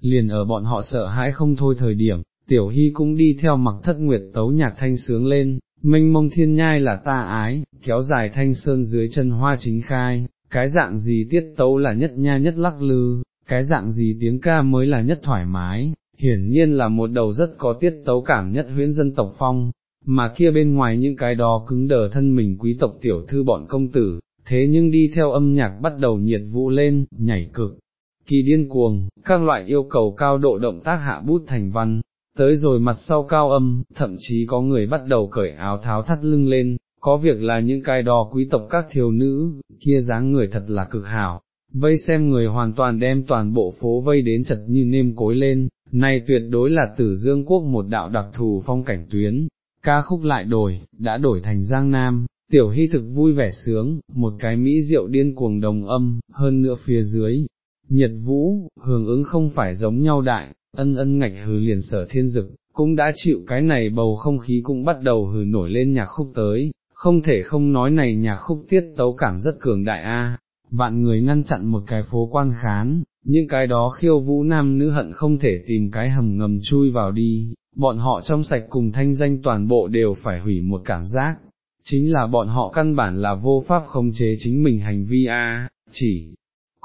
liền ở bọn họ sợ hãi không thôi thời điểm, tiểu hy cũng đi theo mặc thất nguyệt tấu nhạc thanh sướng lên, mênh mông thiên nhai là ta ái, kéo dài thanh sơn dưới chân hoa chính khai, cái dạng gì tiết tấu là nhất nha nhất lắc lư, cái dạng gì tiếng ca mới là nhất thoải mái, hiển nhiên là một đầu rất có tiết tấu cảm nhất huyễn dân tộc phong, mà kia bên ngoài những cái đó cứng đờ thân mình quý tộc tiểu thư bọn công tử, thế nhưng đi theo âm nhạc bắt đầu nhiệt vũ lên, nhảy cực, kỳ điên cuồng, các loại yêu cầu cao độ động tác hạ bút thành văn, tới rồi mặt sau cao âm, thậm chí có người bắt đầu cởi áo tháo thắt lưng lên, có việc là những cái đò quý tộc các thiếu nữ, kia dáng người thật là cực hảo, vây xem người hoàn toàn đem toàn bộ phố vây đến chật như nêm cối lên, này tuyệt đối là tử dương quốc một đạo đặc thù phong cảnh tuyến, ca khúc lại đổi, đã đổi thành Giang Nam, tiểu hy thực vui vẻ sướng, một cái mỹ rượu điên cuồng đồng âm, hơn nữa phía dưới, nhiệt vũ, hưởng ứng không phải giống nhau đại, ân ân ngạch hừ liền sở thiên dực, cũng đã chịu cái này bầu không khí cũng bắt đầu hừ nổi lên nhạc khúc tới, không thể không nói này nhạc khúc tiết tấu cảm rất cường đại a. Vạn người ngăn chặn một cái phố quan khán, những cái đó khiêu vũ nam nữ hận không thể tìm cái hầm ngầm chui vào đi, bọn họ trong sạch cùng thanh danh toàn bộ đều phải hủy một cảm giác, chính là bọn họ căn bản là vô pháp khống chế chính mình hành vi a, chỉ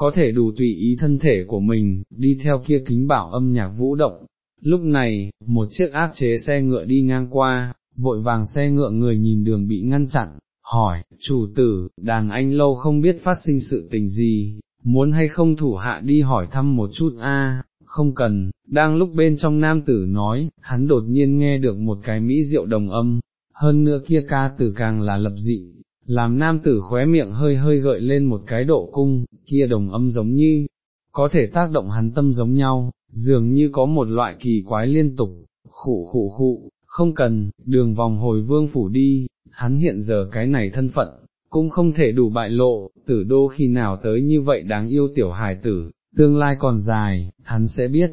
có thể đủ tùy ý thân thể của mình, đi theo kia kính bảo âm nhạc vũ động. Lúc này, một chiếc áp chế xe ngựa đi ngang qua, vội vàng xe ngựa người nhìn đường bị ngăn chặn, hỏi, chủ tử, đàn anh lâu không biết phát sinh sự tình gì, muốn hay không thủ hạ đi hỏi thăm một chút a? Không cần, đang lúc bên trong nam tử nói, hắn đột nhiên nghe được một cái mỹ rượu đồng âm, hơn nữa kia ca tử càng là lập dị, làm nam tử khóe miệng hơi hơi gợi lên một cái độ cung, kia đồng âm giống như, có thể tác động hắn tâm giống nhau, dường như có một loại kỳ quái liên tục, khụ khụ khụ, không cần, đường vòng hồi vương phủ đi, hắn hiện giờ cái này thân phận, cũng không thể đủ bại lộ, tử đô khi nào tới như vậy đáng yêu tiểu hài tử, tương lai còn dài, hắn sẽ biết,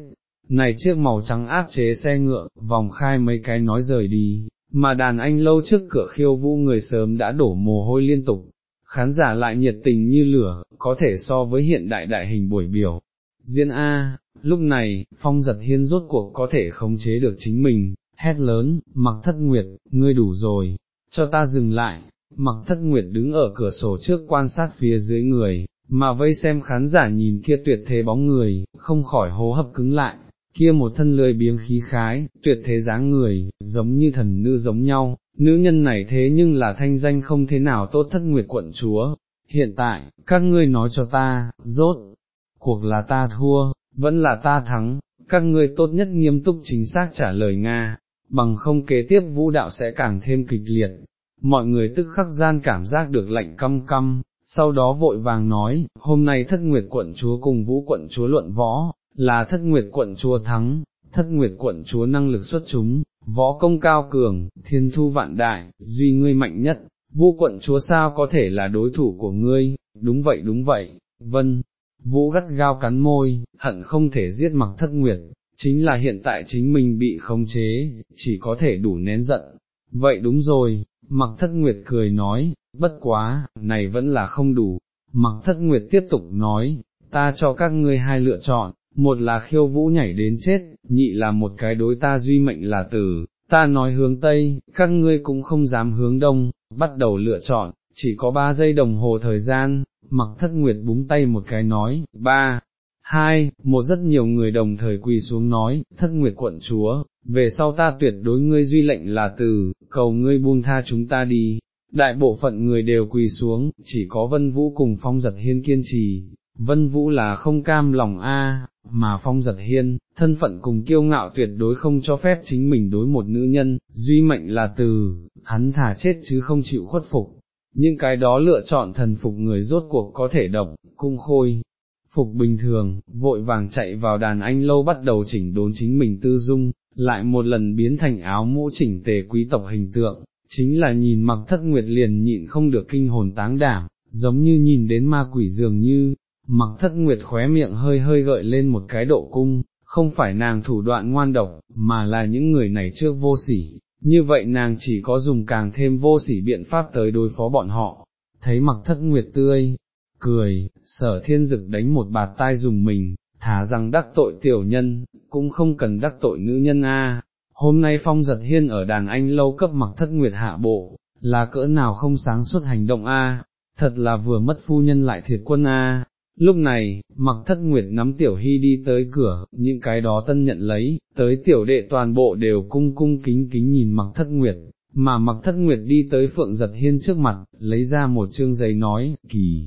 này chiếc màu trắng áp chế xe ngựa, vòng khai mấy cái nói rời đi, mà đàn anh lâu trước cửa khiêu vũ người sớm đã đổ mồ hôi liên tục, khán giả lại nhiệt tình như lửa, có thể so với hiện đại đại hình buổi biểu. Diễn A, lúc này, phong giật hiên rốt cuộc có thể khống chế được chính mình, hét lớn, mặc thất nguyệt, ngươi đủ rồi, cho ta dừng lại, mặc thất nguyệt đứng ở cửa sổ trước quan sát phía dưới người, mà vây xem khán giả nhìn kia tuyệt thế bóng người, không khỏi hô hấp cứng lại, kia một thân lười biếng khí khái, tuyệt thế dáng người, giống như thần nữ giống nhau, nữ nhân này thế nhưng là thanh danh không thế nào tốt thất nguyệt quận chúa, hiện tại, các ngươi nói cho ta, rốt, cuộc là ta thua, vẫn là ta thắng, các ngươi tốt nhất nghiêm túc chính xác trả lời Nga, bằng không kế tiếp vũ đạo sẽ càng thêm kịch liệt, mọi người tức khắc gian cảm giác được lạnh căm căm, sau đó vội vàng nói, hôm nay thất nguyệt quận chúa cùng vũ quận chúa luận võ, là thất nguyệt quận chúa thắng, thất nguyệt quận chúa năng lực xuất chúng, võ công cao cường, thiên thu vạn đại, duy ngươi mạnh nhất, vũ quận chúa sao có thể là đối thủ của ngươi, đúng vậy đúng vậy, vân, vũ gắt gao cắn môi, hận không thể giết mặc thất nguyệt, chính là hiện tại chính mình bị khống chế, chỉ có thể đủ nén giận, vậy đúng rồi, mặc thất nguyệt cười nói, bất quá, này vẫn là không đủ, mặc thất nguyệt tiếp tục nói, ta cho các ngươi hai lựa chọn, một là khiêu vũ nhảy đến chết, nhị là một cái đối ta duy mệnh là tử, ta nói hướng Tây, các ngươi cũng không dám hướng Đông, bắt đầu lựa chọn, chỉ có ba giây đồng hồ thời gian, mặc thất nguyệt búng tay một cái nói, ba, hai, một rất nhiều người đồng thời quỳ xuống nói, thất nguyệt quận chúa, về sau ta tuyệt đối ngươi duy lệnh là từ, cầu ngươi buông tha chúng ta đi. Đại bộ phận người đều quỳ xuống, chỉ có vân vũ cùng phong giật hiên kiên trì, vân vũ là không cam lòng a, mà phong giật hiên, thân phận cùng kiêu ngạo tuyệt đối không cho phép chính mình đối một nữ nhân, duy mệnh là từ, hắn thả chết chứ không chịu khuất phục, những cái đó lựa chọn thần phục người rốt cuộc có thể độc cung khôi, phục bình thường, vội vàng chạy vào đàn anh lâu bắt đầu chỉnh đốn chính mình tư dung, lại một lần biến thành áo mũ chỉnh tề quý tộc hình tượng, chính là nhìn mặc thất nguyệt liền nhịn không được kinh hồn táng đảm, giống như nhìn đến ma quỷ dường như, mặc thất nguyệt khóe miệng hơi hơi gợi lên một cái độ cung, không phải nàng thủ đoạn ngoan độc, mà là những người này trước vô sỉ, như vậy nàng chỉ có dùng càng thêm vô sỉ biện pháp tới đối phó bọn họ, thấy mặc thất nguyệt tươi, cười, sở thiên dực đánh một bạt tai dùng mình, thả rằng đắc tội tiểu nhân, cũng không cần đắc tội nữ nhân a. Hôm nay phong giật hiên ở đàn anh lâu cấp mặc thất nguyệt hạ bộ, là cỡ nào không sáng suốt hành động a, thật là vừa mất phu nhân lại thiệt quân a. Lúc này, mặc thất nguyệt nắm tiểu hy đi tới cửa, những cái đó tân nhận lấy, tới tiểu đệ toàn bộ đều cung cung kính kính nhìn mặc thất nguyệt, mà mặc thất nguyệt đi tới phượng giật hiên trước mặt, lấy ra một chương giấy nói, kỳ,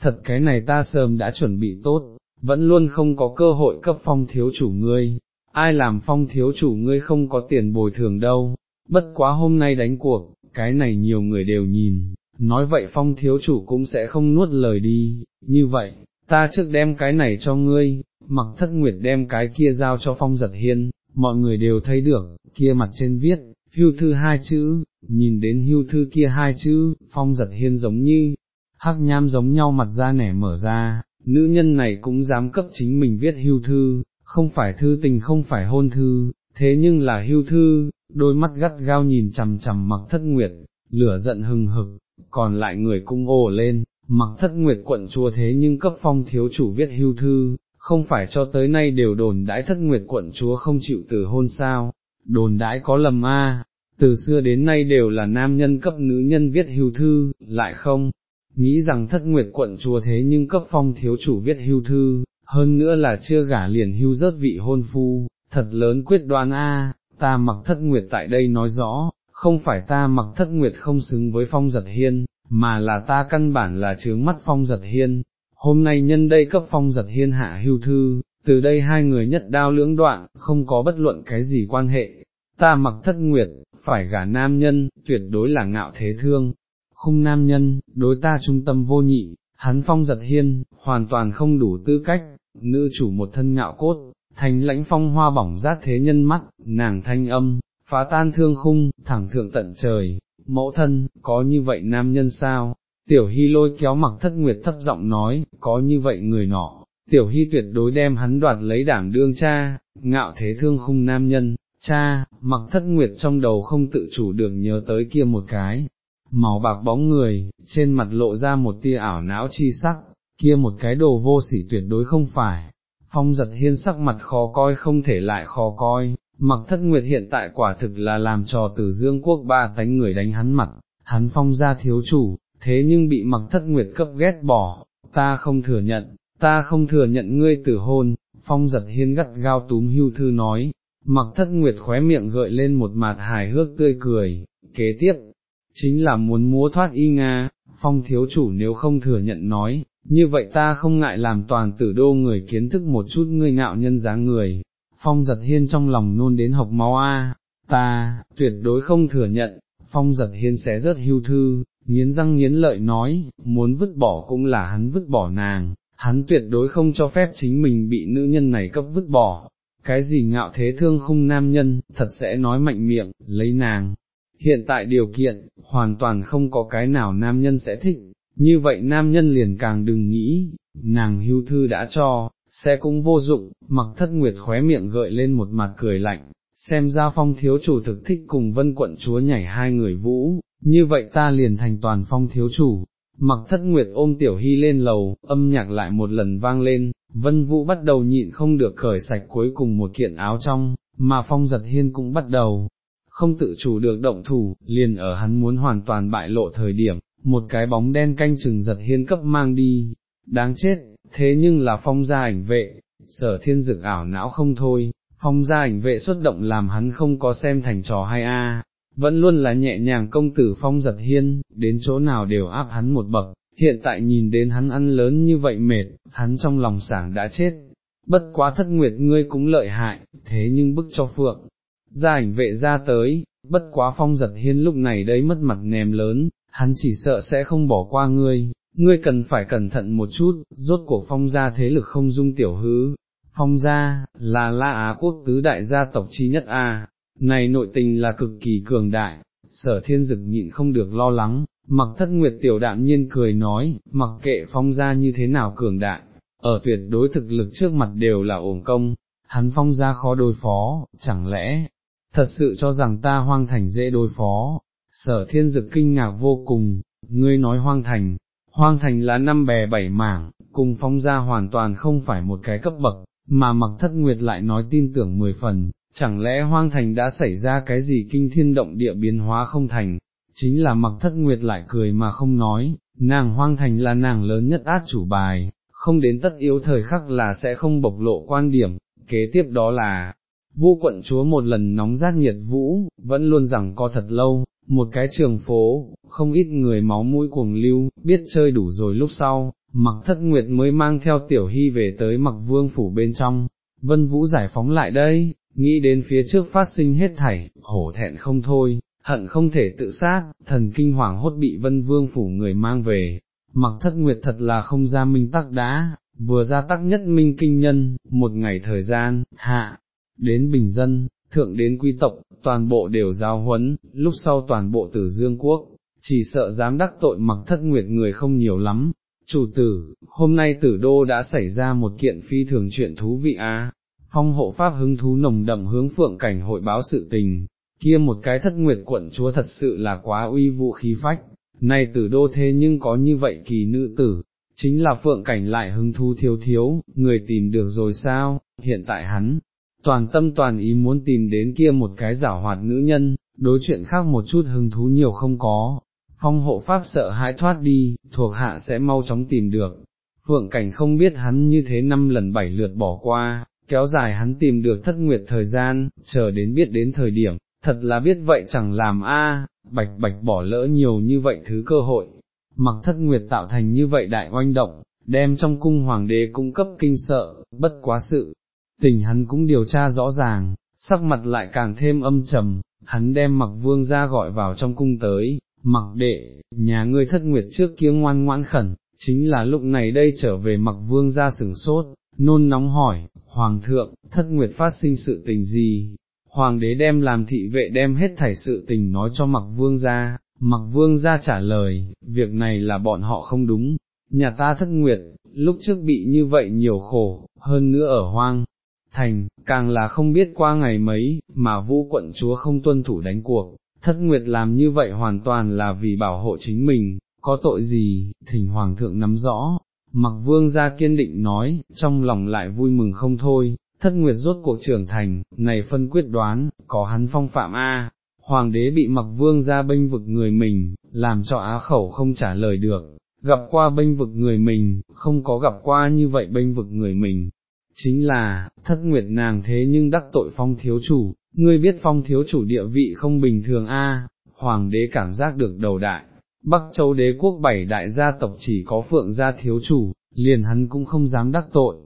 thật cái này ta sớm đã chuẩn bị tốt, vẫn luôn không có cơ hội cấp phong thiếu chủ ngươi, ai làm phong thiếu chủ ngươi không có tiền bồi thường đâu, bất quá hôm nay đánh cuộc, cái này nhiều người đều nhìn, nói vậy phong thiếu chủ cũng sẽ không nuốt lời đi, như vậy, ta trước đem cái này cho ngươi, mặc thất nguyệt đem cái kia giao cho phong giật hiên, mọi người đều thấy được, kia mặt trên viết, hưu thư hai chữ, nhìn đến hưu thư kia hai chữ, phong giật hiên giống như, hắc nham giống nhau mặt ra nẻ mở ra, nữ nhân này cũng dám cấp chính mình viết hưu thư, không phải thư tình không phải hôn thư, thế nhưng là hưu thư, đôi mắt gắt gao nhìn chằm chằm mặc thất nguyệt, lửa giận hừng hực, còn lại người cung ồ lên, mặc thất nguyệt quận chúa thế nhưng cấp phong thiếu chủ viết hưu thư, không phải cho tới nay đều đồn đãi thất nguyệt quận chúa không chịu từ hôn sao, đồn đãi có lầm a. từ xưa đến nay đều là nam nhân cấp nữ nhân viết hưu thư, lại không, nghĩ rằng thất nguyệt quận chúa thế nhưng cấp phong thiếu chủ viết hưu thư, hơn nữa là chưa gả liền hưu rớt vị hôn phu, thật lớn quyết đoán a. ta mặc thất nguyệt tại đây nói rõ, không phải ta mặc thất nguyệt không xứng với phong giật hiên, mà là ta căn bản là chướng mắt phong giật hiên, hôm nay nhân đây cấp phong giật hiên hạ hưu thư, từ đây hai người nhất đao lưỡng đoạn, không có bất luận cái gì quan hệ, ta mặc thất nguyệt, phải gả nam nhân, tuyệt đối là ngạo thế thương, khung nam nhân, đối ta trung tâm vô nhị, hắn phong giật hiên, hoàn toàn không đủ tư cách, nữ chủ một thân ngạo cốt, thành lãnh phong hoa bỏng rát thế nhân mắt, nàng thanh âm, phá tan thương khung, thẳng thượng tận trời, mẫu thân, có như vậy nam nhân sao? Tiểu Hy lôi kéo mặc thất nguyệt thấp giọng nói, có như vậy người nọ, Tiểu Hy tuyệt đối đem hắn đoạt lấy đảm đương cha, ngạo thế thương khung nam nhân, cha, mặc thất nguyệt trong đầu không tự chủ được nhớ tới kia một cái, màu bạc bóng người, trên mặt lộ ra một tia ảo não chi sắc, kia một cái đồ vô sỉ tuyệt đối không phải, phong giật hiên sắc mặt khó coi không thể lại khó coi, mặc thất nguyệt hiện tại quả thực là làm trò từ dương quốc ba tánh người đánh hắn mặt, hắn phong ra thiếu chủ, thế nhưng bị mặc thất nguyệt cấp ghét bỏ, ta không thừa nhận, ta không thừa nhận ngươi tử hôn, phong giật hiên gắt gao túm hưu thư nói, mặc thất nguyệt khóe miệng gợi lên một mặt hài hước tươi cười, kế tiếp, chính là muốn múa thoát y Nga, phong thiếu chủ nếu không thừa nhận nói, như vậy ta không ngại làm toàn tử đô người kiến thức một chút ngươi ngạo nhân dáng người, phong giật hiên trong lòng nôn đến học máu a, ta, tuyệt đối không thừa nhận, phong giật hiên sẽ rất hưu thư, nghiến răng nghiến lợi nói, muốn vứt bỏ cũng là hắn vứt bỏ nàng, hắn tuyệt đối không cho phép chính mình bị nữ nhân này cấp vứt bỏ, cái gì ngạo thế thương không nam nhân, thật sẽ nói mạnh miệng, lấy nàng. Hiện tại điều kiện, hoàn toàn không có cái nào nam nhân sẽ thích, như vậy nam nhân liền càng đừng nghĩ, nàng hưu thư đã cho, sẽ cũng vô dụng, mặc thất nguyệt khóe miệng gợi lên một mặt cười lạnh, xem ra phong thiếu chủ thực thích cùng vân quận chúa nhảy hai người vũ, như vậy ta liền thành toàn phong thiếu chủ. Mặc thất nguyệt ôm tiểu hy lên lầu, âm nhạc lại một lần vang lên, vân vũ bắt đầu nhịn không được cởi sạch cuối cùng một kiện áo trong, mà phong giật hiên cũng bắt đầu, không tự chủ được động thủ, liền ở hắn muốn hoàn toàn bại lộ thời điểm, một cái bóng đen canh chừng giật hiên cấp mang đi, đáng chết, thế nhưng là phong gia ảnh vệ, sở thiên dực ảo não không thôi, phong gia ảnh vệ xuất động làm hắn không có xem thành trò hay a, vẫn luôn là nhẹ nhàng công tử phong giật hiên, đến chỗ nào đều áp hắn một bậc, hiện tại nhìn đến hắn ăn lớn như vậy mệt, hắn trong lòng sảng đã chết, bất quá thất nguyệt ngươi cũng lợi hại, thế nhưng bức cho phượng, gia ảnh vệ ra tới, bất quá phong giật hiên lúc này đấy mất mặt nèm lớn, hắn chỉ sợ sẽ không bỏ qua ngươi, ngươi cần phải cẩn thận một chút, rốt cuộc phong gia thế lực không dung tiểu hứ, phong gia, là La Á quốc tứ đại gia tộc chi nhất A, này nội tình là cực kỳ cường đại, sở thiên dực nhịn không được lo lắng, mặc thất nguyệt tiểu đạm nhiên cười nói, mặc kệ phong gia như thế nào cường đại, ở tuyệt đối thực lực trước mặt đều là ổn công, hắn phong gia khó đối phó, chẳng lẽ, thật sự cho rằng ta hoang thành dễ đối phó, sở thiên dực kinh ngạc vô cùng, ngươi nói hoang thành, hoang thành là năm bè bảy mảng, cùng phong gia hoàn toàn không phải một cái cấp bậc, mà mặc thất nguyệt lại nói tin tưởng mười phần, chẳng lẽ hoang thành đã xảy ra cái gì kinh thiên động địa biến hóa không thành, chính là mặc thất nguyệt lại cười mà không nói, nàng hoang thành là nàng lớn nhất át chủ bài, không đến tất yếu thời khắc là sẽ không bộc lộ quan điểm, kế tiếp đó là, vu quận chúa một lần nóng rát nhiệt vũ, vẫn luôn rằng co thật lâu, một cái trường phố, không ít người máu mũi cuồng lưu, biết chơi đủ rồi lúc sau, mặc thất nguyệt mới mang theo tiểu hy về tới mặc vương phủ bên trong, vân vũ giải phóng lại đây, nghĩ đến phía trước phát sinh hết thảy, hổ thẹn không thôi, hận không thể tự sát, thần kinh hoàng hốt bị vân vương phủ người mang về, mặc thất nguyệt thật là không ra minh tắc đã, vừa ra tắc nhất minh kinh nhân, một ngày thời gian, hạ, đến bình dân, thượng đến quý tộc, toàn bộ đều giao huấn, lúc sau toàn bộ tử dương quốc, chỉ sợ dám đắc tội mặc thất nguyệt người không nhiều lắm. Chủ tử, hôm nay tử đô đã xảy ra một kiện phi thường chuyện thú vị á, phong hộ pháp hứng thú nồng đậm hướng phượng cảnh hội báo sự tình, kia một cái thất nguyệt quận chúa thật sự là quá uy vũ khí phách, này tử đô thế nhưng có như vậy kỳ nữ tử, chính là phượng cảnh lại hứng thú thiếu thiếu, người tìm được rồi sao, hiện tại hắn, toàn tâm toàn ý muốn tìm đến kia một cái giả hoạt nữ nhân, đối chuyện khác một chút hứng thú nhiều không có, phong hộ pháp sợ hãi thoát đi, thuộc hạ sẽ mau chóng tìm được, phượng cảnh không biết hắn như thế năm lần bảy lượt bỏ qua, kéo dài hắn tìm được thất nguyệt thời gian, chờ đến biết đến thời điểm, thật là biết vậy chẳng làm a, bạch bạch bỏ lỡ nhiều như vậy thứ cơ hội, mặc thất nguyệt tạo thành như vậy đại oanh động, đem trong cung hoàng đế cung cấp kinh sợ, bất quá sự, tình hắn cũng điều tra rõ ràng, sắc mặt lại càng thêm âm trầm, hắn đem mặc vương ra gọi vào trong cung tới, mặc đệ, nhà ngươi thất nguyệt trước kia ngoan ngoãn khẩn, chính là lúc này đây trở về mặc vương ra sừng sốt, nôn nóng hỏi, Hoàng thượng, thất nguyệt phát sinh sự tình gì? Hoàng đế đem làm thị vệ đem hết thảy sự tình nói cho mặc vương ra, mặc vương ra trả lời, việc này là bọn họ không đúng, nhà ta thất nguyệt, lúc trước bị như vậy nhiều khổ, hơn nữa ở hoang, thành, càng là không biết qua ngày mấy, mà vũ quận chúa không tuân thủ đánh cuộc, thất nguyệt làm như vậy hoàn toàn là vì bảo hộ chính mình, có tội gì, thỉnh hoàng thượng nắm rõ, mặc vương gia kiên định nói, trong lòng lại vui mừng không thôi, thất nguyệt rốt cuộc trưởng thành, này phân quyết đoán, có hắn phong phạm A, hoàng đế bị mặc vương gia bênh vực người mình, làm cho á khẩu không trả lời được, gặp qua bênh vực người mình, không có gặp qua như vậy bênh vực người mình, chính là, thất nguyệt nàng thế nhưng đắc tội phong thiếu chủ, ngươi biết phong thiếu chủ địa vị không bình thường a, hoàng đế cảm giác được đầu đại, Bắc Châu đế quốc bảy đại gia tộc chỉ có phượng gia thiếu chủ, liền hắn cũng không dám đắc tội,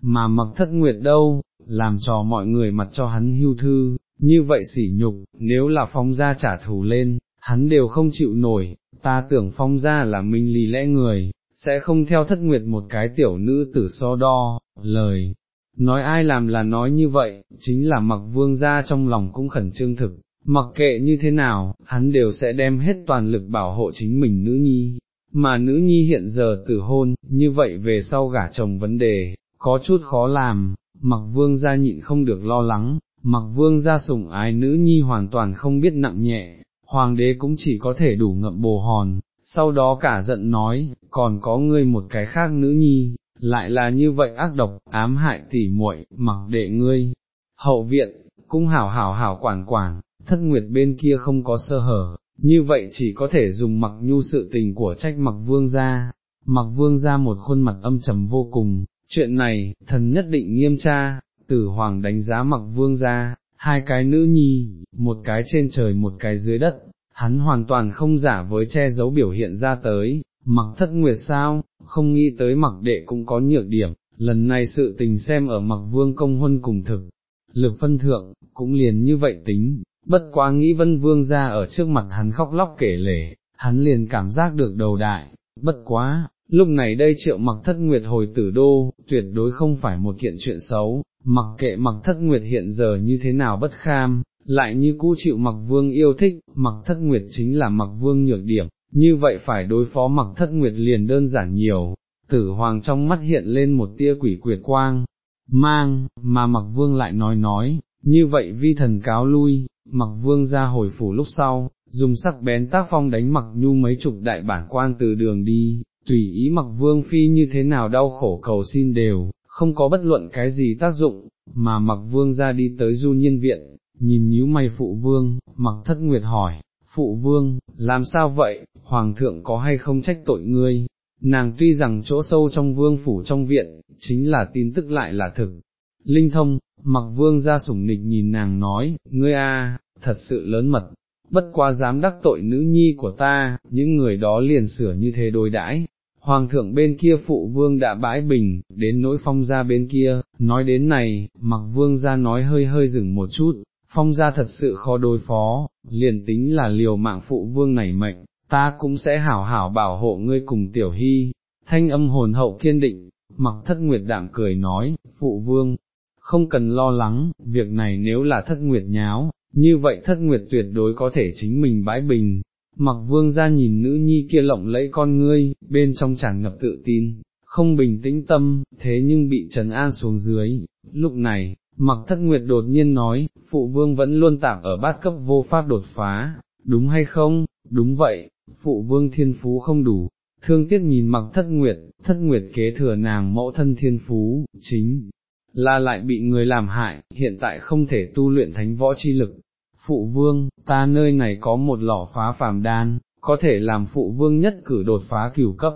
mà mặc thất nguyệt đâu, làm cho mọi người mặt cho hắn hưu thư, như vậy sỉ nhục, nếu là phong gia trả thù lên, hắn đều không chịu nổi, ta tưởng phong gia là minh lý lẽ người, sẽ không theo thất nguyệt một cái tiểu nữ tử so đo, lời. Nói ai làm là nói như vậy, chính là mặc vương gia trong lòng cũng khẩn trương thực, mặc kệ như thế nào, hắn đều sẽ đem hết toàn lực bảo hộ chính mình nữ nhi, mà nữ nhi hiện giờ tử hôn, như vậy về sau gả chồng vấn đề, có chút khó làm, mặc vương gia nhịn không được lo lắng, mặc vương gia sủng ái nữ nhi hoàn toàn không biết nặng nhẹ, hoàng đế cũng chỉ có thể đủ ngậm bồ hòn, sau đó cả giận nói, còn có ngươi một cái khác nữ nhi, lại là như vậy ác độc, ám hại tỉ muội, mặc đệ ngươi, hậu viện, cũng hảo hảo hảo quản quản, thất nguyệt bên kia không có sơ hở, như vậy chỉ có thể dùng mặc nhu sự tình của trách mặc vương ra, mặc vương ra một khuôn mặt âm trầm vô cùng, chuyện này, thần nhất định nghiêm tra, tử hoàng đánh giá mặc vương ra, hai cái nữ nhi, một cái trên trời một cái dưới đất, hắn hoàn toàn không giả với che giấu biểu hiện ra tới, mặc thất nguyệt sao, không nghĩ tới mặc đệ cũng có nhược điểm, lần này sự tình xem ở mặc vương công huân cùng thực, lực phân thượng, cũng liền như vậy tính, bất quá nghĩ vân vương ra ở trước mặt hắn khóc lóc kể lể, hắn liền cảm giác được đầu đại, bất quá, lúc này đây triệu mặc thất nguyệt hồi tử đô, tuyệt đối không phải một kiện chuyện xấu, mặc kệ mặc thất nguyệt hiện giờ như thế nào bất kham, lại như cũ chịu mặc vương yêu thích, mặc thất nguyệt chính là mặc vương nhược điểm, như vậy phải đối phó mặc thất nguyệt liền đơn giản nhiều, tử hoàng trong mắt hiện lên một tia quỷ quyệt quang, mang, mà mặc vương lại nói nói, như vậy vi thần cáo lui, mặc vương ra hồi phủ lúc sau, dùng sắc bén tác phong đánh mặc nhu mấy chục đại bản quan từ đường đi, tùy ý mặc vương phi như thế nào đau khổ cầu xin đều, không có bất luận cái gì tác dụng, mà mặc vương ra đi tới du nhiên viện, nhìn nhíu mày phụ vương, mặc thất nguyệt hỏi, phụ vương, làm sao vậy, hoàng thượng có hay không trách tội ngươi, nàng tuy rằng chỗ sâu trong vương phủ trong viện, chính là tin tức lại là thực. Linh thông, mặc vương ra sủng nịch nhìn nàng nói, ngươi a, thật sự lớn mật, bất quá dám đắc tội nữ nhi của ta, những người đó liền sửa như thế đối đãi. Hoàng thượng bên kia phụ vương đã bãi bình, đến nỗi phong ra bên kia, nói đến này, mặc vương ra nói hơi hơi dừng một chút, phong ra thật sự khó đối phó, liền tính là liều mạng phụ vương này mệnh, ta cũng sẽ hảo hảo bảo hộ ngươi cùng tiểu hy, thanh âm hồn hậu kiên định, mặc thất nguyệt đạm cười nói, phụ vương, không cần lo lắng, việc này nếu là thất nguyệt nháo, như vậy thất nguyệt tuyệt đối có thể chính mình bãi bình. Mặc vương ra nhìn nữ nhi kia lộng lẫy con ngươi, bên trong tràn ngập tự tin, không bình tĩnh tâm, thế nhưng bị trấn an xuống dưới, lúc này, mặc thất nguyệt đột nhiên nói, phụ vương vẫn luôn tạm ở bát cấp vô pháp đột phá, đúng hay không, đúng vậy, phụ vương thiên phú không đủ, thương tiếc nhìn mặc thất nguyệt, thất nguyệt kế thừa nàng mẫu thân thiên phú, chính là lại bị người làm hại, hiện tại không thể tu luyện thánh võ chi lực. Phụ vương, ta nơi này có một lọ phá phàm đan, có thể làm phụ vương nhất cử đột phá cửu cấp.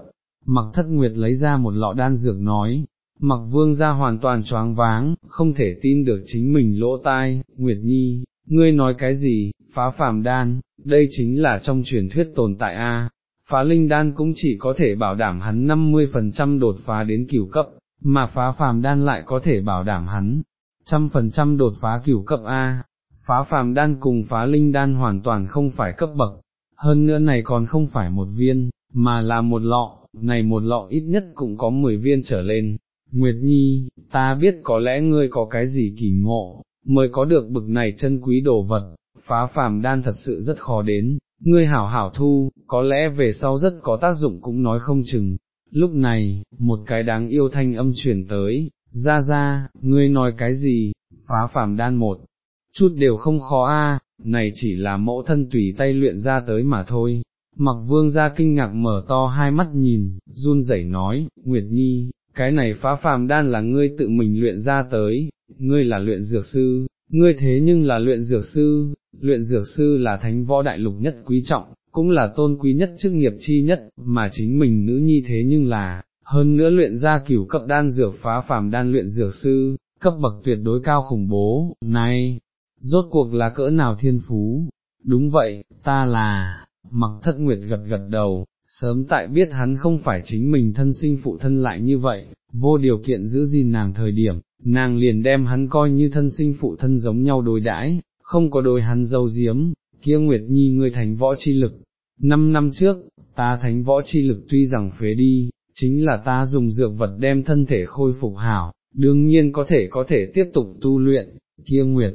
Mặc thất nguyệt lấy ra một lọ đan dược nói, mặc vương ra hoàn toàn choáng váng, không thể tin được chính mình lỗ tai, Nguyệt Nhi, ngươi nói cái gì, phá phàm đan, đây chính là trong truyền thuyết tồn tại a. Phá linh đan cũng chỉ có thể bảo đảm hắn 50% đột phá đến cửu cấp, mà phá phàm đan lại có thể bảo đảm hắn, trăm phần trăm đột phá cửu cấp A, phá phàm đan cùng phá linh đan hoàn toàn không phải cấp bậc, hơn nữa này còn không phải một viên, mà là một lọ, này một lọ ít nhất cũng có 10 viên trở lên. Nguyệt Nhi, ta biết có lẽ ngươi có cái gì kỳ ngộ, mới có được bực này chân quý đồ vật, phá phàm đan thật sự rất khó đến, ngươi hảo hảo thu, có lẽ về sau rất có tác dụng cũng nói không chừng, Lúc này, một cái đáng yêu thanh âm chuyển tới, ra ra, ngươi nói cái gì, phá phàm đan một, chút đều không khó a, này chỉ là mẫu thân tùy tay luyện ra tới mà thôi. Mặc vương ra kinh ngạc mở to hai mắt nhìn, run rẩy nói, Nguyệt Nhi, cái này phá phàm đan là ngươi tự mình luyện ra tới, ngươi là luyện dược sư, ngươi thế nhưng là luyện dược sư, luyện dược sư là thánh võ đại lục nhất quý trọng, cũng là tôn quý nhất chức nghiệp chi nhất, mà chính mình nữ nhi thế nhưng là, hơn nữa luyện ra cửu cấp đan dược phá phàm đan luyện dược sư, cấp bậc tuyệt đối cao khủng bố, này, rốt cuộc là cỡ nào thiên phú, đúng vậy, ta là, mặc thất nguyệt gật gật đầu, sớm tại biết hắn không phải chính mình thân sinh phụ thân lại như vậy, vô điều kiện giữ gìn nàng thời điểm, nàng liền đem hắn coi như thân sinh phụ thân giống nhau đối đãi, không có đôi hắn dâu diếm, kia Nguyệt Nhi ngươi thành võ chi lực. Năm năm trước, ta thánh võ chi lực tuy rằng phế đi, chính là ta dùng dược vật đem thân thể khôi phục hảo, đương nhiên có thể có thể tiếp tục tu luyện, kia Nguyệt,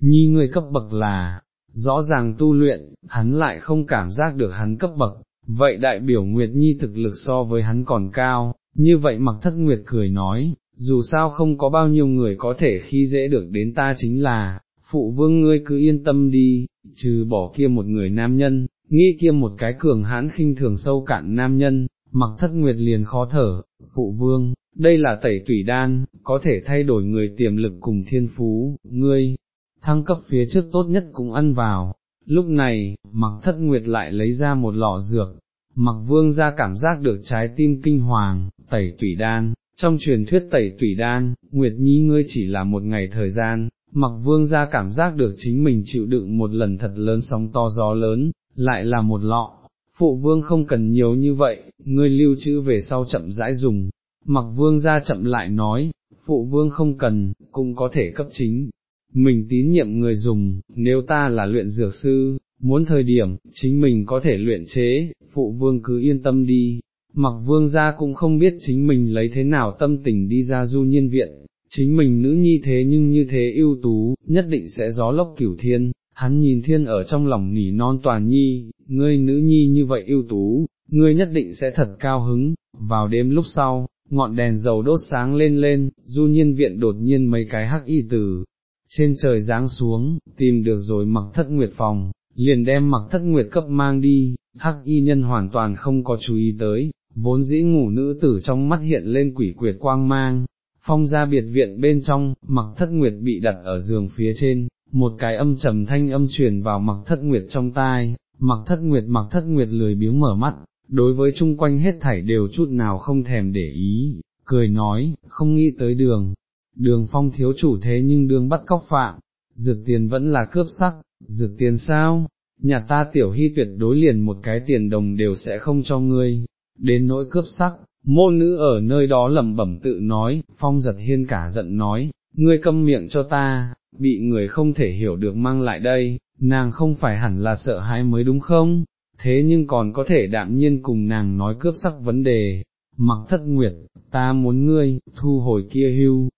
Nhi người cấp bậc là, rõ ràng tu luyện, hắn lại không cảm giác được hắn cấp bậc, vậy đại biểu Nguyệt Nhi thực lực so với hắn còn cao, như vậy mặc thất Nguyệt cười nói, dù sao không có bao nhiêu người có thể khi dễ được đến ta chính là, phụ vương ngươi cứ yên tâm đi, trừ bỏ kia một người nam nhân, nghĩ kia một cái cường hãn khinh thường sâu cạn nam nhân, mặc thất nguyệt liền khó thở, phụ vương, đây là tẩy tủy đan, có thể thay đổi người tiềm lực cùng thiên phú, ngươi, thăng cấp phía trước tốt nhất cũng ăn vào. Lúc này, mặc thất nguyệt lại lấy ra một lọ dược, mặc vương ra cảm giác được trái tim kinh hoàng, tẩy tủy đan, trong truyền thuyết tẩy tủy đan, Nguyệt Nhi ngươi chỉ là một ngày thời gian, mặc vương ra cảm giác được chính mình chịu đựng một lần thật lớn sóng to gió lớn, lại là một lọ, phụ vương không cần nhiều như vậy, ngươi lưu trữ về sau chậm rãi dùng, mặc vương ra chậm lại nói, phụ vương không cần, cũng có thể cấp chính, mình tín nhiệm người dùng, nếu ta là luyện dược sư, muốn thời điểm, chính mình có thể luyện chế, phụ vương cứ yên tâm đi. Mặc vương gia cũng không biết chính mình lấy thế nào tâm tình đi ra du nhiên viện, chính mình nữ nhi thế nhưng như thế ưu tú, nhất định sẽ gió lốc cửu thiên, hắn nhìn thiên ở trong lòng nỉ non toàn nhi, ngươi nữ nhi như vậy ưu tú, ngươi nhất định sẽ thật cao hứng, vào đêm lúc sau, ngọn đèn dầu đốt sáng lên lên, du nhiên viện đột nhiên mấy cái hắc y tử, trên trời giáng xuống, tìm được rồi mặc thất nguyệt phòng, liền đem mặc thất nguyệt cấp mang đi, hắc y nhân hoàn toàn không có chú ý tới, vốn dĩ ngủ nữ tử trong mắt hiện lên quỷ quyệt quang mang, phong ra biệt viện bên trong, mặc thất nguyệt bị đặt ở giường phía trên, một cái âm trầm thanh âm truyền vào mặc thất nguyệt trong tai, mặc thất nguyệt mặc thất nguyệt lười biếng mở mắt, đối với chung quanh hết thảy đều chút nào không thèm để ý, cười nói, không nghĩ tới đường, đường phong thiếu chủ thế nhưng đường bắt cóc phạm, dược tiền vẫn là cướp sắc, dược tiền sao, nhà ta tiểu hy tuyệt đối liền một cái tiền đồng đều sẽ không cho ngươi, đến nỗi cướp sắc, môn nữ ở nơi đó lẩm bẩm tự nói, phong giật hiên cả giận nói, ngươi câm miệng cho ta, bị người không thể hiểu được mang lại đây, nàng không phải hẳn là sợ hãi mới đúng không, thế nhưng còn có thể đạm nhiên cùng nàng nói cướp sắc vấn đề, mặc thất nguyệt, ta muốn ngươi, thu hồi kia hưu.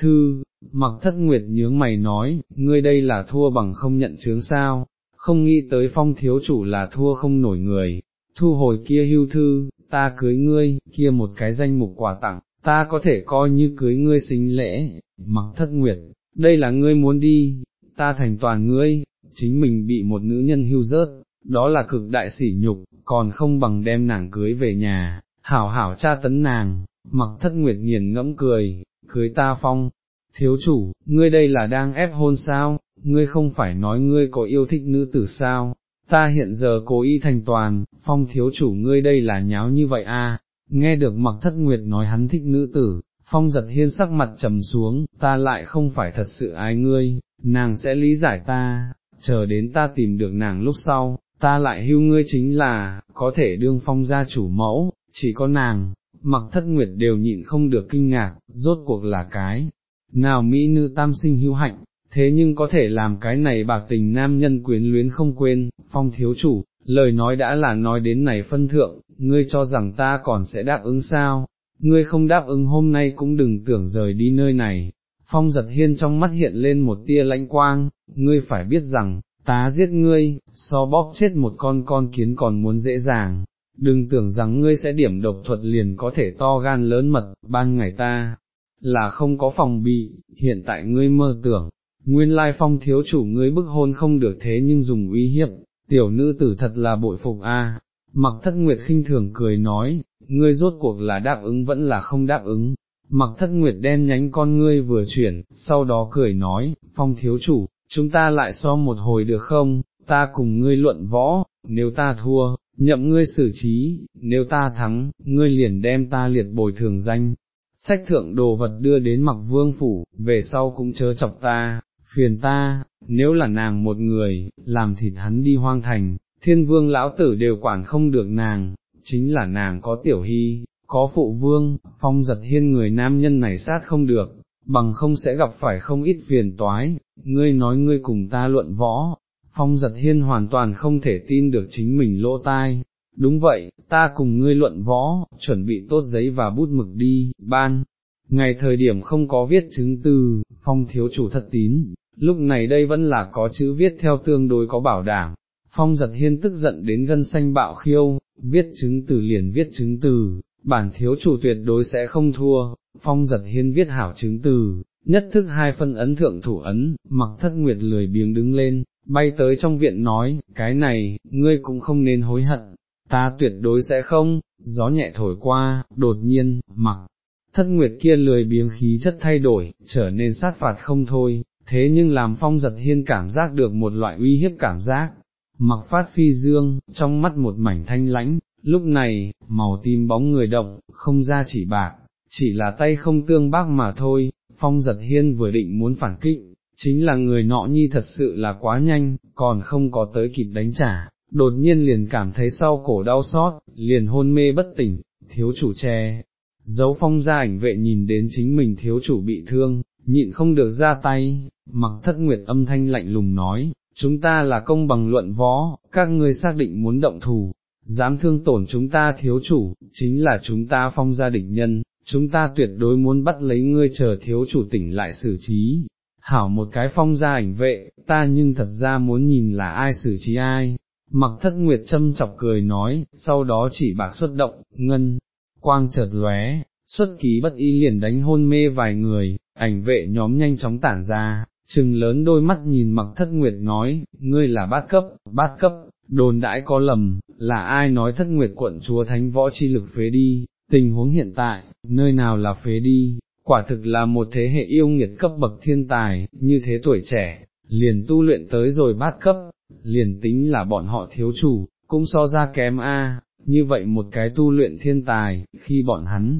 Thư, mặc thất nguyệt nhướng mày nói, ngươi đây là thua bằng không nhận chướng sao, không nghĩ tới phong thiếu chủ là thua không nổi người, thu hồi kia hưu thư, ta cưới ngươi, kia một cái danh mục quà tặng, ta có thể coi như cưới ngươi xính lễ, mặc thất nguyệt, đây là ngươi muốn đi, ta thành toàn ngươi, chính mình bị một nữ nhân hưu rớt, đó là cực đại sỉ nhục, còn không bằng đem nàng cưới về nhà, hảo hảo tra tấn nàng, mặc thất nguyệt nghiền ngẫm cười, cưới ta phong, thiếu chủ, ngươi đây là đang ép hôn sao, ngươi không phải nói ngươi có yêu thích nữ tử sao, ta hiện giờ cố ý thành toàn, phong thiếu chủ ngươi đây là nháo như vậy à, nghe được mặc thất nguyệt nói hắn thích nữ tử, phong giật hiên sắc mặt trầm xuống, ta lại không phải thật sự ái ngươi, nàng sẽ lý giải ta, chờ đến ta tìm được nàng lúc sau, ta lại hưu ngươi chính là, có thể đương phong gia chủ mẫu, chỉ có nàng, mặc thất nguyệt đều nhịn không được kinh ngạc, rốt cuộc là cái, nào mỹ nữ tam sinh hữu hạnh, thế nhưng có thể làm cái này bạc tình nam nhân quyến luyến không quên, phong thiếu chủ, lời nói đã là nói đến này phân thượng, ngươi cho rằng ta còn sẽ đáp ứng sao, ngươi không đáp ứng hôm nay cũng đừng tưởng rời đi nơi này. Phong giật hiên trong mắt hiện lên một tia lãnh quang, ngươi phải biết rằng, tá giết ngươi, so bóp chết một con con kiến còn muốn dễ dàng, đừng tưởng rằng ngươi sẽ điểm độc thuật liền có thể to gan lớn mật, ban ngày ta, là không có phòng bị, hiện tại ngươi mơ tưởng, nguyên lai phong thiếu chủ ngươi bức hôn không được thế nhưng dùng uy hiếp, tiểu nữ tử thật là bội phục a. Mặc thất nguyệt khinh thường cười nói, ngươi rốt cuộc là đáp ứng vẫn là không đáp ứng, mặc thất nguyệt đen nhánh con ngươi vừa chuyển, sau đó cười nói, phong thiếu chủ, chúng ta lại so một hồi được không, ta cùng ngươi luận võ, nếu ta thua, nhậm ngươi xử trí, nếu ta thắng, ngươi liền đem ta liệt bồi thường danh. Sách thượng đồ vật đưa đến mặc vương phủ, về sau cũng chớ chọc ta, phiền ta, nếu là nàng một người, làm thịt hắn đi hoang thành, thiên vương lão tử đều quản không được nàng, chính là nàng có tiểu hy, có phụ vương, phong giật hiên người nam nhân này sát không được, bằng không sẽ gặp phải không ít phiền toái, ngươi nói ngươi cùng ta luận võ, phong giật hiên hoàn toàn không thể tin được chính mình lỗ tai. Đúng vậy, ta cùng ngươi luận võ, chuẩn bị tốt giấy và bút mực đi, ban, ngày thời điểm không có viết chứng từ, phong thiếu chủ thật tín, lúc này đây vẫn là có chữ viết theo tương đối có bảo đảm, phong giật hiên tức giận đến gân xanh bạo khiêu, viết chứng từ liền viết chứng từ, bản thiếu chủ tuyệt đối sẽ không thua, phong giật hiên viết hảo chứng từ, nhất thức hai phân ấn thượng thủ ấn, mặc thất nguyệt lười biếng đứng lên, bay tới trong viện nói, cái này, ngươi cũng không nên hối hận, ta tuyệt đối sẽ không, gió nhẹ thổi qua, đột nhiên, mặc. Thất nguyệt kia lười biếng khí chất thay đổi, trở nên sát phạt không thôi, thế nhưng làm phong giật hiên cảm giác được một loại uy hiếp cảm giác, mặc phát phi dương, trong mắt một mảnh thanh lãnh, lúc này, màu tim bóng người động, không ra chỉ bạc, chỉ là tay không tương bác mà thôi, phong giật hiên vừa định muốn phản kích, chính là người nọ nhi thật sự là quá nhanh, còn không có tới kịp đánh trả, đột nhiên liền cảm thấy sau cổ đau xót, liền hôn mê bất tỉnh, thiếu chủ che. Dấu phong gia ảnh vệ nhìn đến chính mình thiếu chủ bị thương, nhịn không được ra tay, mặc thất nguyệt âm thanh lạnh lùng nói, chúng ta là công bằng luận võ, các ngươi xác định muốn động thù, dám thương tổn chúng ta thiếu chủ, chính là chúng ta phong gia địch nhân, chúng ta tuyệt đối muốn bắt lấy ngươi chờ thiếu chủ tỉnh lại xử trí. Hảo một cái phong gia ảnh vệ, ta nhưng thật ra muốn nhìn là ai xử trí ai, mặc thất nguyệt châm chọc cười nói, sau đó chỉ bạc xuất động, ngân, quang chợt lóe, xuất ký bất y liền đánh hôn mê vài người, ảnh vệ nhóm nhanh chóng tản ra, trừng lớn đôi mắt nhìn mặc thất nguyệt nói, ngươi là bát cấp, bát cấp, đồn đãi có lầm, là ai nói thất nguyệt quận chúa thánh võ chi lực phế đi, tình huống hiện tại, nơi nào là phế đi, quả thực là một thế hệ yêu nghiệt cấp bậc thiên tài, như thế tuổi trẻ, liền tu luyện tới rồi bát cấp, liền tính là bọn họ thiếu chủ, cũng so ra kém a. như vậy một cái tu luyện thiên tài, khi bọn hắn,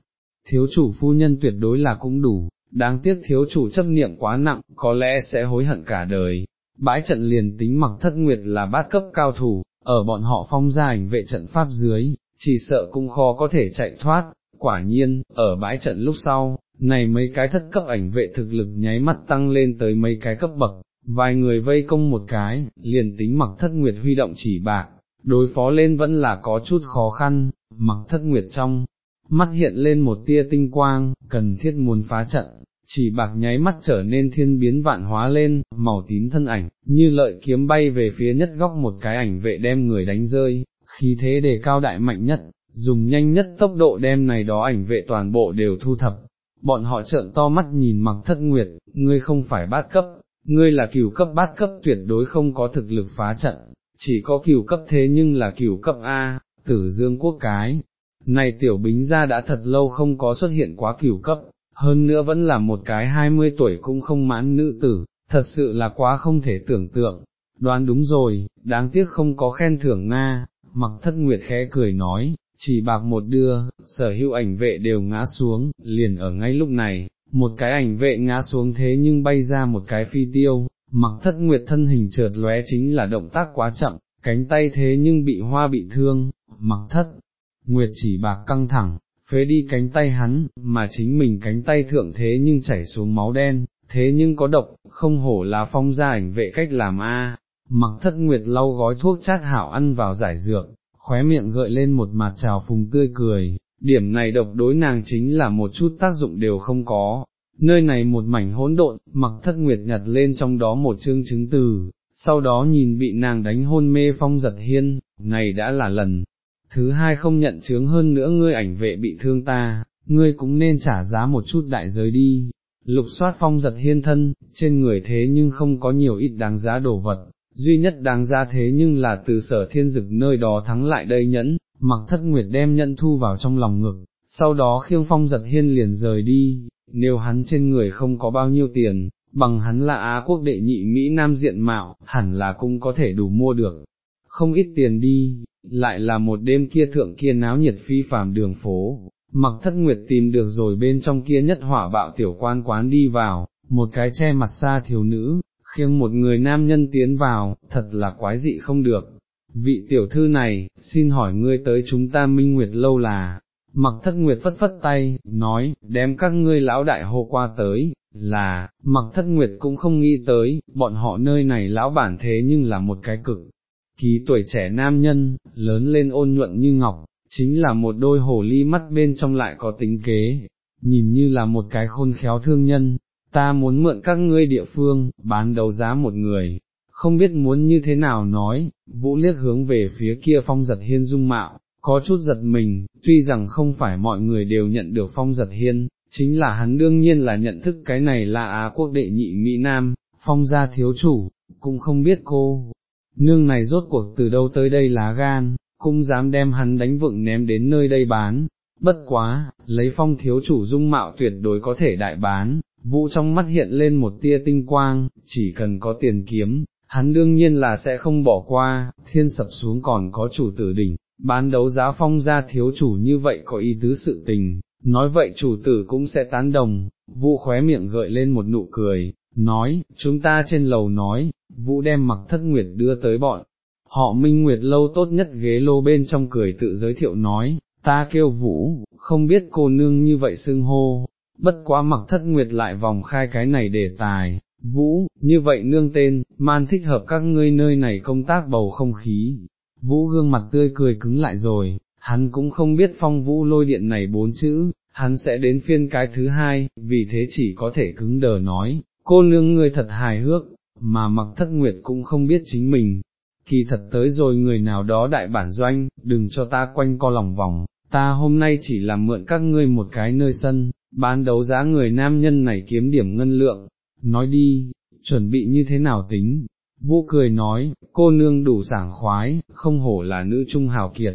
thiếu chủ phu nhân tuyệt đối là cũng đủ, đáng tiếc thiếu chủ chấp niệm quá nặng, có lẽ sẽ hối hận cả đời. Bãi trận liền tính mặc thất nguyệt là bát cấp cao thủ, ở bọn họ phong gia ảnh vệ trận pháp dưới, chỉ sợ cũng khó có thể chạy thoát, quả nhiên, ở bãi trận lúc sau, này mấy cái thất cấp ảnh vệ thực lực nháy mắt tăng lên tới mấy cái cấp bậc, vài người vây công một cái, liền tính mặc thất nguyệt huy động chỉ bạc, đối phó lên vẫn là có chút khó khăn, mặc thất nguyệt trong, mắt hiện lên một tia tinh quang, cần thiết muốn phá trận, chỉ bạc nháy mắt trở nên thiên biến vạn hóa lên, màu tím thân ảnh, như lợi kiếm bay về phía nhất góc một cái ảnh vệ đem người đánh rơi, khí thế đề cao đại mạnh nhất, dùng nhanh nhất tốc độ đem này đó ảnh vệ toàn bộ đều thu thập. Bọn họ trợn to mắt nhìn mặc thất nguyệt, ngươi không phải bát cấp, ngươi là cửu cấp bát cấp tuyệt đối không có thực lực phá trận, chỉ có cửu cấp thế nhưng là cửu cấp A, tử dương quốc cái. Này tiểu bính ra đã thật lâu không có xuất hiện quá cửu cấp, hơn nữa vẫn là một cái hai mươi tuổi cũng không mãn nữ tử, thật sự là quá không thể tưởng tượng. Đoán đúng rồi, đáng tiếc không có khen thưởng Nga, mặc thất nguyệt khẽ cười nói, chỉ bạc một đưa, sở hữu ảnh vệ đều ngã xuống, liền ở ngay lúc này, một cái ảnh vệ ngã xuống thế nhưng bay ra một cái phi tiêu, mặc thất nguyệt thân hình chợt lóe chính là động tác quá chậm, cánh tay thế nhưng bị hoa bị thương, mặc thất, nguyệt chỉ bạc căng thẳng, phế đi cánh tay hắn, mà chính mình cánh tay thượng thế nhưng chảy xuống máu đen, thế nhưng có độc, không hổ là phong gia ảnh vệ cách làm a. Mặc thất nguyệt lau gói thuốc chát hảo ăn vào giải dược, khóe miệng gợi lên một mặt trào phùng tươi cười, điểm này độc đối nàng chính là một chút tác dụng đều không có. Nơi này một mảnh hỗn độn, mặc thất nguyệt nhặt lên trong đó một chương chứng từ, sau đó nhìn bị nàng đánh hôn mê phong giật hiên, này đã là lần thứ hai không nhận chướng hơn nữa ngươi ảnh vệ bị thương ta, ngươi cũng nên trả giá một chút đại giới đi. Lục soát phong giật hiên thân, trên người thế nhưng không có nhiều ít đáng giá đồ vật, duy nhất đáng ra thế nhưng là từ sở thiên dực nơi đó thắng lại đây nhẫn, mặc thất nguyệt đem nhẫn thu vào trong lòng ngực, sau đó khiêng phong giật hiên liền rời đi, nếu hắn trên người không có bao nhiêu tiền, bằng hắn là Á quốc đệ nhị Mỹ Nam diện mạo, hẳn là cũng có thể đủ mua được, không ít tiền đi, lại là một đêm kia thượng kia náo nhiệt phi phàm đường phố, mặc thất nguyệt tìm được rồi bên trong kia nhất hỏa bạo tiểu quan quán đi vào, một cái che mặt xa thiếu nữ, khiêng một người nam nhân tiến vào, thật là quái dị không được. Vị tiểu thư này, xin hỏi ngươi tới chúng ta minh nguyệt lâu là, mặc thất nguyệt phất phất tay, nói, đem các ngươi lão đại hô qua tới, là, mặc thất nguyệt cũng không nghĩ tới, bọn họ nơi này lão bản thế nhưng là một cái cực, ký tuổi trẻ nam nhân, lớn lên ôn nhuận như ngọc, chính là một đôi hồ ly mắt bên trong lại có tính kế, nhìn như là một cái khôn khéo thương nhân, ta muốn mượn các ngươi địa phương, bán đấu giá một người, không biết muốn như thế nào nói, vũ liếc hướng về phía kia phong giật hiên dung mạo, có chút giật mình, tuy rằng không phải mọi người đều nhận được phong giật hiên, chính là hắn đương nhiên là nhận thức cái này là Á quốc đệ nhị Mỹ Nam, phong gia thiếu chủ, cũng không biết cô, nương này rốt cuộc từ đâu tới đây lá gan, cũng dám đem hắn đánh vựng ném đến nơi đây bán, bất quá, lấy phong thiếu chủ dung mạo tuyệt đối có thể đại bán, vũ trong mắt hiện lên một tia tinh quang, chỉ cần có tiền kiếm, hắn đương nhiên là sẽ không bỏ qua, thiên sập xuống còn có chủ tử đỉnh, bán đấu giá phong ra thiếu chủ như vậy có ý tứ sự tình, nói vậy chủ tử cũng sẽ tán đồng, vũ khóe miệng gợi lên một nụ cười, nói, chúng ta trên lầu nói, vũ đem mặc thất nguyệt đưa tới bọn, họ minh nguyệt lâu tốt nhất ghế lô bên trong cười tự giới thiệu nói, ta kêu vũ, không biết cô nương như vậy xưng hô, bất quá mặc thất nguyệt lại vòng khai cái này đề tài, vũ, như vậy nương tên, man thích hợp các ngươi nơi này công tác bầu không khí, vũ gương mặt tươi cười cứng lại rồi, hắn cũng không biết phong vũ lôi điện này bốn chữ, hắn sẽ đến phiên cái thứ hai, vì thế chỉ có thể cứng đờ nói, cô nương ngươi thật hài hước, mà mặc thất nguyệt cũng không biết chính mình, kỳ thật tới rồi người nào đó đại bản doanh, đừng cho ta quanh co lòng vòng, ta hôm nay chỉ làm mượn các ngươi một cái nơi sân, bán đấu giá người nam nhân này kiếm điểm ngân lượng, nói đi, chuẩn bị như thế nào tính, Vũ cười nói, cô nương đủ sảng khoái, không hổ là nữ trung hào kiệt,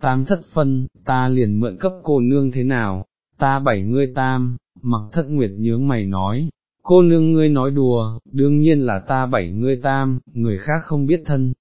tam thất phân, ta liền mượn cấp cô nương thế nào, ta bảy ngươi tam, mặc thất nguyệt nhướng mày nói, cô nương ngươi nói đùa, đương nhiên là ta bảy ngươi tam, người khác không biết thân,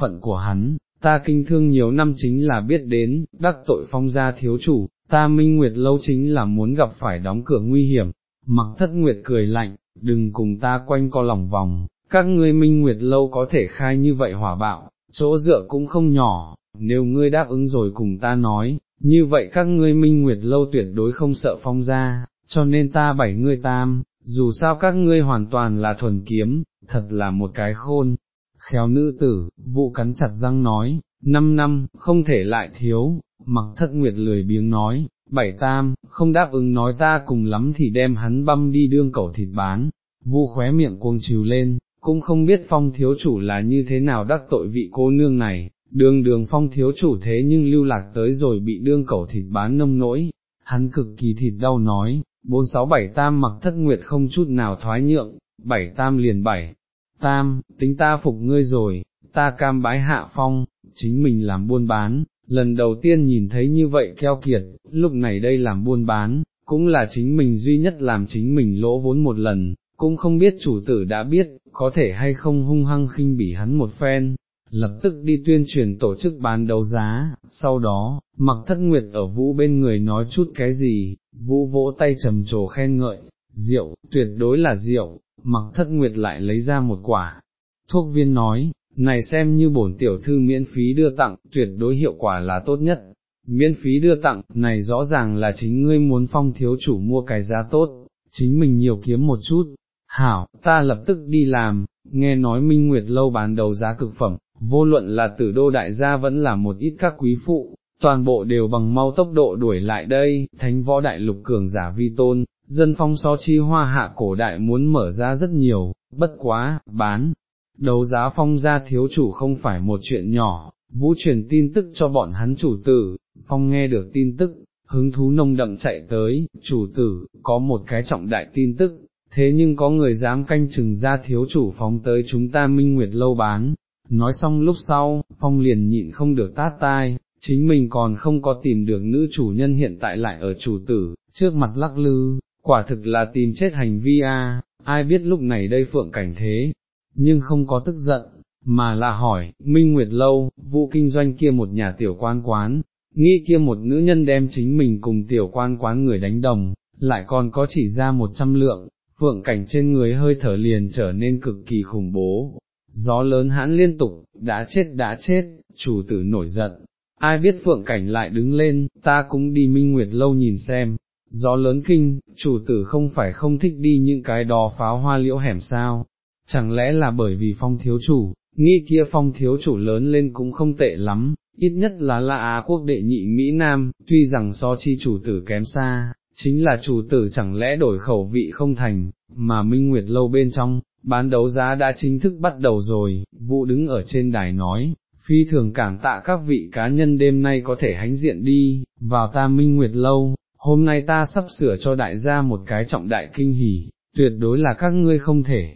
phận của hắn, ta kinh thương nhiều năm chính là biết đến, đắc tội phong gia thiếu chủ, ta minh nguyệt lâu chính là muốn gặp phải đóng cửa nguy hiểm, mặc thất nguyệt cười lạnh, đừng cùng ta quanh co lòng vòng, các ngươi minh nguyệt lâu có thể khai như vậy hỏa bạo, chỗ dựa cũng không nhỏ, nếu ngươi đáp ứng rồi cùng ta nói, như vậy các ngươi minh nguyệt lâu tuyệt đối không sợ phong ra. cho nên ta bảy ngươi tam, dù sao các ngươi hoàn toàn là thuần kiếm, thật là một cái khôn. Khéo nữ tử, vụ cắn chặt răng nói, năm năm, không thể lại thiếu, mặc thất nguyệt lười biếng nói, bảy tam, không đáp ứng nói ta cùng lắm thì đem hắn băm đi đương cẩu thịt bán, vu khóe miệng cuồng chiều lên, cũng không biết phong thiếu chủ là như thế nào đắc tội vị cô nương này, đường đường phong thiếu chủ thế nhưng lưu lạc tới rồi bị đương cẩu thịt bán nông nỗi, hắn cực kỳ thịt đau nói, bốn sáu bảy tam mặc thất nguyệt không chút nào thoái nhượng, bảy tam liền bảy, tam, tính ta phục ngươi rồi, ta cam bái hạ phong, chính mình làm buôn bán, lần đầu tiên nhìn thấy như vậy keo kiệt, lúc này đây làm buôn bán, cũng là chính mình duy nhất làm chính mình lỗ vốn một lần, cũng không biết chủ tử đã biết, có thể hay không hung hăng khinh bỉ hắn một phen, lập tức đi tuyên truyền tổ chức bán đấu giá, sau đó, mặc thất nguyệt ở vũ bên người nói chút cái gì, vũ vỗ tay trầm trồ khen ngợi, rượu, tuyệt đối là rượu, mặc thất nguyệt lại lấy ra một quả, thuốc viên nói, này xem như bổn tiểu thư miễn phí đưa tặng, tuyệt đối hiệu quả là tốt nhất. Miễn phí đưa tặng, này rõ ràng là chính ngươi muốn phong thiếu chủ mua cái giá tốt, chính mình nhiều kiếm một chút. Hảo, ta lập tức đi làm, nghe nói Minh Nguyệt lâu bán đầu giá cực phẩm, vô luận là tử đô đại gia vẫn là một ít các quý phụ, toàn bộ đều bằng mau tốc độ đuổi lại đây, thánh võ đại lục cường giả vi tôn, dân phong so chi hoa hạ cổ đại muốn mở ra rất nhiều, bất quá, bán, đấu giá phong gia thiếu chủ không phải một chuyện nhỏ, vũ truyền tin tức cho bọn hắn chủ tử, phong nghe được tin tức, hứng thú nông đậm chạy tới, chủ tử, có một cái trọng đại tin tức, thế nhưng có người dám canh chừng ra thiếu chủ phóng tới chúng ta minh nguyệt lâu bán, nói xong lúc sau, phong liền nhịn không được tát tai, chính mình còn không có tìm được nữ chủ nhân hiện tại lại ở chủ tử, trước mặt lắc lư, quả thực là tìm chết hành vi a. ai biết lúc này đây phượng cảnh thế, nhưng không có tức giận, mà là hỏi, Minh Nguyệt Lâu, vụ kinh doanh kia một nhà tiểu quan quán, nghĩ kia một nữ nhân đem chính mình cùng tiểu quan quán người đánh đồng, lại còn có chỉ ra một trăm lượng, phượng cảnh trên người hơi thở liền trở nên cực kỳ khủng bố. Gió lớn hãn liên tục, đã chết đã chết, chủ tử nổi giận, ai biết phượng cảnh lại đứng lên, ta cũng đi minh nguyệt lâu nhìn xem, gió lớn kinh, chủ tử không phải không thích đi những cái đò pháo hoa liễu hẻm sao, chẳng lẽ là bởi vì phong thiếu chủ, nghi kia phong thiếu chủ lớn lên cũng không tệ lắm, ít nhất là là Á quốc đệ nhị Mỹ Nam, tuy rằng so chi chủ tử kém xa, chính là chủ tử chẳng lẽ đổi khẩu vị không thành, mà Minh Nguyệt lâu bên trong, bán đấu giá đã chính thức bắt đầu rồi, vụ đứng ở trên đài nói, phi thường cảm tạ các vị cá nhân đêm nay có thể hánh diện đi, vào ta Minh Nguyệt lâu, hôm nay ta sắp sửa cho đại gia một cái trọng đại kinh hỉ, tuyệt đối là các ngươi không thể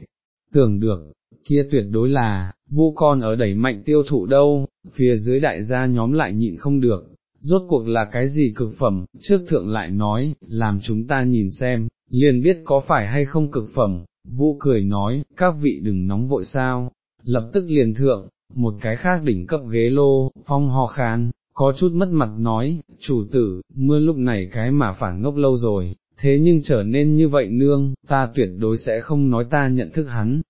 tưởng được, kia tuyệt đối là, vu con ở đẩy mạnh tiêu thụ đâu, phía dưới đại gia nhóm lại nhịn không được, rốt cuộc là cái gì cực phẩm, trước thượng lại nói, làm chúng ta nhìn xem, liền biết có phải hay không cực phẩm, vũ cười nói, các vị đừng nóng vội sao, lập tức liền thượng, một cái khác đỉnh cấp ghế lô, phong ho khan, có chút mất mặt nói, chủ tử, mưa lúc này cái mà phản ngốc lâu rồi, thế nhưng trở nên như vậy nương, ta tuyệt đối sẽ không nói ta nhận thức hắn.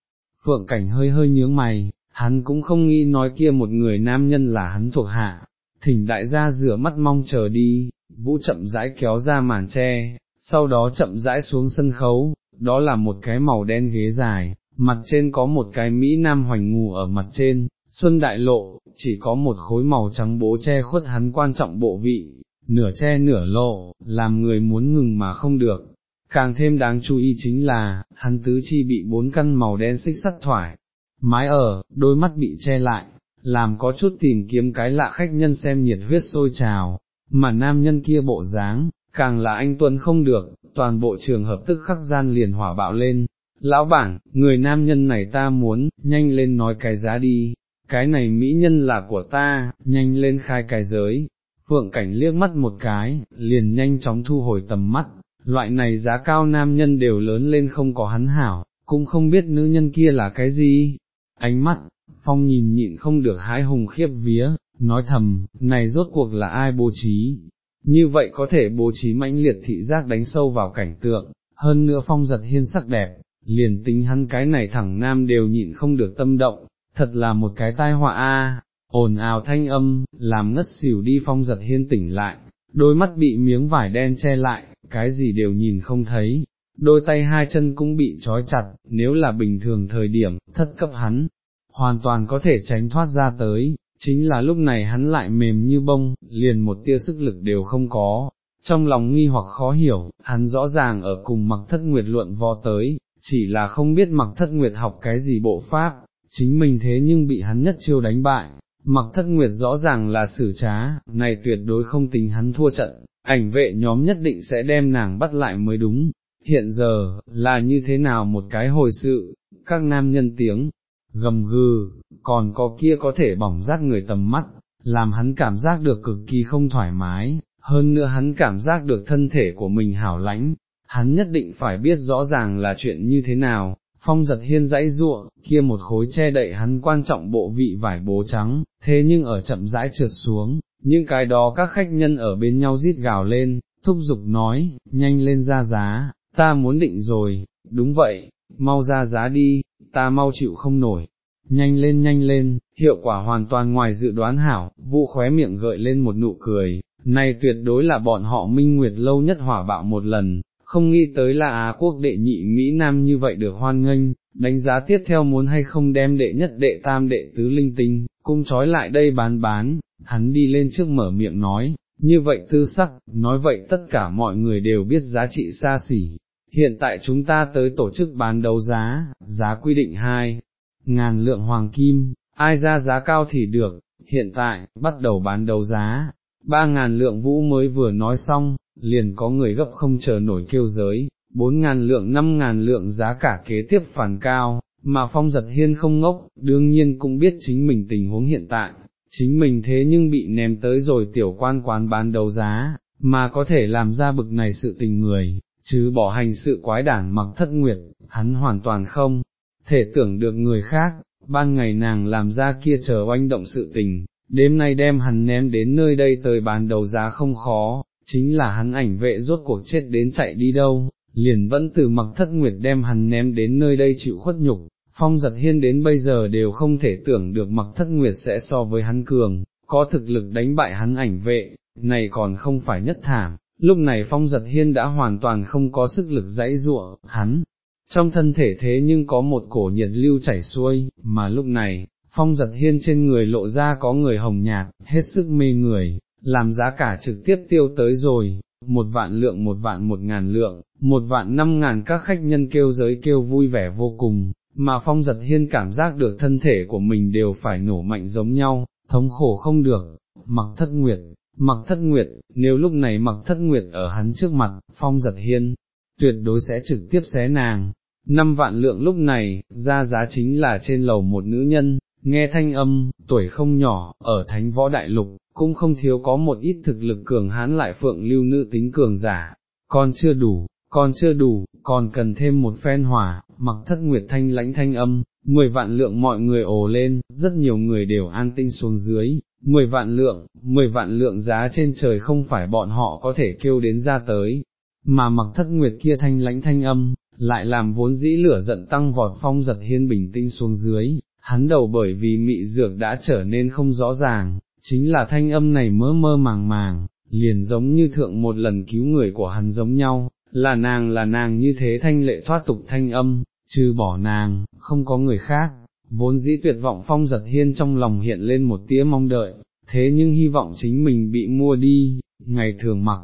Phượng cảnh hơi hơi nhướng mày, hắn cũng không nghĩ nói kia một người nam nhân là hắn thuộc hạ, thỉnh đại gia rửa mắt mong chờ đi, vũ chậm rãi kéo ra màn tre, sau đó chậm rãi xuống sân khấu, đó là một cái màu đen ghế dài, mặt trên có một cái Mỹ Nam hoành ngủ ở mặt trên, xuân đại lộ, chỉ có một khối màu trắng bố che khuất hắn quan trọng bộ vị, nửa che nửa lộ, làm người muốn ngừng mà không được. Càng thêm đáng chú ý chính là, hắn tứ chi bị bốn căn màu đen xích sắt thoải, mái ở, đôi mắt bị che lại, làm có chút tìm kiếm cái lạ khách nhân xem nhiệt huyết sôi trào, mà nam nhân kia bộ dáng, càng là anh Tuấn không được, toàn bộ trường hợp tức khắc gian liền hỏa bạo lên, lão bản, người nam nhân này ta muốn, nhanh lên nói cái giá đi, cái này mỹ nhân là của ta, nhanh lên khai cái giới. Phượng cảnh liếc mắt một cái, liền nhanh chóng thu hồi tầm mắt, loại này giá cao nam nhân đều lớn lên không có hắn hảo, cũng không biết nữ nhân kia là cái gì. Ánh mắt, phong nhìn nhịn không được hái hùng khiếp vía, nói thầm, này rốt cuộc là ai bố trí, như vậy có thể bố trí mãnh liệt thị giác đánh sâu vào cảnh tượng, hơn nữa phong giật hiên sắc đẹp, liền tính hắn cái này thẳng nam đều nhịn không được tâm động, thật là một cái tai họa a ồn ào thanh âm, làm ngất xỉu đi phong giật hiên tỉnh lại, đôi mắt bị miếng vải đen che lại, cái gì đều nhìn không thấy, đôi tay hai chân cũng bị trói chặt, nếu là bình thường thời điểm, thất cấp hắn, hoàn toàn có thể tránh thoát ra tới, chính là lúc này hắn lại mềm như bông, liền một tia sức lực đều không có, trong lòng nghi hoặc khó hiểu, hắn rõ ràng ở cùng mặc thất nguyệt luận vo tới, chỉ là không biết mặc thất nguyệt học cái gì bộ pháp, chính mình thế nhưng bị hắn nhất chiêu đánh bại, mặc thất nguyệt rõ ràng là xử trá, này tuyệt đối không tính hắn thua trận, ảnh vệ nhóm nhất định sẽ đem nàng bắt lại mới đúng, hiện giờ, là như thế nào một cái hồi sự, các nam nhân tiếng, gầm gừ, còn có kia có thể bỏng rát người tầm mắt, làm hắn cảm giác được cực kỳ không thoải mái, hơn nữa hắn cảm giác được thân thể của mình hảo lãnh, hắn nhất định phải biết rõ ràng là chuyện như thế nào, phong giật hiên dãy ruộng, kia một khối che đậy hắn quan trọng bộ vị vải bố trắng, thế nhưng ở chậm rãi trượt xuống, những cái đó các khách nhân ở bên nhau rít gào lên, thúc giục nói, nhanh lên ra giá, ta muốn định rồi, đúng vậy, mau ra giá đi, ta mau chịu không nổi, nhanh lên nhanh lên, hiệu quả hoàn toàn ngoài dự đoán hảo, vụ khóe miệng gợi lên một nụ cười, này tuyệt đối là bọn họ minh nguyệt lâu nhất hỏa bạo một lần, không nghĩ tới là Á quốc đệ nhị Mỹ Nam như vậy được hoan nghênh, đánh giá tiếp theo muốn hay không đem đệ nhất đệ tam đệ tứ linh tinh, cung trói lại đây bán bán, hắn đi lên trước mở miệng nói, như vậy tư sắc, nói vậy tất cả mọi người đều biết giá trị xa xỉ. Hiện tại chúng ta tới tổ chức bán đấu giá, giá quy định 2, ngàn lượng hoàng kim, ai ra giá cao thì được, hiện tại, bắt đầu bán đấu giá, ba ngàn lượng vũ mới vừa nói xong, liền có người gấp không chờ nổi kêu giới, bốn ngàn lượng năm ngàn lượng giá cả kế tiếp phản cao, mà phong giật hiên không ngốc, đương nhiên cũng biết chính mình tình huống hiện tại, chính mình thế nhưng bị ném tới rồi tiểu quan quán bán đấu giá, mà có thể làm ra bực này sự tình người, chứ bỏ hành sự quái đản mặc thất nguyệt, hắn hoàn toàn không thể tưởng được người khác, ban ngày nàng làm ra kia chờ oanh động sự tình, đêm nay đem hắn ném đến nơi đây tới bán đầu giá không khó, chính là hắn ảnh vệ rốt cuộc chết đến chạy đi đâu, liền vẫn từ mặc thất nguyệt đem hắn ném đến nơi đây chịu khuất nhục. Phong giật hiên đến bây giờ đều không thể tưởng được mặc thất nguyệt sẽ so với hắn cường, có thực lực đánh bại hắn ảnh vệ, này còn không phải nhất thảm, lúc này phong giật hiên đã hoàn toàn không có sức lực dãy dụa, hắn, trong thân thể thế nhưng có một cổ nhiệt lưu chảy xuôi, mà lúc này, phong giật hiên trên người lộ ra có người hồng nhạt, hết sức mê người, làm giá cả trực tiếp tiêu tới rồi, một vạn lượng một vạn một ngàn lượng, một vạn năm ngàn các khách nhân kêu giới kêu vui vẻ vô cùng, mà phong giật hiên cảm giác được thân thể của mình đều phải nổ mạnh giống nhau, thống khổ không được, mặc thất nguyệt, mặc thất nguyệt, nếu lúc này mặc thất nguyệt ở hắn trước mặt, phong giật hiên, tuyệt đối sẽ trực tiếp xé nàng. Năm vạn lượng lúc này, ra giá chính là trên lầu một nữ nhân, nghe thanh âm, tuổi không nhỏ, ở thánh võ đại lục, cũng không thiếu có một ít thực lực cường hán lại phượng lưu nữ tính cường giả, còn chưa đủ, còn chưa đủ, còn cần thêm một phen hỏa, mặc thất nguyệt thanh lãnh thanh âm, mười vạn lượng mọi người ồ lên, rất nhiều người đều an tinh xuống dưới, mười vạn lượng, mười vạn lượng giá trên trời không phải bọn họ có thể kêu đến ra tới, mà mặc thất nguyệt kia thanh lãnh thanh âm, lại làm vốn dĩ lửa giận tăng vọt phong giật hiên bình tinh xuống dưới, hắn đầu bởi vì mị dược đã trở nên không rõ ràng, chính là thanh âm này mơ mơ màng màng, liền giống như thượng một lần cứu người của hắn giống nhau, là nàng là nàng như thế thanh lệ thoát tục thanh âm, trừ bỏ nàng, không có người khác, vốn dĩ tuyệt vọng phong giật hiên trong lòng hiện lên một tia mong đợi, thế nhưng hy vọng chính mình bị mua đi, ngày thường mặc.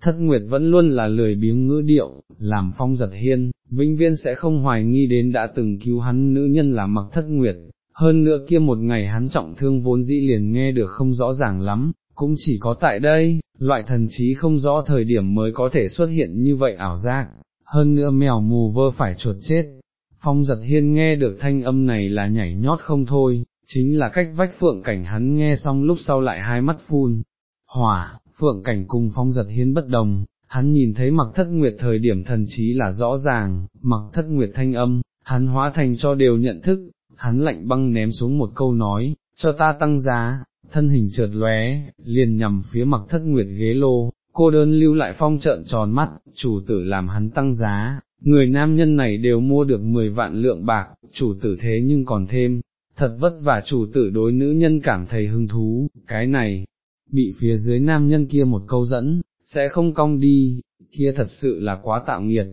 Thất Nguyệt vẫn luôn là lười biếng ngữ điệu, làm phong giật hiên, vĩnh viên sẽ không hoài nghi đến đã từng cứu hắn nữ nhân là mặc thất Nguyệt, hơn nữa kia một ngày hắn trọng thương vốn dĩ liền nghe được không rõ ràng lắm, cũng chỉ có tại đây, loại thần trí không rõ thời điểm mới có thể xuất hiện như vậy ảo giác, hơn nữa mèo mù vơ phải chuột chết, phong giật hiên nghe được thanh âm này là nhảy nhót không thôi, chính là cách vách phượng cảnh hắn nghe xong lúc sau lại hai mắt phun, hỏa, phượng cảnh cùng phong giật hiên bất đồng, hắn nhìn thấy mặc thất nguyệt thời điểm thần trí là rõ ràng, mặc thất nguyệt thanh âm, hắn hóa thành cho đều nhận thức, hắn lạnh băng ném xuống một câu nói, cho ta tăng giá, thân hình chợt lóe, liền nhằm phía mặc thất nguyệt ghế lô, cô đơn lưu lại phong trợn tròn mắt, chủ tử làm hắn tăng giá, người nam nhân này đều mua được 10 vạn lượng bạc, chủ tử thế nhưng còn thêm, thật vất vả chủ tử đối nữ nhân cảm thấy hứng thú, cái này, bị phía dưới nam nhân kia một câu dẫn, sẽ không cong đi, kia thật sự là quá tạo nghiệt.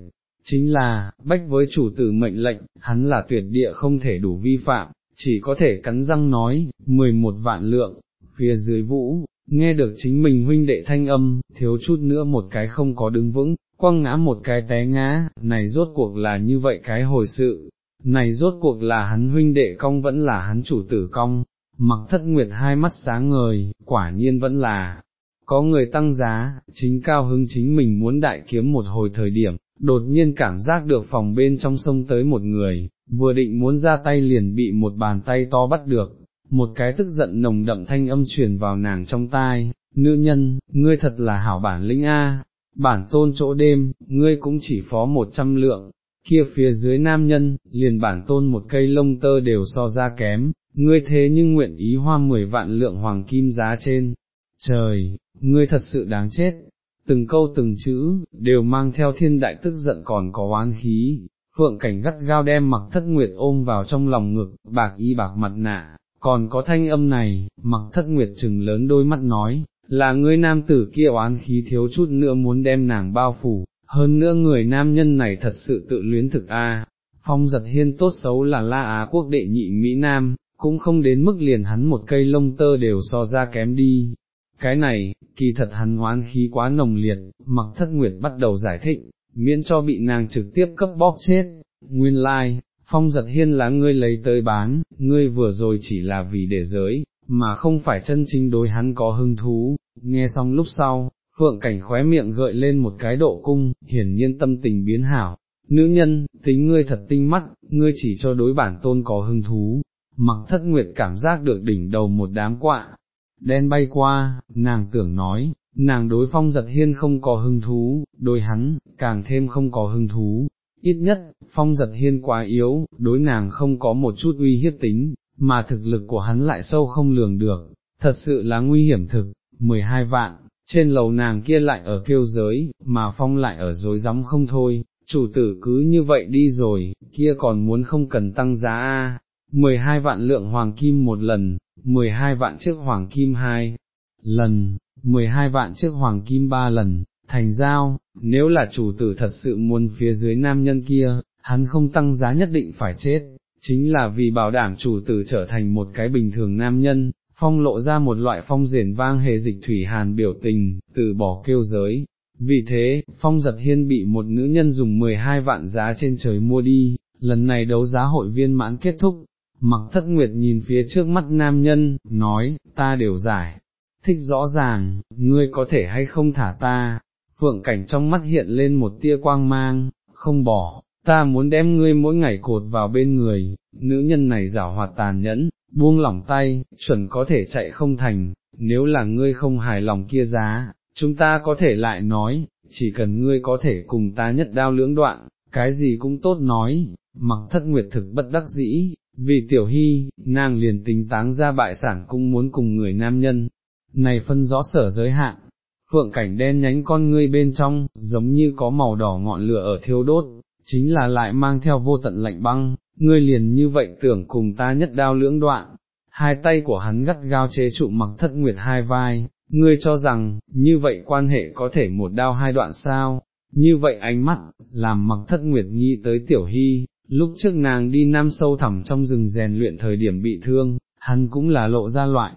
Chính là, bách với chủ tử mệnh lệnh, hắn là tuyệt địa không thể đủ vi phạm, chỉ có thể cắn răng nói, 11 vạn lượng, phía dưới vũ, nghe được chính mình huynh đệ thanh âm, thiếu chút nữa một cái không có đứng vững, quăng ngã một cái té ngã, này rốt cuộc là như vậy cái hồi sự, này rốt cuộc là hắn huynh đệ cong vẫn là hắn chủ tử cong, mặc thất nguyệt hai mắt sáng ngời, quả nhiên vẫn là, có người tăng giá, chính cao hứng chính mình muốn đại kiếm một hồi thời điểm, đột nhiên cảm giác được phòng bên trong sông tới một người, vừa định muốn ra tay liền bị một bàn tay to bắt được, một cái tức giận nồng đậm thanh âm truyền vào nàng trong tai, nữ nhân, ngươi thật là hảo bản lĩnh A, bản tôn chỗ đêm, ngươi cũng chỉ phó một trăm lượng, kia phía dưới nam nhân, liền bản tôn một cây lông tơ đều so ra kém, ngươi thế nhưng nguyện ý hoa mười vạn lượng hoàng kim giá trên, trời, ngươi thật sự đáng chết, từng câu từng chữ, đều mang theo thiên đại tức giận còn có oán khí, phượng cảnh gắt gao đem mặc thất nguyệt ôm vào trong lòng ngực, bạc y bạc mặt nạ, còn có thanh âm này, mặc thất nguyệt chừng lớn đôi mắt nói, là người nam tử kia oán khí thiếu chút nữa muốn đem nàng bao phủ, hơn nữa người nam nhân này thật sự tự luyến thực a. Phong giật hiên tốt xấu là La Á quốc đệ nhị Mỹ Nam, cũng không đến mức liền hắn một cây lông tơ đều so ra kém đi. Cái này, kỳ thật hắn hoán khí quá nồng liệt, mặc thất nguyệt bắt đầu giải thích, miễn cho bị nàng trực tiếp cấp bóp chết, nguyên lai, like, phong giật hiên là ngươi lấy tới bán, ngươi vừa rồi chỉ là vì để giới, mà không phải chân chính đối hắn có hứng thú, nghe xong lúc sau, phượng cảnh khóe miệng gợi lên một cái độ cung, hiển nhiên tâm tình biến hảo, nữ nhân, tính ngươi thật tinh mắt, ngươi chỉ cho đối bản tôn có hứng thú, mặc thất nguyệt cảm giác được đỉnh đầu một đám quạ, đen bay qua, nàng tưởng nói, nàng đối phong giật hiên không có hứng thú, đối hắn, càng thêm không có hứng thú, ít nhất, phong giật hiên quá yếu, đối nàng không có một chút uy hiếp tính, mà thực lực của hắn lại sâu không lường được, thật sự là nguy hiểm thực, 12 vạn, trên lầu nàng kia lại ở kêu giới, mà phong lại ở dối rắm không thôi, chủ tử cứ như vậy đi rồi, kia còn muốn không cần tăng giá a. 12 vạn lượng hoàng kim một lần, 12 vạn chiếc hoàng kim hai lần, 12 vạn chiếc hoàng kim ba lần, thành giao, nếu là chủ tử thật sự muốn phía dưới nam nhân kia, hắn không tăng giá nhất định phải chết, chính là vì bảo đảm chủ tử trở thành một cái bình thường nam nhân, phong lộ ra một loại phong rền vang hề dịch thủy hàn biểu tình, từ bỏ kêu giới. Vì thế, phong giật hiên bị một nữ nhân dùng 12 vạn giá trên trời mua đi, lần này đấu giá hội viên mãn kết thúc, mặc thất nguyệt nhìn phía trước mắt nam nhân, nói, ta đều giải, thích rõ ràng, ngươi có thể hay không thả ta, phượng cảnh trong mắt hiện lên một tia quang mang, không bỏ, ta muốn đem ngươi mỗi ngày cột vào bên người, nữ nhân này giả hoạt tàn nhẫn, buông lỏng tay, chuẩn có thể chạy không thành, nếu là ngươi không hài lòng kia giá, chúng ta có thể lại nói, chỉ cần ngươi có thể cùng ta nhất đao lưỡng đoạn, cái gì cũng tốt nói, mặc thất nguyệt thực bất đắc dĩ, vì tiểu hy, nàng liền tính táng ra bại sản cũng muốn cùng người nam nhân, này phân rõ sở giới hạn, phượng cảnh đen nhánh con ngươi bên trong, giống như có màu đỏ ngọn lửa ở thiêu đốt, chính là lại mang theo vô tận lạnh băng, ngươi liền như vậy tưởng cùng ta nhất đao lưỡng đoạn, hai tay của hắn gắt gao chế trụ mặc thất nguyệt hai vai, ngươi cho rằng, như vậy quan hệ có thể một đao hai đoạn sao, như vậy ánh mắt, làm mặc thất nguyệt nghĩ tới tiểu hy, lúc trước nàng đi nam sâu thẳm trong rừng rèn luyện thời điểm bị thương, hắn cũng là lộ ra loại,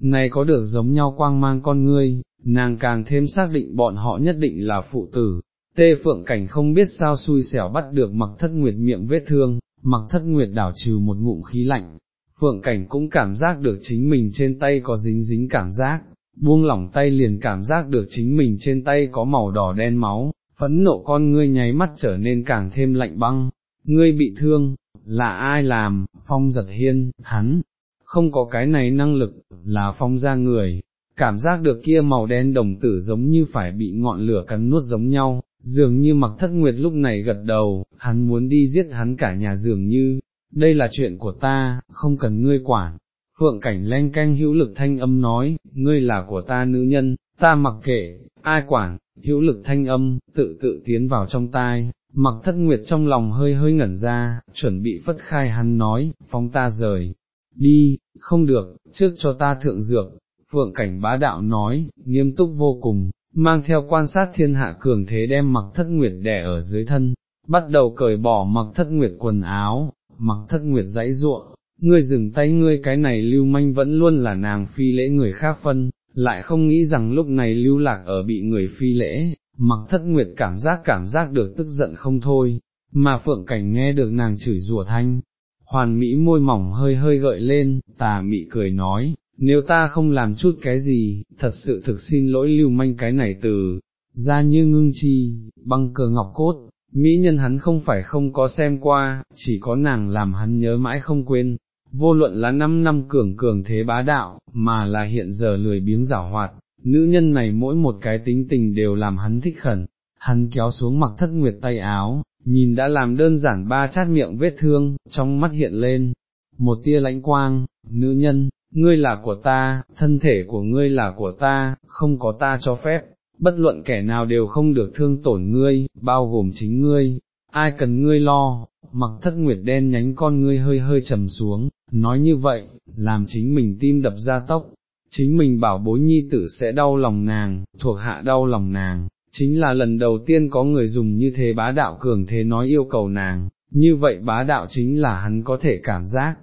này có được giống nhau quang mang con ngươi, nàng càng thêm xác định bọn họ nhất định là phụ tử. Tê Phượng Cảnh không biết sao xui xẻo bắt được mặc thất nguyệt miệng vết thương, mặc thất nguyệt đảo trừ một ngụm khí lạnh, Phượng Cảnh cũng cảm giác được chính mình trên tay có dính dính cảm giác, buông lỏng tay liền cảm giác được chính mình trên tay có màu đỏ đen máu, phẫn nộ con ngươi nháy mắt trở nên càng thêm lạnh băng, ngươi bị thương, là ai làm, phong giật hiên, hắn, không có cái này năng lực, là phong ra người, cảm giác được kia màu đen đồng tử giống như phải bị ngọn lửa cắn nuốt giống nhau, dường như mặc thất nguyệt lúc này gật đầu, hắn muốn đi giết hắn cả nhà dường như, đây là chuyện của ta, không cần ngươi quản. Phượng cảnh len canh hữu lực thanh âm nói, ngươi là của ta nữ nhân, ta mặc kệ, ai quản, hữu lực thanh âm, tự tự tiến vào trong tai, mặc thất nguyệt trong lòng hơi hơi ngẩn ra, chuẩn bị phất khai hắn nói, phóng ta rời, đi, không được, trước cho ta thượng dược, phượng cảnh bá đạo nói, nghiêm túc vô cùng, mang theo quan sát thiên hạ cường thế đem mặc thất nguyệt đẻ ở dưới thân, bắt đầu cởi bỏ mặc thất nguyệt quần áo, mặc thất nguyệt dãy ruộng, ngươi dừng tay ngươi cái này lưu manh vẫn luôn là nàng phi lễ người khác phân, lại không nghĩ rằng lúc này lưu lạc ở bị người phi lễ, mặc thất nguyệt cảm giác cảm giác được tức giận không thôi, mà phượng cảnh nghe được nàng chửi rủa thanh, hoàn mỹ môi mỏng hơi hơi gợi lên, tà mị cười nói, nếu ta không làm chút cái gì, thật sự thực xin lỗi lưu manh cái này từ, ra như ngưng chi, băng cờ ngọc cốt, mỹ nhân hắn không phải không có xem qua, chỉ có nàng làm hắn nhớ mãi không quên, vô luận là năm năm cường cường thế bá đạo, mà là hiện giờ lười biếng giảo hoạt, nữ nhân này mỗi một cái tính tình đều làm hắn thích khẩn, hắn kéo xuống mặc thất nguyệt tay áo, nhìn đã làm đơn giản ba chát miệng vết thương, trong mắt hiện lên, một tia lãnh quang, nữ nhân, ngươi là của ta, thân thể của ngươi là của ta, không có ta cho phép, bất luận kẻ nào đều không được thương tổn ngươi, bao gồm chính ngươi, ai cần ngươi lo, mặc thất nguyệt đen nhánh con ngươi hơi hơi trầm xuống, nói như vậy, làm chính mình tim đập ra tốc, chính mình bảo bối nhi tử sẽ đau lòng nàng, thuộc hạ đau lòng nàng, chính là lần đầu tiên có người dùng như thế bá đạo cường thế nói yêu cầu nàng, như vậy bá đạo chính là hắn có thể cảm giác,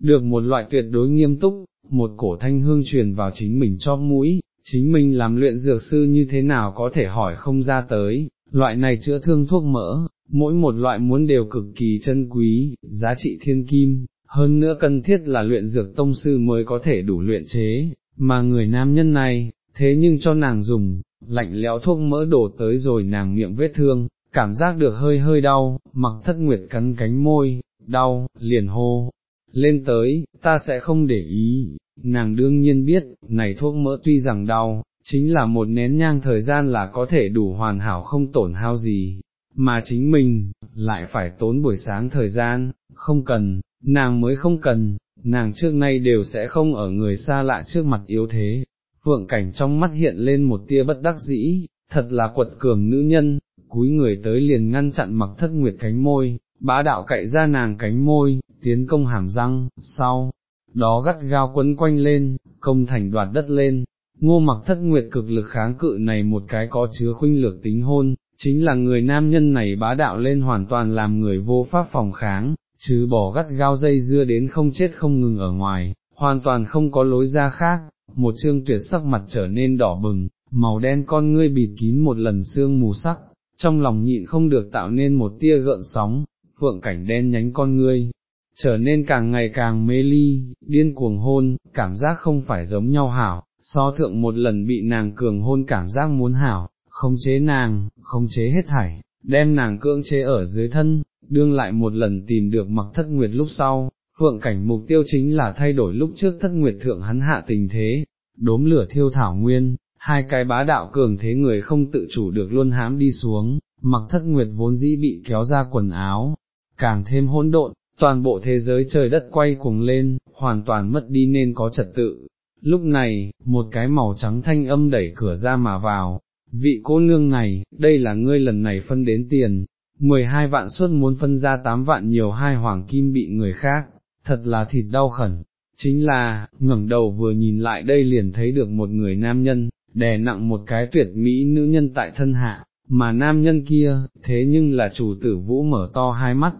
được một loại tuyệt đối nghiêm túc, một cổ thanh hương truyền vào chính mình cho mũi, chính mình làm luyện dược sư như thế nào có thể hỏi không ra tới, loại này chữa thương thuốc mỡ, mỗi một loại muốn đều cực kỳ chân quý, giá trị thiên kim, hơn nữa cần thiết là luyện dược tông sư mới có thể đủ luyện chế, mà người nam nhân này, thế nhưng cho nàng dùng, lạnh lẽo thuốc mỡ đổ tới rồi nàng miệng vết thương, cảm giác được hơi hơi đau, mặc thất nguyệt cắn cánh môi, đau, liền hô, lên tới, ta sẽ không để ý, nàng đương nhiên biết, này thuốc mỡ tuy rằng đau, chính là một nén nhang thời gian là có thể đủ hoàn hảo không tổn hao gì, mà chính mình, lại phải tốn buổi sáng thời gian, không cần, nàng mới không cần, nàng trước nay đều sẽ không ở người xa lạ trước mặt yếu thế. Phượng cảnh trong mắt hiện lên một tia bất đắc dĩ, thật là quật cường nữ nhân, cúi người tới liền ngăn chặn mặc thất nguyệt cánh môi, bá đạo cậy ra nàng cánh môi, tiến công hàm răng, sau, đó gắt gao quấn quanh lên, công thành đoạt đất lên, ngô mặc thất nguyệt cực lực kháng cự này một cái có chứa khuynh lược tính hôn, chính là người nam nhân này bá đạo lên hoàn toàn làm người vô pháp phòng kháng, chứ bỏ gắt gao dây dưa đến không chết không ngừng ở ngoài, hoàn toàn không có lối ra khác, một chương tuyệt sắc mặt trở nên đỏ bừng, màu đen con ngươi bịt kín một lần xương mù sắc, trong lòng nhịn không được tạo nên một tia gợn sóng, phượng cảnh đen nhánh con ngươi, trở nên càng ngày càng mê ly, điên cuồng hôn, cảm giác không phải giống nhau hảo, so thượng một lần bị nàng cường hôn cảm giác muốn hảo, không chế nàng, không chế hết thảy, đem nàng cưỡng chế ở dưới thân, đương lại một lần tìm được mặc thất nguyệt lúc sau, phượng cảnh mục tiêu chính là thay đổi lúc trước thất nguyệt thượng hắn hạ tình thế, đốm lửa thiêu thảo nguyên, hai cái bá đạo cường thế người không tự chủ được luôn hám đi xuống, mặc thất nguyệt vốn dĩ bị kéo ra quần áo, càng thêm hỗn độn, toàn bộ thế giới trời đất quay cuồng lên, hoàn toàn mất đi nên có trật tự. Lúc này, một cái màu trắng thanh âm đẩy cửa ra mà vào, vị cô nương này, đây là ngươi lần này phân đến tiền, 12 vạn suất muốn phân ra 8 vạn nhiều hai hoàng kim bị người khác, thật là thịt đau khẩn, chính là, ngẩng đầu vừa nhìn lại đây liền thấy được một người nam nhân, đè nặng một cái tuyệt mỹ nữ nhân tại thân hạ, mà nam nhân kia, thế nhưng là chủ tử vũ mở to hai mắt,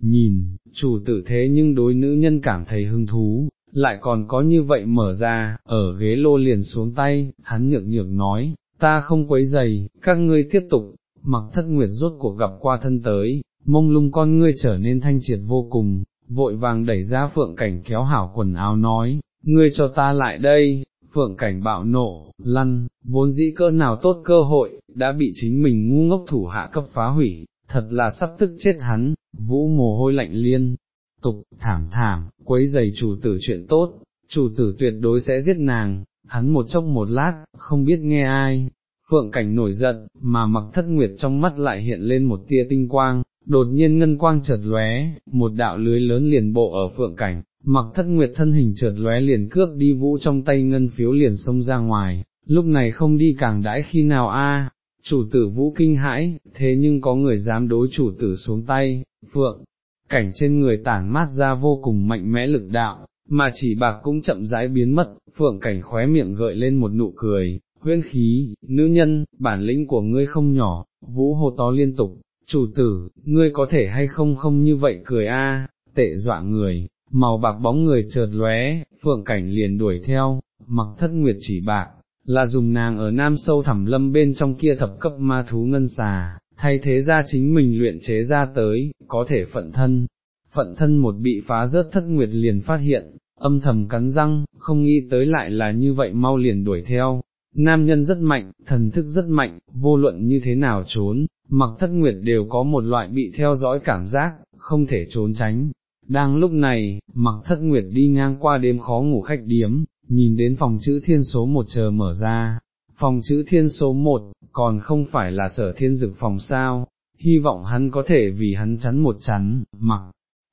nhìn, chủ tử thế nhưng đối nữ nhân cảm thấy hứng thú, lại còn có như vậy mở ra, ở ghế lô liền xuống tay, hắn nhược nhược nói, ta không quấy giày, các ngươi tiếp tục, mặc thất nguyệt rốt cuộc gặp qua thân tới, mông lung con ngươi trở nên thanh triệt vô cùng, vội vàng đẩy ra phượng cảnh kéo hảo quần áo nói, ngươi cho ta lại đây, phượng cảnh bạo nổ, lăn, vốn dĩ cơ nào tốt cơ hội, đã bị chính mình ngu ngốc thủ hạ cấp phá hủy, thật là sắp tức chết hắn, vũ mồ hôi lạnh liên, tục, thảm thảm, quấy giày chủ tử chuyện tốt, chủ tử tuyệt đối sẽ giết nàng, hắn một chốc một lát, không biết nghe ai, phượng cảnh nổi giận, mà mặc thất nguyệt trong mắt lại hiện lên một tia tinh quang, đột nhiên ngân quang chợt lóe, một đạo lưới lớn liền bộ ở phượng cảnh, mặc thất nguyệt thân hình chợt lóe liền cướp đi vũ trong tay ngân phiếu liền xông ra ngoài, lúc này không đi càng đãi khi nào a? Chủ tử vũ kinh hãi, thế nhưng có người dám đối chủ tử xuống tay, phượng, cảnh trên người tản mát ra vô cùng mạnh mẽ lực đạo, mà chỉ bạc cũng chậm rãi biến mất, phượng cảnh khóe miệng gợi lên một nụ cười, huyễn khí, nữ nhân, bản lĩnh của ngươi không nhỏ, vũ hô to liên tục, chủ tử, ngươi có thể hay không không như vậy cười a, tệ dọa người, màu bạc bóng người chợt lóe, phượng cảnh liền đuổi theo, mặc thất nguyệt chỉ bạc, là dùng nàng ở nam sâu thẳm lâm bên trong kia thập cấp ma thú ngân xà, thay thế ra chính mình luyện chế ra tới, có thể phận thân. Phận thân một bị phá rớt thất nguyệt liền phát hiện, âm thầm cắn răng, không nghĩ tới lại là như vậy mau liền đuổi theo. Nam nhân rất mạnh, thần thức rất mạnh, vô luận như thế nào trốn, mặc thất nguyệt đều có một loại bị theo dõi cảm giác, không thể trốn tránh. Đang lúc này, mặc thất nguyệt đi ngang qua đêm khó ngủ khách điếm, nhìn đến phòng chữ thiên số một chờ mở ra, phòng chữ thiên số một, còn không phải là sở thiên dực phòng sao, hy vọng hắn có thể vì hắn chắn một chắn, mặc,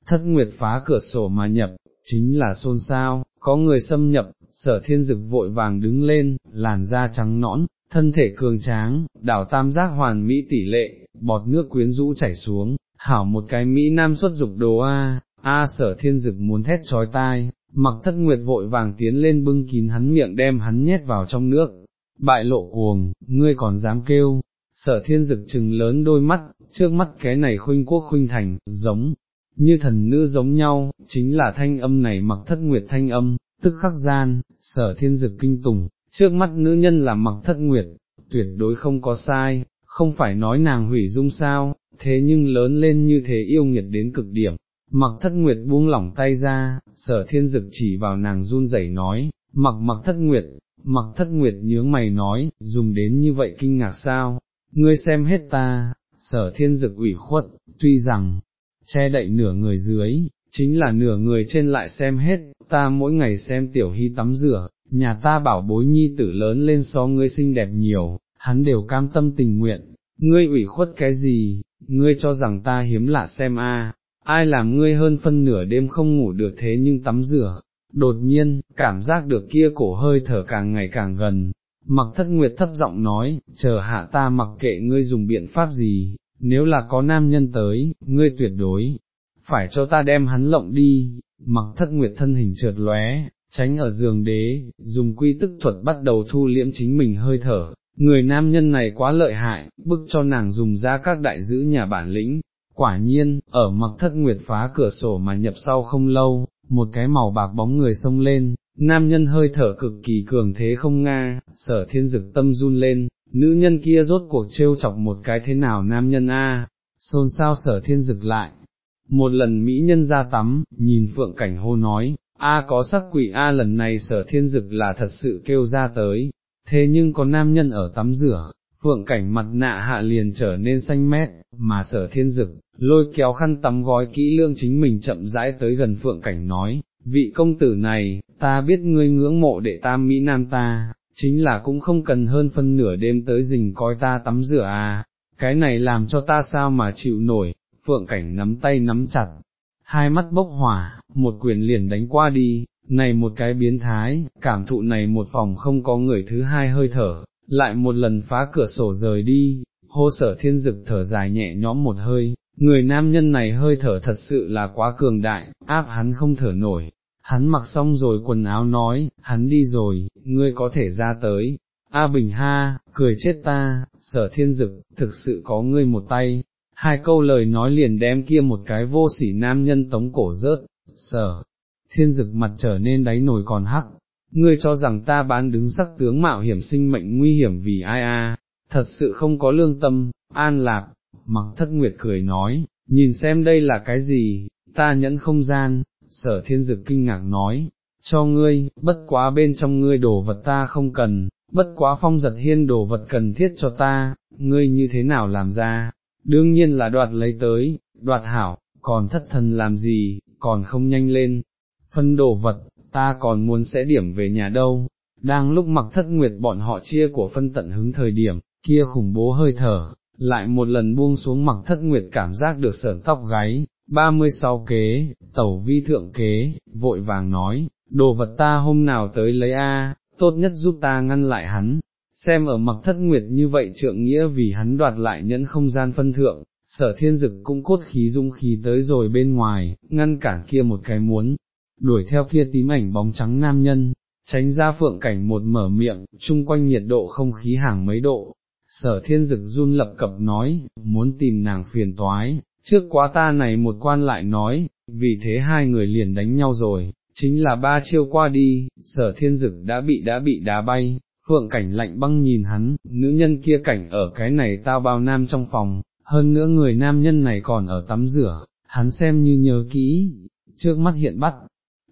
thất nguyệt phá cửa sổ mà nhập, chính là xôn xao, có người xâm nhập, sở thiên dực vội vàng đứng lên, làn da trắng nõn, thân thể cường tráng, đảo tam giác hoàn mỹ tỷ lệ, bọt nước quyến rũ chảy xuống, hảo một cái Mỹ Nam xuất dục đồ A, A sở thiên dực muốn thét trói tai, mặc thất nguyệt vội vàng tiến lên bưng kín hắn miệng đem hắn nhét vào trong nước, bại lộ cuồng, ngươi còn dám kêu, sở thiên dực trừng lớn đôi mắt, trước mắt cái này khuynh quốc khuynh thành, giống, như thần nữ giống nhau, chính là thanh âm này mặc thất nguyệt thanh âm, tức khắc gian, sở thiên dực kinh tùng, trước mắt nữ nhân là mặc thất nguyệt, tuyệt đối không có sai, không phải nói nàng hủy dung sao, thế nhưng lớn lên như thế yêu nghiệt đến cực điểm, Mặc thất nguyệt buông lỏng tay ra, sở thiên dực chỉ vào nàng run rẩy nói, mặc mặc thất nguyệt, mặc thất nguyệt nhướng mày nói, dùng đến như vậy kinh ngạc sao, ngươi xem hết ta, sở thiên dực ủy khuất, tuy rằng, che đậy nửa người dưới, chính là nửa người trên lại xem hết, ta mỗi ngày xem tiểu hy tắm rửa, nhà ta bảo bối nhi tử lớn lên so ngươi xinh đẹp nhiều, hắn đều cam tâm tình nguyện, ngươi ủy khuất cái gì, ngươi cho rằng ta hiếm lạ xem a, ai làm ngươi hơn phân nửa đêm không ngủ được thế nhưng tắm rửa, đột nhiên, cảm giác được kia cổ hơi thở càng ngày càng gần, mặc thất nguyệt thấp giọng nói, chờ hạ ta mặc kệ ngươi dùng biện pháp gì, nếu là có nam nhân tới, ngươi tuyệt đối, phải cho ta đem hắn lộng đi, mặc thất nguyệt thân hình trượt lóe, tránh ở giường đế, dùng quy tức thuật bắt đầu thu liễm chính mình hơi thở. Người nam nhân này quá lợi hại, bức cho nàng dùng ra các đại giữ nhà bản lĩnh, Quả nhiên, ở mặc thất nguyệt phá cửa sổ mà nhập sau không lâu, một cái màu bạc bóng người xông lên, nam nhân hơi thở cực kỳ cường thế không nga, sở thiên dực tâm run lên, nữ nhân kia rốt cuộc trêu chọc một cái thế nào nam nhân a, xôn xao sở thiên dực lại. Một lần Mỹ nhân ra tắm, nhìn phượng cảnh hô nói, a có sắc quỷ a lần này sở thiên dực là thật sự kêu ra tới, thế nhưng có nam nhân ở tắm rửa, phượng cảnh mặt nạ hạ liền trở nên xanh mét, mà sở thiên dực, lôi kéo khăn tắm gói kỹ lương chính mình chậm rãi tới gần phượng cảnh nói, vị công tử này, ta biết ngươi ngưỡng mộ đệ tam Mỹ Nam ta, chính là cũng không cần hơn phân nửa đêm tới rình coi ta tắm rửa à, cái này làm cho ta sao mà chịu nổi, phượng cảnh nắm tay nắm chặt, hai mắt bốc hỏa, một quyền liền đánh qua đi, này một cái biến thái, cảm thụ này một phòng không có người thứ hai hơi thở, lại một lần phá cửa sổ rời đi, hô sở thiên dực thở dài nhẹ nhõm một hơi, người nam nhân này hơi thở thật sự là quá cường đại, áp hắn không thở nổi, hắn mặc xong rồi quần áo nói, hắn đi rồi, ngươi có thể ra tới, A Bình ha, cười chết ta, sở thiên dực, thực sự có ngươi một tay, hai câu lời nói liền đem kia một cái vô sỉ nam nhân tống cổ rớt, sở, thiên dực mặt trở nên đáy nổi còn hắc, ngươi cho rằng ta bán đứng sắc tướng mạo hiểm sinh mệnh nguy hiểm vì ai a? thật sự không có lương tâm, an lạc, mặc thất nguyệt cười nói, nhìn xem đây là cái gì, ta nhẫn không gian, sở thiên dực kinh ngạc nói, cho ngươi, bất quá bên trong ngươi đồ vật ta không cần, bất quá phong giật hiên đồ vật cần thiết cho ta, ngươi như thế nào làm ra, đương nhiên là đoạt lấy tới, đoạt hảo, còn thất thần làm gì, còn không nhanh lên, phân đồ vật, ta còn muốn sẽ điểm về nhà đâu, đang lúc mặc thất nguyệt bọn họ chia của phân tận hứng thời điểm, kia khủng bố hơi thở, lại một lần buông xuống mặc thất nguyệt cảm giác được sởn tóc gáy, 36 kế, tẩu vi thượng kế, vội vàng nói, đồ vật ta hôm nào tới lấy A, tốt nhất giúp ta ngăn lại hắn, xem ở mặc thất nguyệt như vậy trượng nghĩa vì hắn đoạt lại nhẫn không gian phân thượng, sở thiên dực cũng cốt khí dung khí tới rồi bên ngoài, ngăn cản kia một cái muốn, đuổi theo kia tím ảnh bóng trắng nam nhân, tránh ra phượng cảnh một mở miệng, chung quanh nhiệt độ không khí hàng mấy độ. Sở thiên dực run lập cập nói, muốn tìm nàng phiền toái, trước quá ta này một quan lại nói, vì thế hai người liền đánh nhau rồi, chính là ba chiêu qua đi, sở thiên dực đã bị đã bị đá bay, phượng cảnh lạnh băng nhìn hắn, nữ nhân kia cảnh ở cái này tao bao nam trong phòng, hơn nữa người nam nhân này còn ở tắm rửa, hắn xem như nhớ kỹ, trước mắt hiện bắt.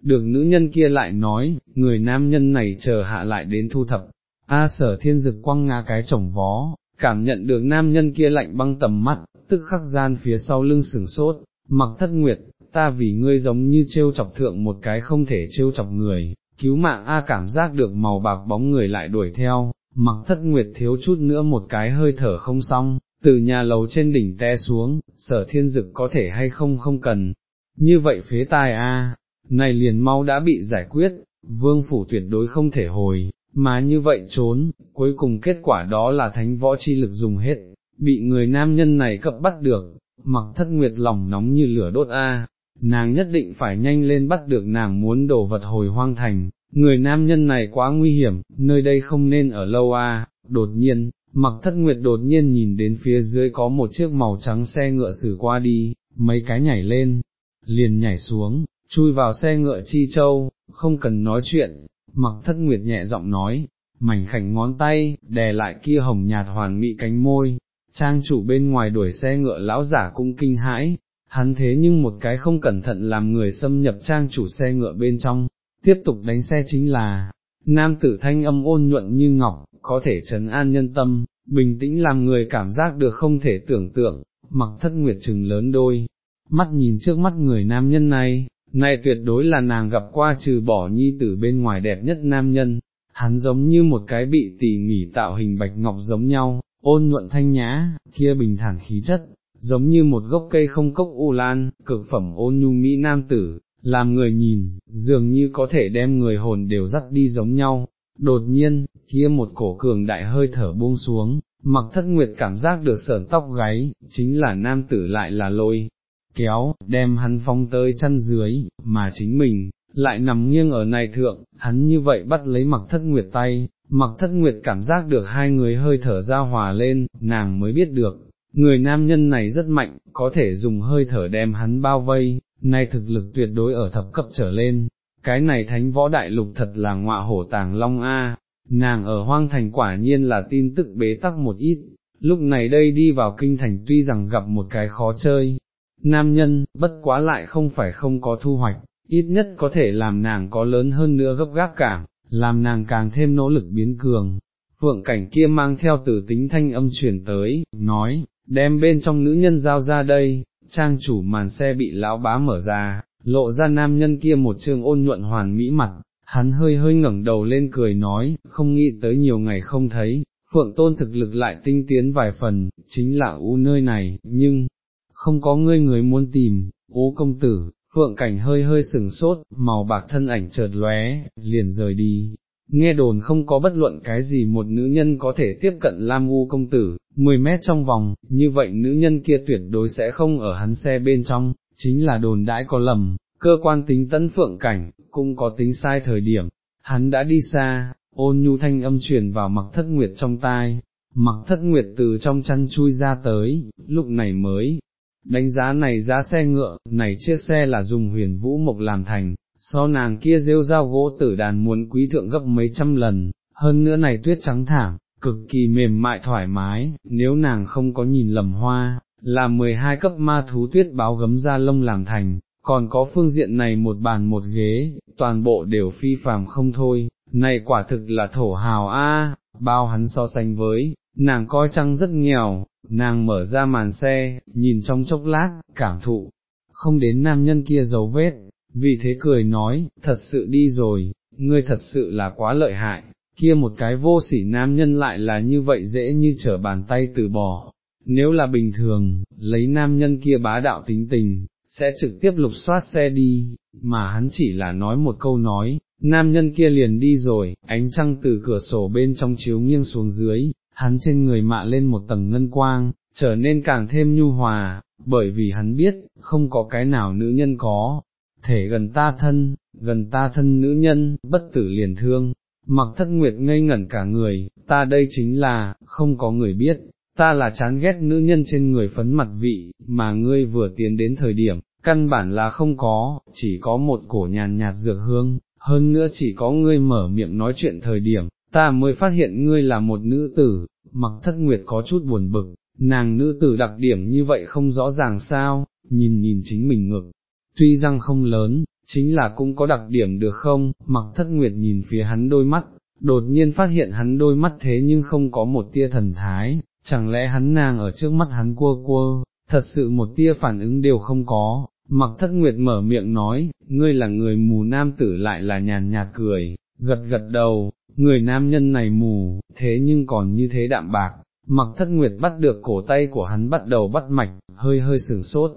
Được nữ nhân kia lại nói, người nam nhân này chờ hạ lại đến thu thập, A sở thiên dực quăng ngã cái chồng vó, cảm nhận được nam nhân kia lạnh băng tầm mắt, tức khắc gian phía sau lưng sừng sốt, mặc thất nguyệt, ta vì ngươi giống như trêu chọc thượng một cái không thể trêu chọc người, cứu mạng A cảm giác được màu bạc bóng người lại đuổi theo, mặc thất nguyệt thiếu chút nữa một cái hơi thở không xong, từ nhà lầu trên đỉnh té xuống, sở thiên dực có thể hay không không cần, như vậy phế tai A, này liền mau đã bị giải quyết, vương phủ tuyệt đối không thể hồi, mà như vậy trốn, cuối cùng kết quả đó là thánh võ chi lực dùng hết, bị người nam nhân này cập bắt được, mặc thất nguyệt lòng nóng như lửa đốt A, nàng nhất định phải nhanh lên bắt được nàng muốn đổ vật hồi hoang thành, người nam nhân này quá nguy hiểm, nơi đây không nên ở lâu A, đột nhiên, mặc thất nguyệt đột nhiên nhìn đến phía dưới có một chiếc màu trắng xe ngựa xử qua đi, mấy cái nhảy lên, liền nhảy xuống, chui vào xe ngựa chi châu, không cần nói chuyện, mặc thất nguyệt nhẹ giọng nói, mảnh khảnh ngón tay, đè lại kia hồng nhạt hoàn mỹ cánh môi, trang chủ bên ngoài đuổi xe ngựa lão giả cũng kinh hãi, hắn thế nhưng một cái không cẩn thận làm người xâm nhập trang chủ xe ngựa bên trong, tiếp tục đánh xe chính là, nam tử thanh âm ôn nhuận như ngọc, có thể trấn an nhân tâm, bình tĩnh làm người cảm giác được không thể tưởng tượng, mặc thất nguyệt trừng lớn đôi, mắt nhìn trước mắt người nam nhân này, này tuyệt đối là nàng gặp qua trừ bỏ nhi tử bên ngoài đẹp nhất nam nhân, hắn giống như một cái bị tỉ mỉ tạo hình bạch ngọc giống nhau, ôn nhuận thanh nhã, kia bình thản khí chất, giống như một gốc cây không cốc u lan, cực phẩm ôn nhu mỹ nam tử, làm người nhìn, dường như có thể đem người hồn đều dắt đi giống nhau. Đột nhiên, kia một cổ cường đại hơi thở buông xuống, mặc thất nguyệt cảm giác được sởn tóc gáy, chính là nam tử lại là lôi, kéo, đem hắn phong tới chân dưới, mà chính mình, lại nằm nghiêng ở này thượng, hắn như vậy bắt lấy mặc thất nguyệt tay, mặc thất nguyệt cảm giác được hai người hơi thở ra hòa lên, nàng mới biết được, người nam nhân này rất mạnh, có thể dùng hơi thở đem hắn bao vây, nay thực lực tuyệt đối ở thập cấp trở lên, cái này thánh võ đại lục thật là ngọa hổ tàng long A, nàng ở hoang thành quả nhiên là tin tức bế tắc một ít, lúc này đây đi vào kinh thành tuy rằng gặp một cái khó chơi, nam nhân, bất quá lại không phải không có thu hoạch, ít nhất có thể làm nàng có lớn hơn nữa gấp gáp cảm, làm nàng càng thêm nỗ lực biến cường. Phượng cảnh kia mang theo tử tính thanh âm truyền tới, nói, đem bên trong nữ nhân giao ra đây, trang chủ màn xe bị lão bá mở ra, lộ ra nam nhân kia một trường ôn nhuận hoàn mỹ mặt, hắn hơi hơi ngẩng đầu lên cười nói, không nghĩ tới nhiều ngày không thấy, phượng tôn thực lực lại tinh tiến vài phần, chính là u nơi này, nhưng, không có ngươi người muốn tìm, ố công tử, phượng cảnh hơi hơi sừng sốt, màu bạc thân ảnh chợt lóe, liền rời đi. Nghe đồn không có bất luận cái gì một nữ nhân có thể tiếp cận Lam U công tử, 10 mét trong vòng, như vậy nữ nhân kia tuyệt đối sẽ không ở hắn xe bên trong, chính là đồn đãi có lầm, cơ quan tính tấn phượng cảnh, cũng có tính sai thời điểm, hắn đã đi xa, ôn nhu thanh âm truyền vào mặc thất nguyệt trong tai, mặc thất nguyệt từ trong chăn chui ra tới, lúc này mới, đánh giá này giá xe ngựa, này chiếc xe là dùng huyền vũ mộc làm thành, so nàng kia rêu dao gỗ tử đàn muốn quý thượng gấp mấy trăm lần, hơn nữa này tuyết trắng thảm, cực kỳ mềm mại thoải mái, nếu nàng không có nhìn lầm hoa, là 12 cấp ma thú tuyết báo gấm ra lông làm thành, còn có phương diện này một bàn một ghế, toàn bộ đều phi phàm không thôi, này quả thực là thổ hào a, bao hắn so sánh với, nàng coi chăng rất nghèo, nàng mở ra màn xe, nhìn trong chốc lát, cảm thụ, không đến nam nhân kia dấu vết, vì thế cười nói, thật sự đi rồi, ngươi thật sự là quá lợi hại, kia một cái vô sỉ nam nhân lại là như vậy dễ như trở bàn tay từ bỏ. Nếu là bình thường, lấy nam nhân kia bá đạo tính tình, sẽ trực tiếp lục soát xe đi, mà hắn chỉ là nói một câu nói, nam nhân kia liền đi rồi, ánh trăng từ cửa sổ bên trong chiếu nghiêng xuống dưới, hắn trên người mạ lên một tầng ngân quang, trở nên càng thêm nhu hòa, bởi vì hắn biết, không có cái nào nữ nhân có, thể gần ta thân, gần ta thân nữ nhân, bất tử liền thương, mặc thất nguyệt ngây ngẩn cả người, ta đây chính là, không có người biết, ta là chán ghét nữ nhân trên người phấn mặt vị, mà ngươi vừa tiến đến thời điểm, căn bản là không có, chỉ có một cổ nhàn nhạt dược hương, hơn nữa chỉ có ngươi mở miệng nói chuyện thời điểm, ta mới phát hiện ngươi là một nữ tử, mặc thất nguyệt có chút buồn bực, nàng nữ tử đặc điểm như vậy không rõ ràng sao, nhìn nhìn chính mình ngực, tuy rằng không lớn, chính là cũng có đặc điểm được không, mặc thất nguyệt nhìn phía hắn đôi mắt, đột nhiên phát hiện hắn đôi mắt thế nhưng không có một tia thần thái, chẳng lẽ hắn nàng ở trước mắt hắn cua cua, thật sự một tia phản ứng đều không có, mặc thất nguyệt mở miệng nói, ngươi là người mù nam tử lại là nhàn nhạt cười, gật gật đầu, người nam nhân này mù, thế nhưng còn như thế đạm bạc, mặc thất nguyệt bắt được cổ tay của hắn bắt đầu bắt mạch, hơi hơi sửng sốt,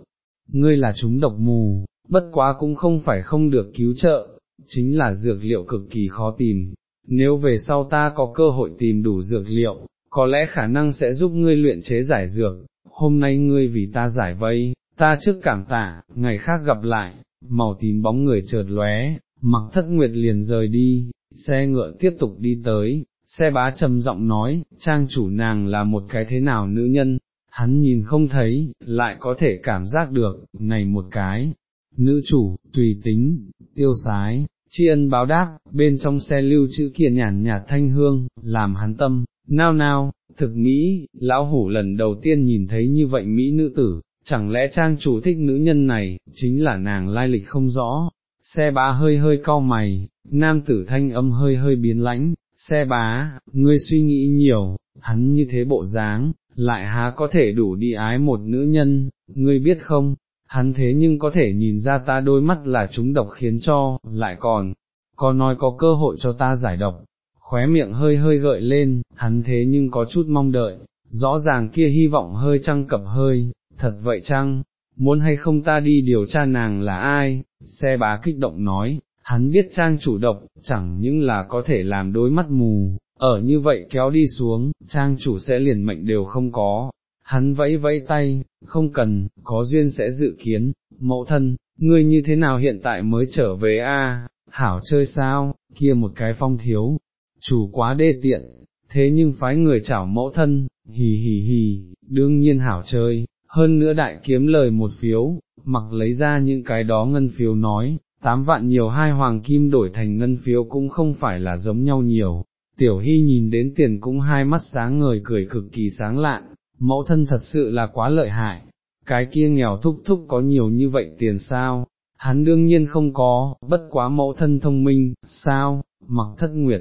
ngươi là chúng độc mù, bất quá cũng không phải không được cứu trợ, chính là dược liệu cực kỳ khó tìm, nếu về sau ta có cơ hội tìm đủ dược liệu, có lẽ khả năng sẽ giúp ngươi luyện chế giải dược, hôm nay ngươi vì ta giải vây, ta trước cảm tạ, ngày khác gặp lại, màu tím bóng người chợt lóe, mặc thất nguyệt liền rời đi, xe ngựa tiếp tục đi tới, xe bá trầm giọng nói, trang chủ nàng là một cái thế nào nữ nhân, hắn nhìn không thấy, lại có thể cảm giác được, này một cái, nữ chủ, tùy tính, tiêu sái, tri ân báo đáp, bên trong xe lưu chữ kia nhàn nhạt thanh hương, làm hắn tâm, nao nao, thực Mỹ, lão hủ lần đầu tiên nhìn thấy như vậy Mỹ nữ tử, chẳng lẽ trang chủ thích nữ nhân này, chính là nàng lai lịch không rõ, xe bá hơi hơi cau mày, nam tử thanh âm hơi hơi biến lãnh, xe bá, ngươi suy nghĩ nhiều, hắn như thế bộ dáng, lại há có thể đủ đi ái một nữ nhân, ngươi biết không, hắn thế nhưng có thể nhìn ra ta đôi mắt là chúng độc khiến cho, lại còn, có nói có cơ hội cho ta giải độc, khóe miệng hơi hơi gợi lên, hắn thế nhưng có chút mong đợi, rõ ràng kia hy vọng hơi trăng cập hơi, thật vậy chăng, muốn hay không ta đi điều tra nàng là ai, xe bá kích động nói, hắn biết trang chủ độc, chẳng những là có thể làm đôi mắt mù, ở như vậy kéo đi xuống, trang chủ sẽ liền mệnh đều không có, hắn vẫy vẫy tay, không cần, có duyên sẽ dự kiến, mẫu thân, ngươi như thế nào hiện tại mới trở về a? hảo chơi sao, kia một cái phong thiếu, chủ quá đê tiện, thế nhưng phái người chảo mẫu thân, hì hì hì, đương nhiên hảo chơi, hơn nữa đại kiếm lời một phiếu, mặc lấy ra những cái đó ngân phiếu nói, tám vạn nhiều hai hoàng kim đổi thành ngân phiếu cũng không phải là giống nhau nhiều, tiểu hy nhìn đến tiền cũng hai mắt sáng ngời cười cực kỳ sáng lạn, mẫu thân thật sự là quá lợi hại, cái kia nghèo thúc thúc có nhiều như vậy tiền sao, hắn đương nhiên không có, bất quá mẫu thân thông minh, sao, mặc thất nguyệt,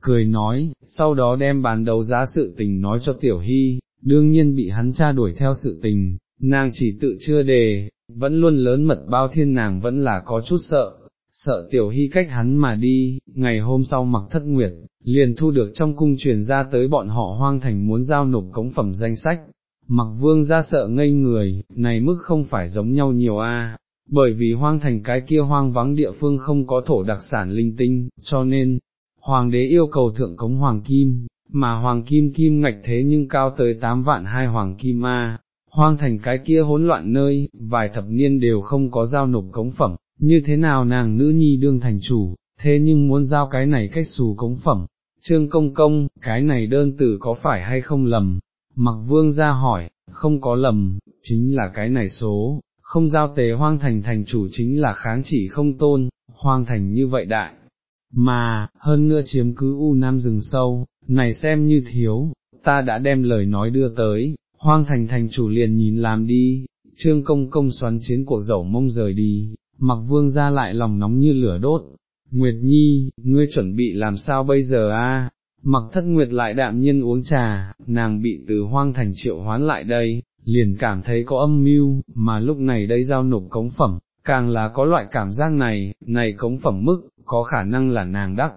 cười nói, sau đó đem bàn đầu giá sự tình nói cho tiểu hy, đương nhiên bị hắn tra đuổi theo sự tình, nàng chỉ tự chưa đề, vẫn luôn lớn mật bao thiên nàng vẫn là có chút sợ, sợ tiểu hy cách hắn mà đi, ngày hôm sau mặc thất nguyệt, liền thu được trong cung truyền ra tới bọn họ hoang thành muốn giao nộp cống phẩm danh sách, mặc vương ra sợ ngây người, này mức không phải giống nhau nhiều a. Bởi vì hoang thành cái kia hoang vắng địa phương không có thổ đặc sản linh tinh, cho nên, hoàng đế yêu cầu thượng cống hoàng kim, mà hoàng kim kim ngạch thế nhưng cao tới 8 vạn hai hoàng kim a, hoang thành cái kia hỗn loạn nơi, vài thập niên đều không có giao nộp cống phẩm, như thế nào nàng nữ nhi đương thành chủ, thế nhưng muốn giao cái này cách xù cống phẩm, trương công công, cái này đơn tử có phải hay không lầm, mặc vương ra hỏi, không có lầm, chính là cái này số, không giao tế hoang thành thành chủ chính là kháng chỉ không tôn, hoang thành như vậy đại, mà, hơn nữa chiếm cứ u nam rừng sâu, này xem như thiếu, ta đã đem lời nói đưa tới, hoang thành thành chủ liền nhìn làm đi, trương công công xoắn chiến cuộc dẫu mông rời đi, mặc vương ra lại lòng nóng như lửa đốt, Nguyệt Nhi, ngươi chuẩn bị làm sao bây giờ a? mặc thất nguyệt lại đạm nhiên uống trà, nàng bị từ hoang thành triệu hoán lại đây, liền cảm thấy có âm mưu, mà lúc này đây giao nộp cống phẩm, càng là có loại cảm giác này, này cống phẩm mức, có khả năng là nàng đắc.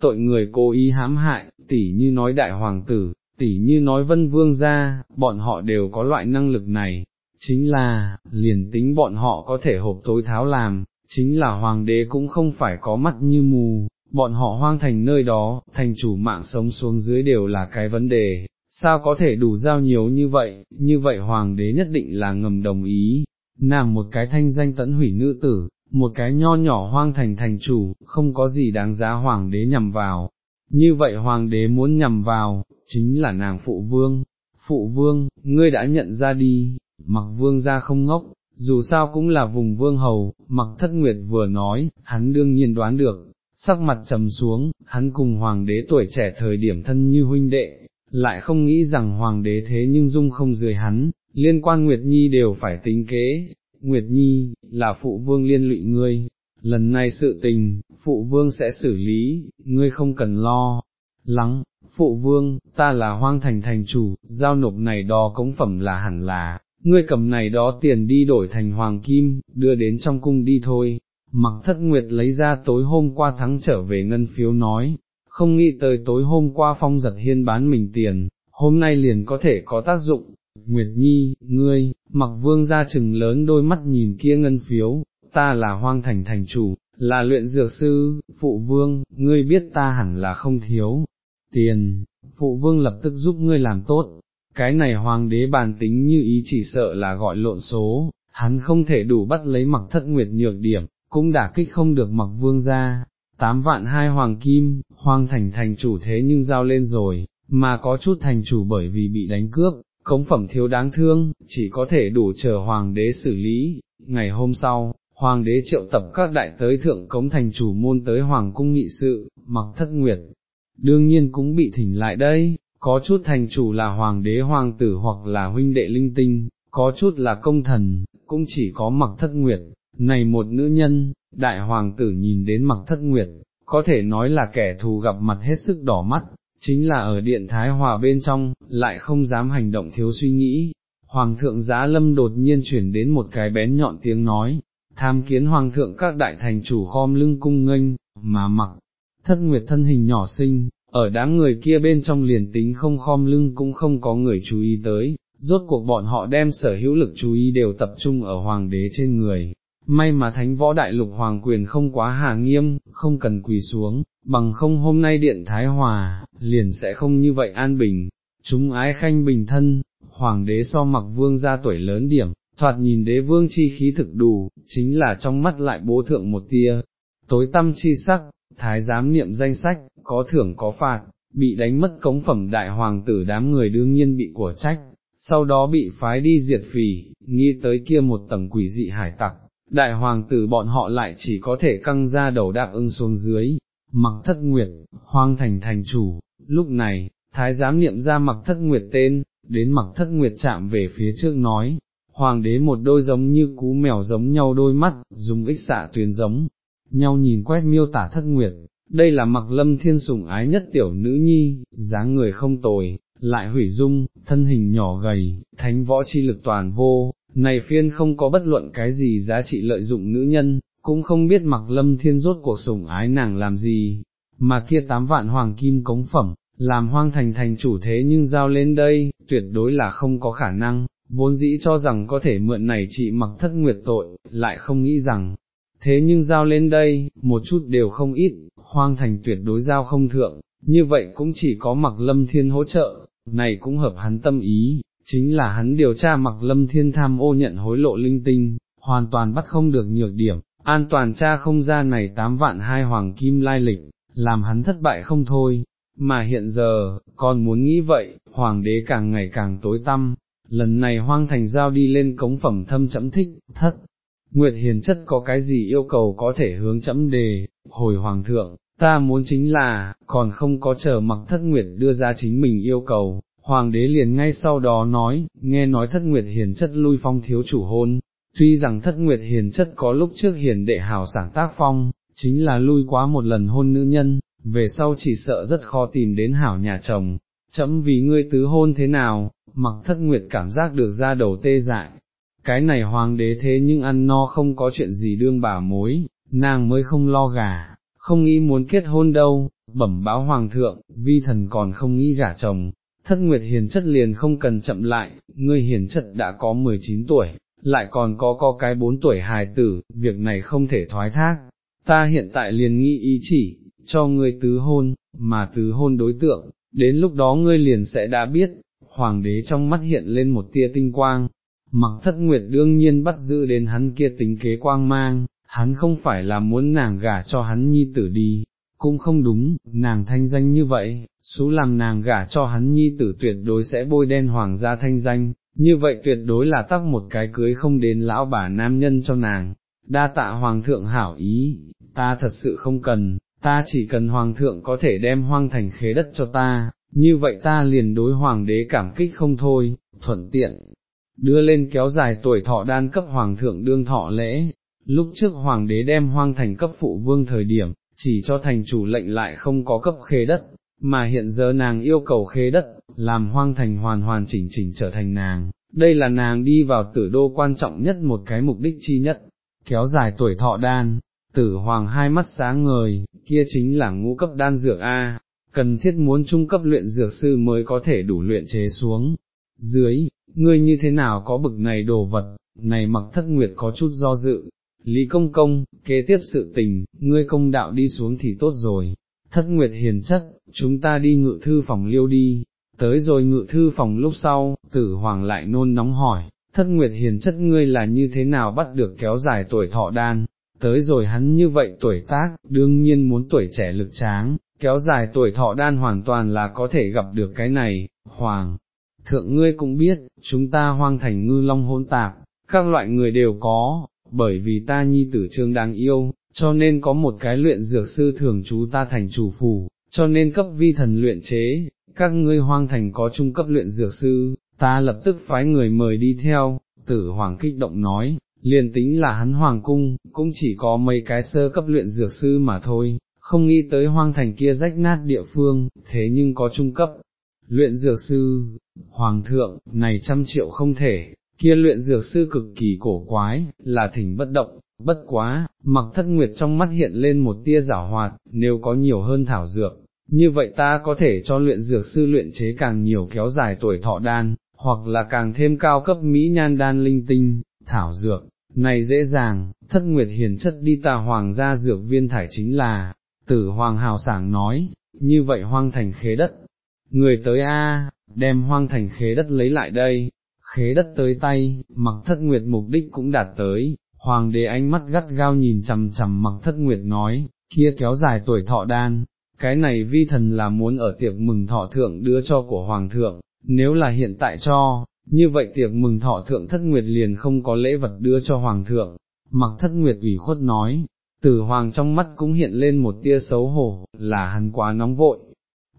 Tội người cố ý hãm hại, tỉ như nói đại hoàng tử, tỉ như nói vân vương ra, bọn họ đều có loại năng lực này, chính là, liền tính bọn họ có thể hộp tối tháo làm, chính là hoàng đế cũng không phải có mắt như mù, bọn họ hoang thành nơi đó, thành chủ mạng sống xuống dưới đều là cái vấn đề, sao có thể đủ giao nhiều như vậy, như vậy hoàng đế nhất định là ngầm đồng ý, nàng một cái thanh danh tẫn hủy nữ tử, một cái nho nhỏ hoang thành thành chủ, không có gì đáng giá hoàng đế nhằm vào, như vậy hoàng đế muốn nhằm vào, chính là nàng phụ vương, phụ vương, ngươi đã nhận ra đi, mặc vương ra không ngốc, dù sao cũng là vùng vương hầu, mặc thất nguyệt vừa nói, hắn đương nhiên đoán được, sắc mặt trầm xuống, hắn cùng hoàng đế tuổi trẻ thời điểm thân như huynh đệ, lại không nghĩ rằng hoàng đế thế nhưng dung không dưới hắn, liên quan Nguyệt Nhi đều phải tính kế, Nguyệt Nhi, là phụ vương liên lụy ngươi, lần này sự tình, phụ vương sẽ xử lý, ngươi không cần lo, lắng, phụ vương, ta là hoang thành thành chủ, giao nộp này đo cống phẩm là hẳn là, ngươi cầm này đó tiền đi đổi thành hoàng kim, đưa đến trong cung đi thôi. Mặc thất nguyệt lấy ra tối hôm qua thắng trở về ngân phiếu nói, không nghĩ tới tối hôm qua phong giật hiên bán mình tiền, hôm nay liền có thể có tác dụng. Nguyệt Nhi, ngươi, mặc vương ra chừng lớn đôi mắt nhìn kia ngân phiếu, ta là hoang thành thành chủ, là luyện dược sư, phụ vương, ngươi biết ta hẳn là không thiếu. Tiền, phụ vương lập tức giúp ngươi làm tốt, cái này hoàng đế bàn tính như ý chỉ sợ là gọi lộn số, hắn không thể đủ bắt lấy mặc thất nguyệt nhược điểm, cũng đả kích không được mặc vương ra, tám vạn hai hoàng kim, hoàng thành thành chủ thế nhưng giao lên rồi, mà có chút thành chủ bởi vì bị đánh cướp, cống phẩm thiếu đáng thương, chỉ có thể đủ chờ hoàng đế xử lý, ngày hôm sau. Hoàng đế triệu tập các đại tới thượng cống thành chủ môn tới hoàng cung nghị sự, mặc thất nguyệt, đương nhiên cũng bị thỉnh lại đây, có chút thành chủ là hoàng đế hoàng tử hoặc là huynh đệ linh tinh, có chút là công thần, cũng chỉ có mặc thất nguyệt, này một nữ nhân, đại hoàng tử nhìn đến mặc thất nguyệt, có thể nói là kẻ thù gặp mặt hết sức đỏ mắt, chính là ở điện Thái Hòa bên trong, lại không dám hành động thiếu suy nghĩ. Hoàng thượng giá lâm đột nhiên chuyển đến một cái bén nhọn tiếng nói, tham kiến hoàng thượng các đại thành chủ khom lưng cung nghênh, mà mặc, thất nguyệt thân hình nhỏ xinh, ở đám người kia bên trong liền tính không khom lưng cũng không có người chú ý tới, rốt cuộc bọn họ đem sở hữu lực chú ý đều tập trung ở hoàng đế trên người. May mà thánh võ đại lục hoàng quyền không quá hà nghiêm, không cần quỳ xuống, bằng không hôm nay điện Thái Hòa, liền sẽ không như vậy an bình. Chúng ái khanh bình thân, hoàng đế so mặc vương ra tuổi lớn điểm, thoạt nhìn đế vương chi khí thực đủ, chính là trong mắt lại bố thượng một tia, tối tâm chi sắc, thái giám niệm danh sách, có thưởng có phạt, bị đánh mất cống phẩm đại hoàng tử đám người đương nhiên bị của trách, sau đó bị phái đi diệt phỉ, nghĩ tới kia một tầng quỷ dị hải tặc, đại hoàng tử bọn họ lại chỉ có thể căng ra đầu đạp ưng xuống dưới, mặc thất nguyệt, hoang thành thành chủ, lúc này, thái giám niệm ra mặc thất nguyệt tên, đến mặc thất nguyệt chạm về phía trước nói, hoàng đế một đôi giống như cú mèo giống nhau đôi mắt, dùng ích xạ tuyến giống, nhau nhìn quét miêu tả thất nguyệt, đây là mặc lâm thiên sủng ái nhất tiểu nữ nhi, dáng người không tồi, lại hủy dung, thân hình nhỏ gầy, thánh võ chi lực toàn vô, này phiên không có bất luận cái gì giá trị lợi dụng nữ nhân, cũng không biết mặc lâm thiên rốt cuộc sủng ái nàng làm gì, mà kia tám vạn hoàng kim cống phẩm, làm hoang thành thành chủ thế nhưng giao lên đây, tuyệt đối là không có khả năng, vốn dĩ cho rằng có thể mượn này chị mặc thất nguyệt tội, lại không nghĩ rằng, thế nhưng giao lên đây, một chút đều không ít, hoang thành tuyệt đối giao không thượng, như vậy cũng chỉ có mặc lâm thiên hỗ trợ, này cũng hợp hắn tâm ý, chính là hắn điều tra mặc lâm thiên tham ô nhận hối lộ linh tinh, hoàn toàn bắt không được nhược điểm, an toàn tra không ra này tám vạn hai hoàng kim lai lịch, làm hắn thất bại không thôi, mà hiện giờ, còn muốn nghĩ vậy, hoàng đế càng ngày càng tối tăm, lần này hoang thành giao đi lên cống phẩm thâm chấm thích, thất. Nguyệt Hiền chất có cái gì yêu cầu có thể hướng chấm đề, hồi hoàng thượng, ta muốn chính là, còn không có chờ mặc thất nguyệt đưa ra chính mình yêu cầu, hoàng đế liền ngay sau đó nói, nghe nói thất nguyệt hiền chất lui phong thiếu chủ hôn, tuy rằng thất nguyệt hiền chất có lúc trước hiền đệ hào sảng tác phong, chính là lui quá một lần hôn nữ nhân, về sau chỉ sợ rất khó tìm đến hảo nhà chồng, chấm vì ngươi tứ hôn thế nào, mặc thất nguyệt cảm giác được ra đầu tê dại, cái này hoàng đế thế nhưng ăn no không có chuyện gì đương bà mối, nàng mới không lo gà, không nghĩ muốn kết hôn đâu, bẩm báo hoàng thượng, vi thần còn không nghĩ gả chồng, thất nguyệt hiền chất liền không cần chậm lại, ngươi hiền chất đã có 19 tuổi, lại còn có có cái 4 tuổi hài tử, việc này không thể thoái thác, ta hiện tại liền nghĩ ý chỉ, cho ngươi tứ hôn, mà tứ hôn đối tượng, đến lúc đó ngươi liền sẽ đã biết, hoàng đế trong mắt hiện lên một tia tinh quang, mặc thất nguyệt đương nhiên bắt giữ đến hắn kia tính kế quang mang, hắn không phải là muốn nàng gả cho hắn nhi tử đi, cũng không đúng, nàng thanh danh như vậy, số làm nàng gả cho hắn nhi tử tuyệt đối sẽ bôi đen hoàng gia thanh danh, như vậy tuyệt đối là tắc một cái cưới không đến lão bà nam nhân cho nàng, đa tạ hoàng thượng hảo ý, ta thật sự không cần, ta chỉ cần hoàng thượng có thể đem hoang thành khế đất cho ta, như vậy ta liền đối hoàng đế cảm kích không thôi, thuận tiện, đưa lên kéo dài tuổi thọ đan cấp hoàng thượng đương thọ lễ, lúc trước hoàng đế đem hoang thành cấp phụ vương thời điểm, chỉ cho thành chủ lệnh lại không có cấp khế đất, mà hiện giờ nàng yêu cầu khế đất, làm hoang thành hoàn hoàn chỉnh chỉnh trở thành nàng, đây là nàng đi vào tử đô quan trọng nhất một cái mục đích chi nhất, kéo dài tuổi thọ đan, tử hoàng hai mắt sáng ngời, kia chính là ngũ cấp đan dược A, cần thiết muốn trung cấp luyện dược sư mới có thể đủ luyện chế xuống. Dưới, ngươi như thế nào có bực này đồ vật, này mặc thất nguyệt có chút do dự, Lý Công Công, kế tiếp sự tình, ngươi công đạo đi xuống thì tốt rồi, thất nguyệt hiền chất, chúng ta đi ngự thư phòng liêu đi, tới rồi ngự thư phòng lúc sau, tử hoàng lại nôn nóng hỏi, thất nguyệt hiền chất ngươi là như thế nào bắt được kéo dài tuổi thọ đan, tới rồi hắn như vậy tuổi tác, đương nhiên muốn tuổi trẻ lực tráng, kéo dài tuổi thọ đan hoàn toàn là có thể gặp được cái này, hoàng. Thượng ngươi cũng biết, chúng ta hoang thành ngư long hôn tạp, các loại người đều có, bởi vì ta nhi tử trương đáng yêu, cho nên có một cái luyện dược sư thường chú ta thành chủ phù cho nên cấp vi thần luyện chế, các ngươi hoang thành có trung cấp luyện dược sư, ta lập tức phái người mời đi theo, tử hoàng kích động nói, liền tính là hắn hoàng cung, cũng chỉ có mấy cái sơ cấp luyện dược sư mà thôi, không nghĩ tới hoang thành kia rách nát địa phương, thế nhưng có trung cấp. Luyện dược sư, hoàng thượng, này trăm triệu không thể, kia luyện dược sư cực kỳ cổ quái, là thỉnh bất động, bất quá, mặc thất nguyệt trong mắt hiện lên một tia giả hoạt, nếu có nhiều hơn thảo dược, như vậy ta có thể cho luyện dược sư luyện chế càng nhiều kéo dài tuổi thọ đan, hoặc là càng thêm cao cấp mỹ nhan đan linh tinh, thảo dược, này dễ dàng, thất nguyệt hiền chất đi tà hoàng gia dược viên thải chính là, tử hoàng hào sảng nói, như vậy hoang thành khế đất, người tới A, đem hoang thành khế đất lấy lại đây, khế đất tới tay, mặc thất nguyệt mục đích cũng đạt tới, hoàng đế ánh mắt gắt gao nhìn chằm chằm mặc thất nguyệt nói, kia kéo dài tuổi thọ đan, cái này vi thần là muốn ở tiệc mừng thọ thượng đưa cho của hoàng thượng, nếu là hiện tại cho, như vậy tiệc mừng thọ thượng thất nguyệt liền không có lễ vật đưa cho hoàng thượng, mặc thất nguyệt ủy khuất nói, tử hoàng trong mắt cũng hiện lên một tia xấu hổ, là hắn quá nóng vội.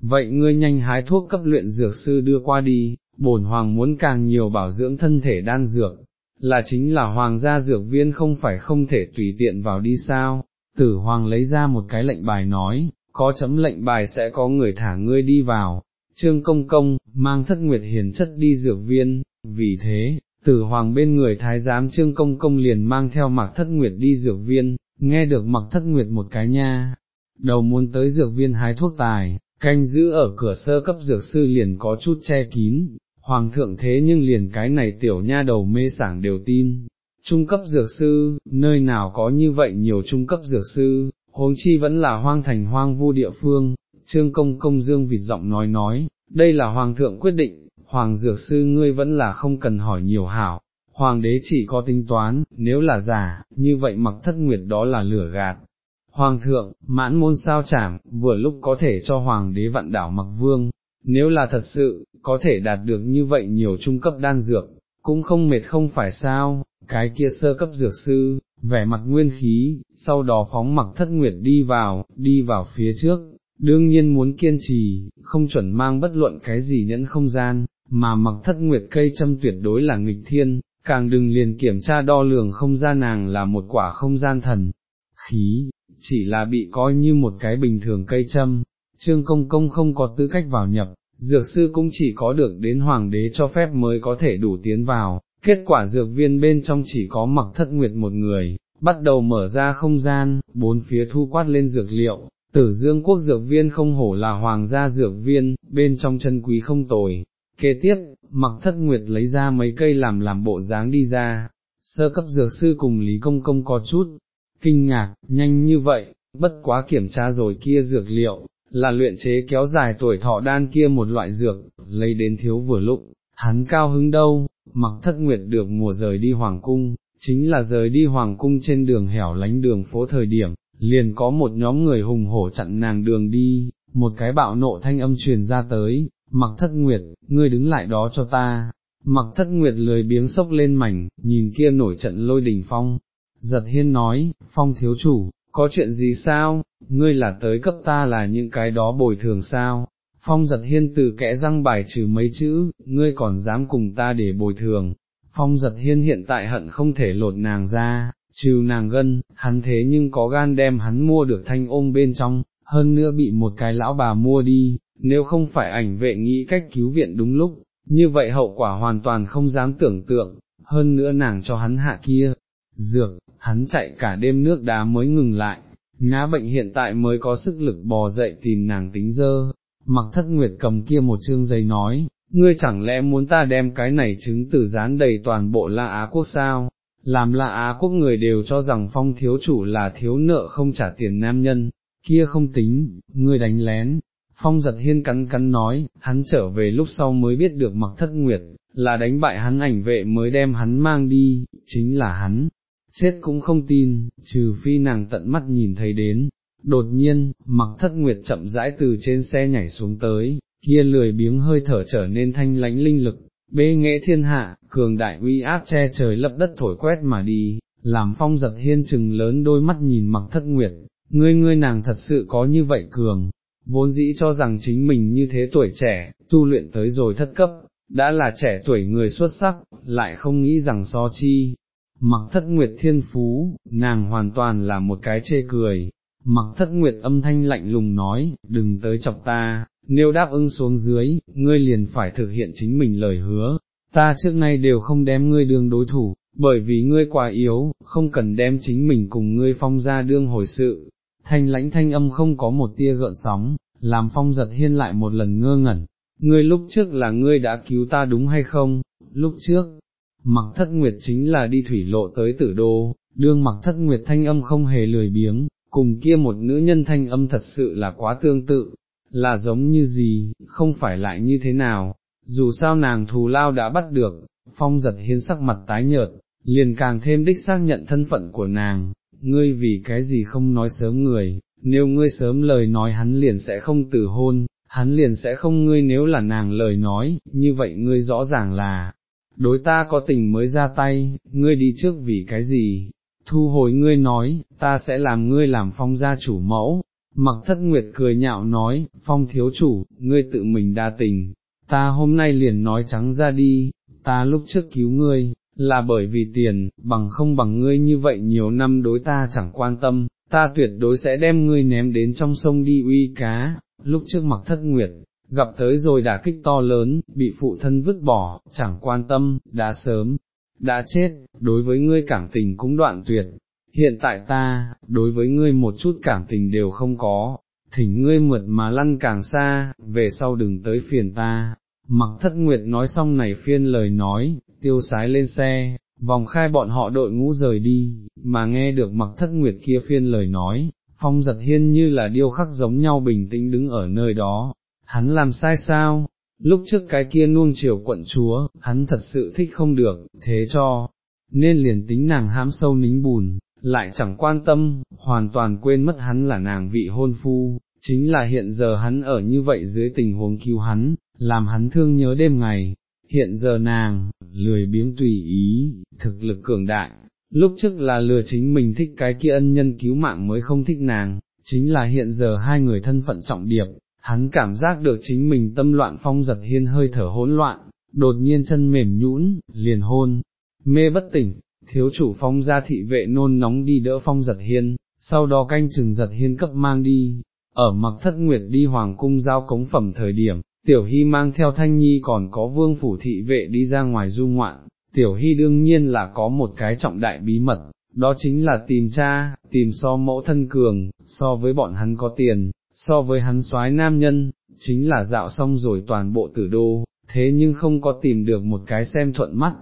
Vậy ngươi nhanh hái thuốc cấp luyện dược sư đưa qua đi, bổn hoàng muốn càng nhiều bảo dưỡng thân thể đan dược, là chính là hoàng gia dược viên không phải không thể tùy tiện vào đi sao, tử hoàng lấy ra một cái lệnh bài nói, có chấm lệnh bài sẽ có người thả ngươi đi vào, trương công công, mang thất nguyệt hiền chất đi dược viên, vì thế, tử hoàng bên người thái giám trương công công liền mang theo mặc thất nguyệt đi dược viên, nghe được mặc thất nguyệt một cái nha, đầu muốn tới dược viên hái thuốc tài, canh giữ ở cửa sơ cấp dược sư liền có chút che kín, hoàng thượng thế nhưng liền cái này tiểu nha đầu mê sảng đều tin. Trung cấp dược sư, nơi nào có như vậy nhiều trung cấp dược sư, huống chi vẫn là hoang thành hoang vu địa phương, trương công công dương vịt giọng nói nói, đây là hoàng thượng quyết định, hoàng dược sư ngươi vẫn là không cần hỏi nhiều hảo, hoàng đế chỉ có tính toán, nếu là giả, như vậy mặc thất nguyệt đó là lửa gạt. Hoàng thượng, mãn môn sao chảm, vừa lúc có thể cho hoàng đế vạn đảo mặc vương, nếu là thật sự, có thể đạt được như vậy nhiều trung cấp đan dược, cũng không mệt không phải sao, cái kia sơ cấp dược sư, vẻ mặt nguyên khí, sau đó phóng mặc thất nguyệt đi vào, đi vào phía trước, đương nhiên muốn kiên trì, không chuẩn mang bất luận cái gì nhẫn không gian, mà mặc thất nguyệt cây châm tuyệt đối là nghịch thiên, càng đừng liền kiểm tra đo lường không gian nàng là một quả không gian thần. Khí, chỉ là bị coi như một cái bình thường cây châm, trương công công không có tư cách vào nhập, dược sư cũng chỉ có được đến hoàng đế cho phép mới có thể đủ tiến vào, kết quả dược viên bên trong chỉ có mặc thất nguyệt một người, bắt đầu mở ra không gian, bốn phía thu quát lên dược liệu, tử dương quốc dược viên không hổ là hoàng gia dược viên, bên trong chân quý không tồi. Kế tiếp, mặc thất nguyệt lấy ra mấy cây làm làm bộ dáng đi ra, sơ cấp dược sư cùng Lý Công Công có chút, kinh ngạc, nhanh như vậy, bất quá kiểm tra rồi kia dược liệu, là luyện chế kéo dài tuổi thọ đan kia một loại dược, lấy đến thiếu vừa lúc, hắn cao hứng đâu, mặc thất nguyệt được mùa rời đi hoàng cung, chính là rời đi hoàng cung trên đường hẻo lánh đường phố thời điểm, liền có một nhóm người hùng hổ chặn nàng đường đi, một cái bạo nộ thanh âm truyền ra tới, mặc thất nguyệt, ngươi đứng lại đó cho ta. Mặc thất nguyệt lười biếng sốc lên mảnh, nhìn kia nổi trận lôi đình phong, giật hiên nói, phong thiếu chủ, có chuyện gì sao, ngươi là tới cấp ta là những cái đó bồi thường sao, phong giật hiên từ kẽ răng bài trừ mấy chữ, ngươi còn dám cùng ta để bồi thường, phong giật hiên hiện tại hận không thể lột nàng ra, trừ nàng gân, hắn thế nhưng có gan đem hắn mua được thanh ôm bên trong, hơn nữa bị một cái lão bà mua đi, nếu không phải ảnh vệ nghĩ cách cứu viện đúng lúc, như vậy hậu quả hoàn toàn không dám tưởng tượng, hơn nữa nàng cho hắn hạ kia, dược, hắn chạy cả đêm nước đá mới ngừng lại, ngã bệnh hiện tại mới có sức lực bò dậy tìm nàng tính dơ, mặc thất nguyệt cầm kia một chương giấy nói, ngươi chẳng lẽ muốn ta đem cái này chứng tử dán đầy toàn bộ La Á quốc sao, làm La Á quốc người đều cho rằng phong thiếu chủ là thiếu nợ không trả tiền nam nhân, kia không tính, ngươi đánh lén. Phong giật hiên cắn cắn nói, hắn trở về lúc sau mới biết được mặc thất nguyệt, là đánh bại hắn ảnh vệ mới đem hắn mang đi, chính là hắn, chết cũng không tin, trừ phi nàng tận mắt nhìn thấy đến. Đột nhiên, mặc thất nguyệt chậm rãi từ trên xe nhảy xuống tới, kia lười biếng hơi thở trở nên thanh lãnh linh lực, bê nghệ thiên hạ, cường đại uy áp che trời lấp đất thổi quét mà đi, làm phong giật hiên chừng lớn đôi mắt nhìn mặc thất nguyệt, ngươi ngươi nàng thật sự có như vậy cường, vốn dĩ cho rằng chính mình như thế tuổi trẻ, tu luyện tới rồi thất cấp, đã là trẻ tuổi người xuất sắc, lại không nghĩ rằng so chi, mặc thất nguyệt thiên phú, nàng hoàn toàn là một cái chê cười, mặc thất nguyệt âm thanh lạnh lùng nói, đừng tới chọc ta, nếu đáp ứng xuống dưới, ngươi liền phải thực hiện chính mình lời hứa, ta trước nay đều không đem ngươi đương đối thủ, bởi vì ngươi quá yếu, không cần đem chính mình cùng ngươi phong ra đương hồi sự. Thanh lãnh thanh âm không có một tia gợn sóng, làm phong giật hiên lại một lần ngơ ngẩn, ngươi lúc trước là ngươi đã cứu ta đúng hay không, lúc trước, mặc thất nguyệt chính là đi thủy lộ tới tử đô, đương mặc thất nguyệt thanh âm không hề lười biếng, cùng kia một nữ nhân thanh âm thật sự là quá tương tự, là giống như gì, không phải lại như thế nào, dù sao nàng thù lao đã bắt được, phong giật hiến sắc mặt tái nhợt, liền càng thêm đích xác nhận thân phận của nàng, ngươi vì cái gì không nói sớm người, nếu ngươi sớm lời nói hắn liền sẽ không từ hôn, hắn liền sẽ không ngươi nếu là nàng lời nói, như vậy ngươi rõ ràng là, đối ta có tình mới ra tay, ngươi đi trước vì cái gì, thu hồi ngươi nói, ta sẽ làm ngươi làm phong gia chủ mẫu, mặc thất nguyệt cười nhạo nói, phong thiếu chủ, ngươi tự mình đa tình, ta hôm nay liền nói trắng ra đi, ta lúc trước cứu ngươi, là bởi vì tiền, bằng không bằng ngươi như vậy nhiều năm đối ta chẳng quan tâm, ta tuyệt đối sẽ đem ngươi ném đến trong sông đi uy cá, lúc trước mặc thất nguyệt, gặp tới rồi đã kích to lớn, bị phụ thân vứt bỏ, chẳng quan tâm, đã sớm, đã chết, đối với ngươi cảm tình cũng đoạn tuyệt, hiện tại ta, đối với ngươi một chút cảm tình đều không có, thỉnh ngươi mượt mà lăn càng xa, về sau đừng tới phiền ta. Mặc thất nguyệt nói xong này phiên lời nói, tiêu sái lên xe, vòng khai bọn họ đội ngũ rời đi, mà nghe được mặc thất nguyệt kia phiên lời nói, phong giật hiên như là điêu khắc giống nhau bình tĩnh đứng ở nơi đó, hắn làm sai sao, lúc trước cái kia nuông chiều quận chúa, hắn thật sự thích không được, thế cho, nên liền tính nàng hãm sâu nính bùn, lại chẳng quan tâm, hoàn toàn quên mất hắn là nàng vị hôn phu, chính là hiện giờ hắn ở như vậy dưới tình huống cứu hắn, làm hắn thương nhớ đêm ngày, hiện giờ nàng, lười biếng tùy ý, thực lực cường đại, lúc trước là lừa chính mình thích cái kia ân nhân cứu mạng mới không thích nàng, chính là hiện giờ hai người thân phận trọng điệp, hắn cảm giác được chính mình tâm loạn phong giật hiên hơi thở hỗn loạn, đột nhiên chân mềm nhũn, liền hôn, mê bất tỉnh, thiếu chủ phong ra thị vệ nôn nóng đi đỡ phong giật hiên, sau đó canh chừng giật hiên cấp mang đi, ở mặc thất nguyệt đi hoàng cung giao cống phẩm thời điểm, tiểu hy mang theo thanh nhi còn có vương phủ thị vệ đi ra ngoài du ngoạn, tiểu hy đương nhiên là có một cái trọng đại bí mật, đó chính là tìm cha, tìm so mẫu thân cường, so với bọn hắn có tiền, so với hắn soái nam nhân, chính là dạo xong rồi toàn bộ tử đô, thế nhưng không có tìm được một cái xem thuận mắt.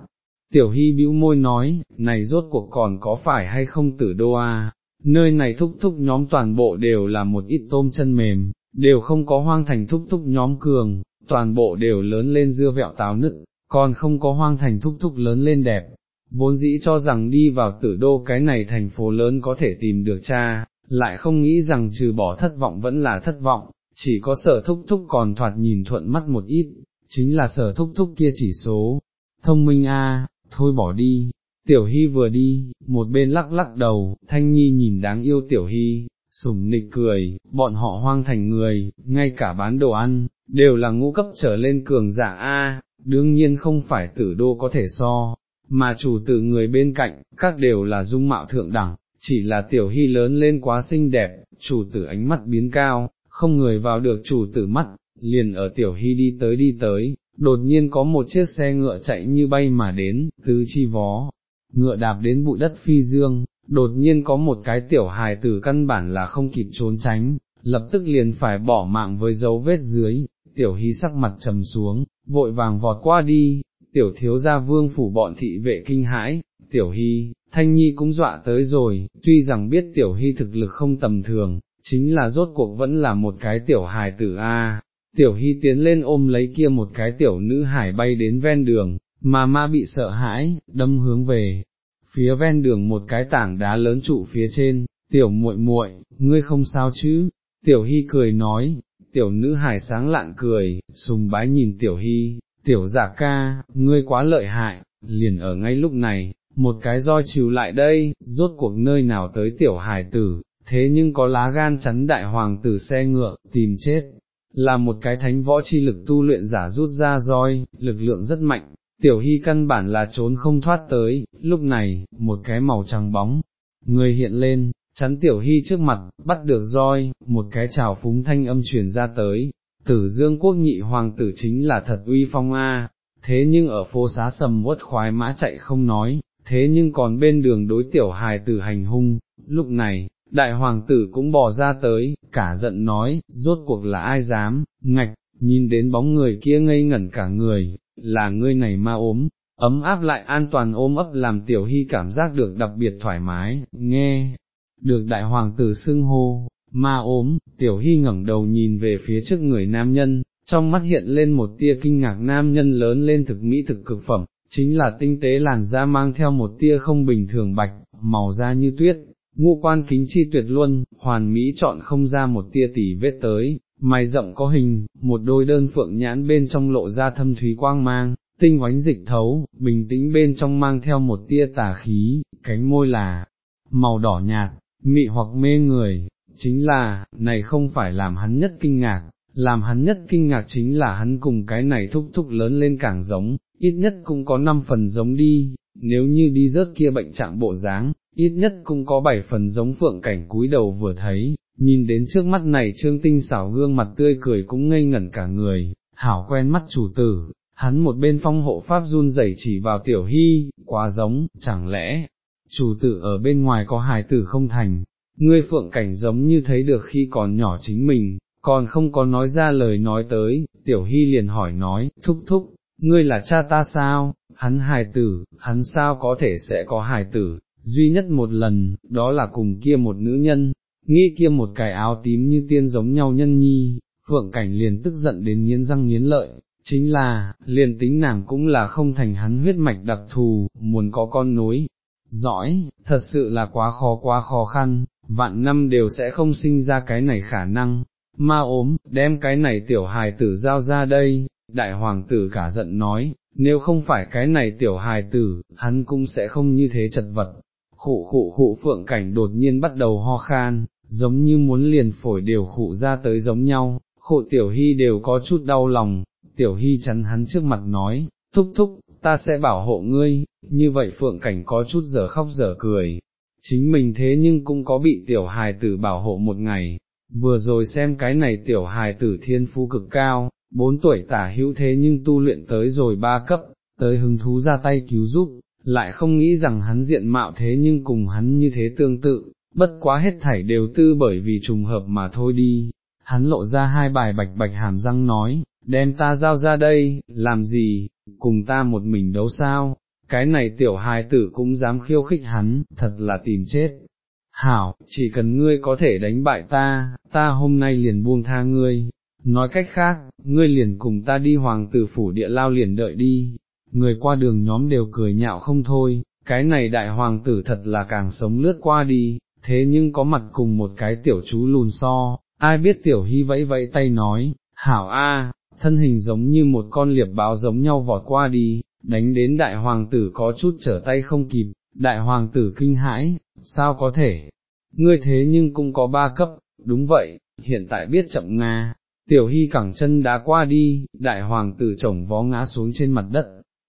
Tiểu Hy bĩu môi nói, này rốt cuộc còn có phải hay không tử đô à, nơi này thúc thúc nhóm toàn bộ đều là một ít tôm chân mềm, đều không có hoang thành thúc thúc nhóm cường, toàn bộ đều lớn lên dưa vẹo táo nứt, còn không có hoang thành thúc thúc lớn lên đẹp. Vốn dĩ cho rằng đi vào tử đô cái này thành phố lớn có thể tìm được cha, lại không nghĩ rằng trừ bỏ thất vọng vẫn là thất vọng, chỉ có sở thúc thúc còn thoạt nhìn thuận mắt một ít, chính là sở thúc thúc kia chỉ số, thông minh a, thôi bỏ đi, tiểu hy vừa đi, một bên lắc lắc đầu, thanh nhi nhìn đáng yêu tiểu hy, sủng nịch cười, bọn họ hoang thành người, ngay cả bán đồ ăn, đều là ngũ cấp trở lên cường giả a, đương nhiên không phải tử đô có thể so, mà chủ tử người bên cạnh, các đều là dung mạo thượng đẳng, chỉ là tiểu hy lớn lên quá xinh đẹp, chủ tử ánh mắt biến cao, không người vào được chủ tử mắt, liền ở tiểu hy đi tới đi tới, đột nhiên có một chiếc xe ngựa chạy như bay mà đến, tứ chi vó, ngựa đạp đến bụi đất phi dương, đột nhiên có một cái tiểu hài tử căn bản là không kịp trốn tránh, lập tức liền phải bỏ mạng với dấu vết dưới, tiểu hy sắc mặt trầm xuống, vội vàng vọt qua đi, tiểu thiếu gia vương phủ bọn thị vệ kinh hãi, tiểu hy, thanh nhi cũng dọa tới rồi, tuy rằng biết tiểu hy thực lực không tầm thường, chính là rốt cuộc vẫn là một cái tiểu hài tử A, tiểu hy tiến lên ôm lấy kia một cái tiểu nữ hải bay đến ven đường, mà ma bị sợ hãi, đâm hướng về, phía ven đường một cái tảng đá lớn trụ phía trên, tiểu muội muội, ngươi không sao chứ, tiểu hy cười nói, tiểu nữ hải sáng lạng cười, sùng bái nhìn tiểu hy, tiểu giả ca, ngươi quá lợi hại, liền ở ngay lúc này, một cái roi chiều lại đây, rốt cuộc nơi nào tới tiểu hải tử, thế nhưng có lá gan chắn đại hoàng tử xe ngựa, tìm chết, là một cái thánh võ chi lực tu luyện giả rút ra roi, lực lượng rất mạnh, tiểu hy căn bản là trốn không thoát tới, lúc này, một cái màu trắng bóng, người hiện lên, chắn tiểu hy trước mặt, bắt được roi, một cái trào phúng thanh âm truyền ra tới, tử dương quốc nhị hoàng tử chính là thật uy phong a. thế nhưng ở phố xá sầm uất khoái mã chạy không nói, thế nhưng còn bên đường đối tiểu hài tử hành hung, lúc này, đại hoàng tử cũng bỏ ra tới, cả giận nói, rốt cuộc là ai dám, ngạch, nhìn đến bóng người kia ngây ngẩn cả người, là ngươi này ma ốm, ấm áp lại an toàn ôm ấp làm tiểu hy cảm giác được đặc biệt thoải mái, nghe, được đại hoàng tử xưng hô, ma ốm, tiểu hy ngẩng đầu nhìn về phía trước người nam nhân, trong mắt hiện lên một tia kinh ngạc nam nhân lớn lên thực mỹ thực cực phẩm, chính là tinh tế làn da mang theo một tia không bình thường bạch, màu da như tuyết, ngũ quan kính chi tuyệt luân, hoàn mỹ chọn không ra một tia tỉ vết tới, mày rậm có hình, một đôi đơn phượng nhãn bên trong lộ ra thâm thúy quang mang, tinh oánh dịch thấu, bình tĩnh bên trong mang theo một tia tà khí, cánh môi là màu đỏ nhạt, mị hoặc mê người, chính là, này không phải làm hắn nhất kinh ngạc, làm hắn nhất kinh ngạc chính là hắn cùng cái này thúc thúc lớn lên càng giống, ít nhất cũng có 5 phần giống đi, nếu như đi rớt kia bệnh trạng bộ dáng, ít nhất cũng có 7 phần giống phượng cảnh cúi đầu vừa thấy, nhìn đến trước mắt này trương tinh xảo gương mặt tươi cười cũng ngây ngẩn cả người, hảo quen mắt chủ tử, hắn một bên phong hộ pháp run rẩy chỉ vào tiểu hy, quá giống, chẳng lẽ, chủ tử ở bên ngoài có hài tử không thành, ngươi phượng cảnh giống như thấy được khi còn nhỏ chính mình, còn không có nói ra lời nói tới, tiểu hy liền hỏi nói, thúc thúc, ngươi là cha ta sao, hắn hài tử, hắn sao có thể sẽ có hài tử, duy nhất một lần, đó là cùng kia một nữ nhân, nghĩ kia một cái áo tím như tiên giống nhau nhân nhi, phượng cảnh liền tức giận đến nghiến răng nghiến lợi, chính là, liền tính nàng cũng là không thành hắn huyết mạch đặc thù, muốn có con nối, giỏi, thật sự là quá khó quá khó khăn, vạn năm đều sẽ không sinh ra cái này khả năng, ma ốm, đem cái này tiểu hài tử giao ra đây, đại hoàng tử cả giận nói, nếu không phải cái này tiểu hài tử, hắn cũng sẽ không như thế chật vật. Khụ khụ khụ phượng cảnh đột nhiên bắt đầu ho khan, giống như muốn liền phổi đều khụ ra tới giống nhau, khụ tiểu hy đều có chút đau lòng, tiểu hy chắn hắn trước mặt nói, thúc thúc, ta sẽ bảo hộ ngươi, như vậy phượng cảnh có chút giờ khóc giờ cười, chính mình thế nhưng cũng có bị tiểu hài tử bảo hộ một ngày, vừa rồi xem cái này tiểu hài tử thiên phú cực cao, bốn tuổi tả hữu thế nhưng tu luyện tới rồi ba cấp, tới hứng thú ra tay cứu giúp, lại không nghĩ rằng hắn diện mạo thế nhưng cùng hắn như thế tương tự, bất quá hết thảy đều tư bởi vì trùng hợp mà thôi đi. Hắn lộ ra hai bài bạch bạch hàm răng nói, đem ta giao ra đây, làm gì, cùng ta một mình đấu sao, cái này tiểu hài tử cũng dám khiêu khích hắn, thật là tìm chết. Hảo, chỉ cần ngươi có thể đánh bại ta, ta hôm nay liền buông tha ngươi, nói cách khác, ngươi liền cùng ta đi hoàng tử phủ địa lao liền đợi đi, người qua đường nhóm đều cười nhạo không thôi, cái này đại hoàng tử thật là càng sống lướt qua đi, thế nhưng có mặt cùng một cái tiểu chú lùn so, ai biết tiểu hy vẫy vẫy tay nói, hảo a, thân hình giống như một con liệp báo giống nhau vọt qua đi, đánh đến đại hoàng tử có chút trở tay không kịp, đại hoàng tử kinh hãi, sao có thể, ngươi thế nhưng cũng có ba cấp, đúng vậy, hiện tại biết chậm Nga, tiểu hy cẳng chân đã qua đi, đại hoàng tử chổng vó ngã xuống trên mặt đất,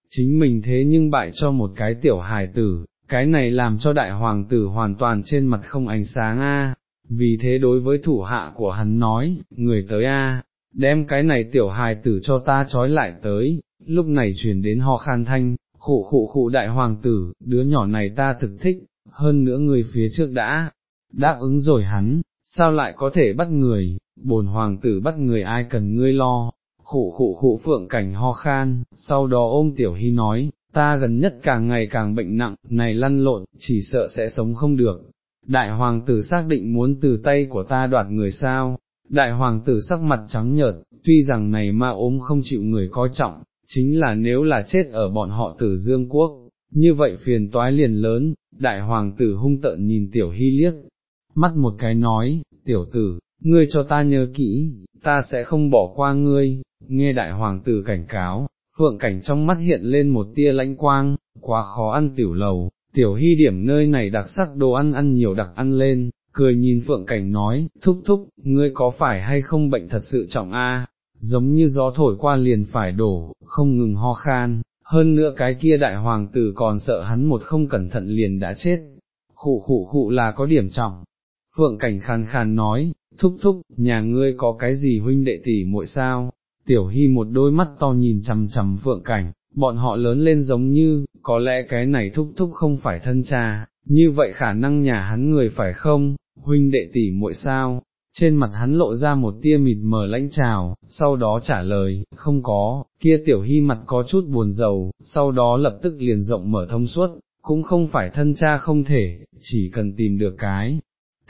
chính mình thế nhưng bại cho một cái tiểu hài tử, cái này làm cho đại hoàng tử hoàn toàn trên mặt không ánh sáng a. vì thế đối với thủ hạ của hắn nói, người tới a, đem cái này tiểu hài tử cho ta trói lại tới, lúc này truyền đến ho khan thanh, khụ khụ khụ đại hoàng tử, đứa nhỏ này ta thực thích, hơn nữa người phía trước đã, đáp ứng rồi hắn, sao lại có thể bắt người, bồn hoàng tử bắt người ai cần ngươi lo, khụ khụ khụ phượng cảnh ho khan, sau đó ôm tiểu hy nói, ta gần nhất càng ngày càng bệnh nặng, này lăn lộn, chỉ sợ sẽ sống không được. Đại hoàng tử xác định muốn từ tay của ta đoạt người sao, đại hoàng tử sắc mặt trắng nhợt, tuy rằng này ma ốm không chịu người coi trọng, chính là nếu là chết ở bọn họ tử dương quốc, như vậy phiền toái liền lớn, đại hoàng tử hung tợn nhìn tiểu hy liếc, mắt một cái nói, tiểu tử, ngươi cho ta nhớ kỹ, ta sẽ không bỏ qua ngươi, nghe đại hoàng tử cảnh cáo, phượng cảnh trong mắt hiện lên một tia lãnh quang, quá khó ăn tiểu lầu, tiểu hy điểm nơi này đặc sắc đồ ăn ăn nhiều đặc ăn lên, cười nhìn phượng cảnh nói, thúc thúc, ngươi có phải hay không bệnh thật sự trọng a? giống như gió thổi qua liền phải đổ, không ngừng ho khan, hơn nữa cái kia đại hoàng tử còn sợ hắn một không cẩn thận liền đã chết, khụ khụ khụ là có điểm trọng. Phượng cảnh khàn khàn nói, thúc thúc, nhà ngươi có cái gì huynh đệ tỷ muội sao, tiểu hy một đôi mắt to nhìn chằm chằm phượng cảnh, bọn họ lớn lên giống như, có lẽ cái này thúc thúc không phải thân cha, như vậy khả năng nhà hắn người phải không, huynh đệ tỷ muội sao, trên mặt hắn lộ ra một tia mịt mờ lãnh trào, sau đó trả lời, không có, kia tiểu hy mặt có chút buồn rầu, sau đó lập tức liền rộng mở thông suốt, cũng không phải thân cha không thể, chỉ cần tìm được cái,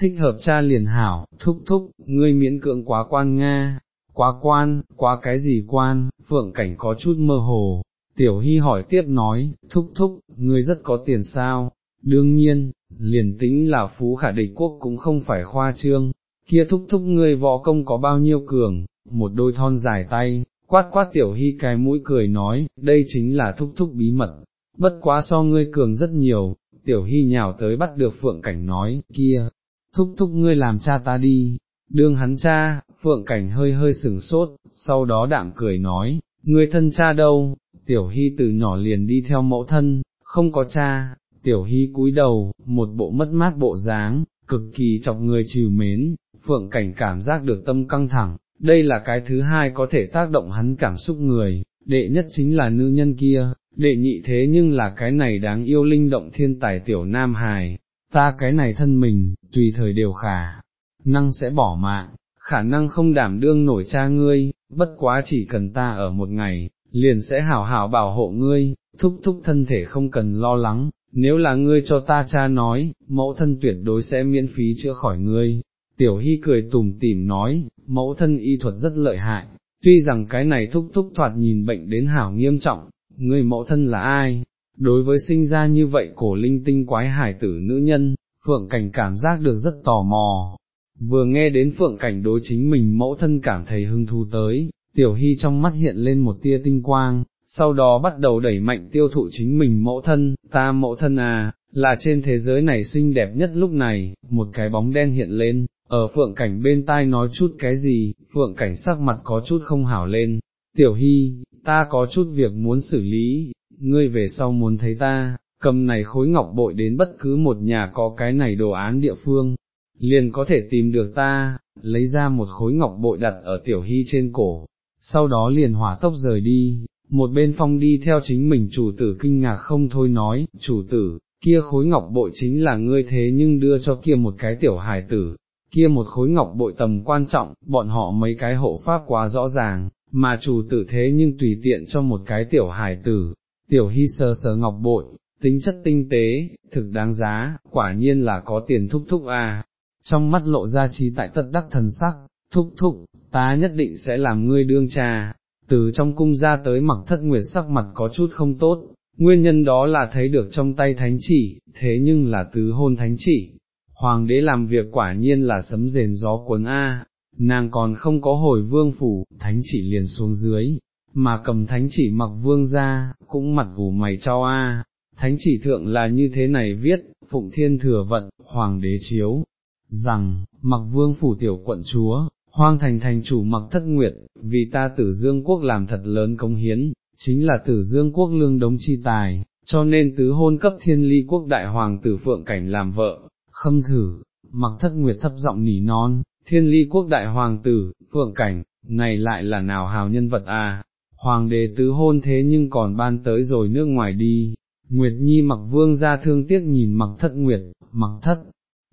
thích hợp cha liền hảo, thúc thúc, ngươi miễn cưỡng quá quan Nga, quá quan, quá cái gì quan, phượng cảnh có chút mơ hồ, tiểu hy hỏi tiếp nói, thúc thúc, ngươi rất có tiền sao, đương nhiên, liền tính là phú khả địch quốc cũng không phải khoa trương, kia thúc thúc ngươi võ công có bao nhiêu cường, một đôi thon dài tay, quát quát tiểu hy cái mũi cười nói, đây chính là thúc thúc bí mật, bất quá so ngươi cường rất nhiều, tiểu hy nhào tới bắt được phượng cảnh nói, kia, thúc thúc ngươi làm cha ta đi, đương hắn cha, phượng cảnh hơi hơi sừng sốt, sau đó đạm cười nói, ngươi thân cha đâu, tiểu hy từ nhỏ liền đi theo mẫu thân, không có cha, tiểu hy cúi đầu, một bộ mất mát bộ dáng, cực kỳ chọc người trìu mến, phượng cảnh cảm giác được tâm căng thẳng, đây là cái thứ hai có thể tác động hắn cảm xúc người, đệ nhất chính là nữ nhân kia, đệ nhị thế nhưng là cái này đáng yêu linh động thiên tài tiểu nam hài, ta cái này thân mình, tùy thời đều khả, năng sẽ bỏ mạng, khả năng không đảm đương nổi cha ngươi, bất quá chỉ cần ta ở một ngày, liền sẽ hảo hảo bảo hộ ngươi, thúc thúc thân thể không cần lo lắng, nếu là ngươi cho ta cha nói, mẫu thân tuyệt đối sẽ miễn phí chữa khỏi ngươi. Tiểu Hy cười tùm tỉm nói, mẫu thân y thuật rất lợi hại, tuy rằng cái này thúc thúc thoạt nhìn bệnh đến hảo nghiêm trọng, ngươi mẫu thân là ai? Đối với sinh ra như vậy cổ linh tinh quái hải tử nữ nhân, Phượng Cảnh cảm giác được rất tò mò. Vừa nghe đến Phượng Cảnh đối chính mình mẫu thân cảm thấy hứng thú tới, Tiểu Hy trong mắt hiện lên một tia tinh quang, sau đó bắt đầu đẩy mạnh tiêu thụ chính mình mẫu thân, ta mẫu thân à, là trên thế giới này xinh đẹp nhất lúc này, một cái bóng đen hiện lên, ở phượng cảnh bên tai nói chút cái gì, phượng cảnh sắc mặt có chút không hảo lên, tiểu hy, ta có chút việc muốn xử lý, ngươi về sau muốn thấy ta, cầm này khối ngọc bội đến bất cứ một nhà có cái này đồ án địa phương, liền có thể tìm được ta, lấy ra một khối ngọc bội đặt ở tiểu hy trên cổ, sau đó liền hỏa tốc rời đi, một bên phong đi theo chính mình chủ tử kinh ngạc không thôi nói, chủ tử, kia khối ngọc bội chính là ngươi thế nhưng đưa cho kia một cái tiểu hài tử, kia một khối ngọc bội tầm quan trọng, bọn họ mấy cái hộ pháp quá rõ ràng, mà chủ tử thế nhưng tùy tiện cho một cái tiểu hài tử, tiểu hy sơ sơ ngọc bội, tính chất tinh tế, thực đáng giá, quả nhiên là có tiền thúc thúc à, trong mắt lộ ra trí tại tất đắc thần sắc, thúc thúc, ta nhất định sẽ làm ngươi đương trà, từ trong cung ra tới mặc thất nguyệt sắc mặt có chút không tốt, nguyên nhân đó là thấy được trong tay thánh chỉ, thế nhưng là tứ hôn thánh chỉ. Hoàng đế làm việc quả nhiên là sấm rền gió cuốn A, nàng còn không có hồi vương phủ, thánh chỉ liền xuống dưới, mà cầm thánh chỉ mặc vương ra, cũng mặt vù mày cho A, thánh chỉ thượng là như thế này viết, Phụng Thiên Thừa Vận, Hoàng đế chiếu, rằng, mặc vương phủ tiểu quận chúa, hoang thành thành chủ mặc thất nguyệt, vì ta tử dương quốc làm thật lớn công hiến, chính là tử dương quốc lương đống chi tài, cho nên tứ hôn cấp thiên ly quốc đại hoàng tử phượng cảnh làm vợ, khâm thử, mặc thất nguyệt thấp giọng nỉ non, thiên ly quốc đại hoàng tử, phượng cảnh, này lại là nào hào nhân vật à, hoàng đế tứ hôn thế nhưng còn ban tới rồi nước ngoài đi, Nguyệt Nhi mặc vương ra thương tiếc nhìn mặc thất Nguyệt, mặc thất,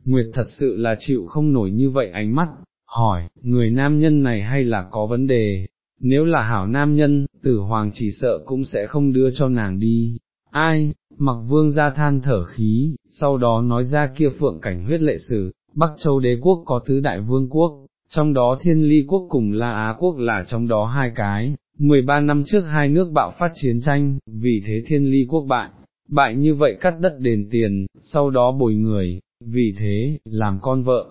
Nguyệt thật sự là chịu không nổi như vậy ánh mắt, hỏi, người nam nhân này hay là có vấn đề, nếu là hảo nam nhân, tử hoàng chỉ sợ cũng sẽ không đưa cho nàng đi, ai, mặc vương ra than thở khí, sau đó nói ra kia phượng cảnh huyết lệ sử, Bắc Châu đế quốc có tứ đại vương quốc, trong đó thiên ly quốc cùng La Á quốc là trong đó hai cái, 13 năm trước hai nước bạo phát chiến tranh, vì thế thiên ly quốc bại, bại như vậy cắt đất đền tiền, sau đó bồi người, vì thế, làm con vợ.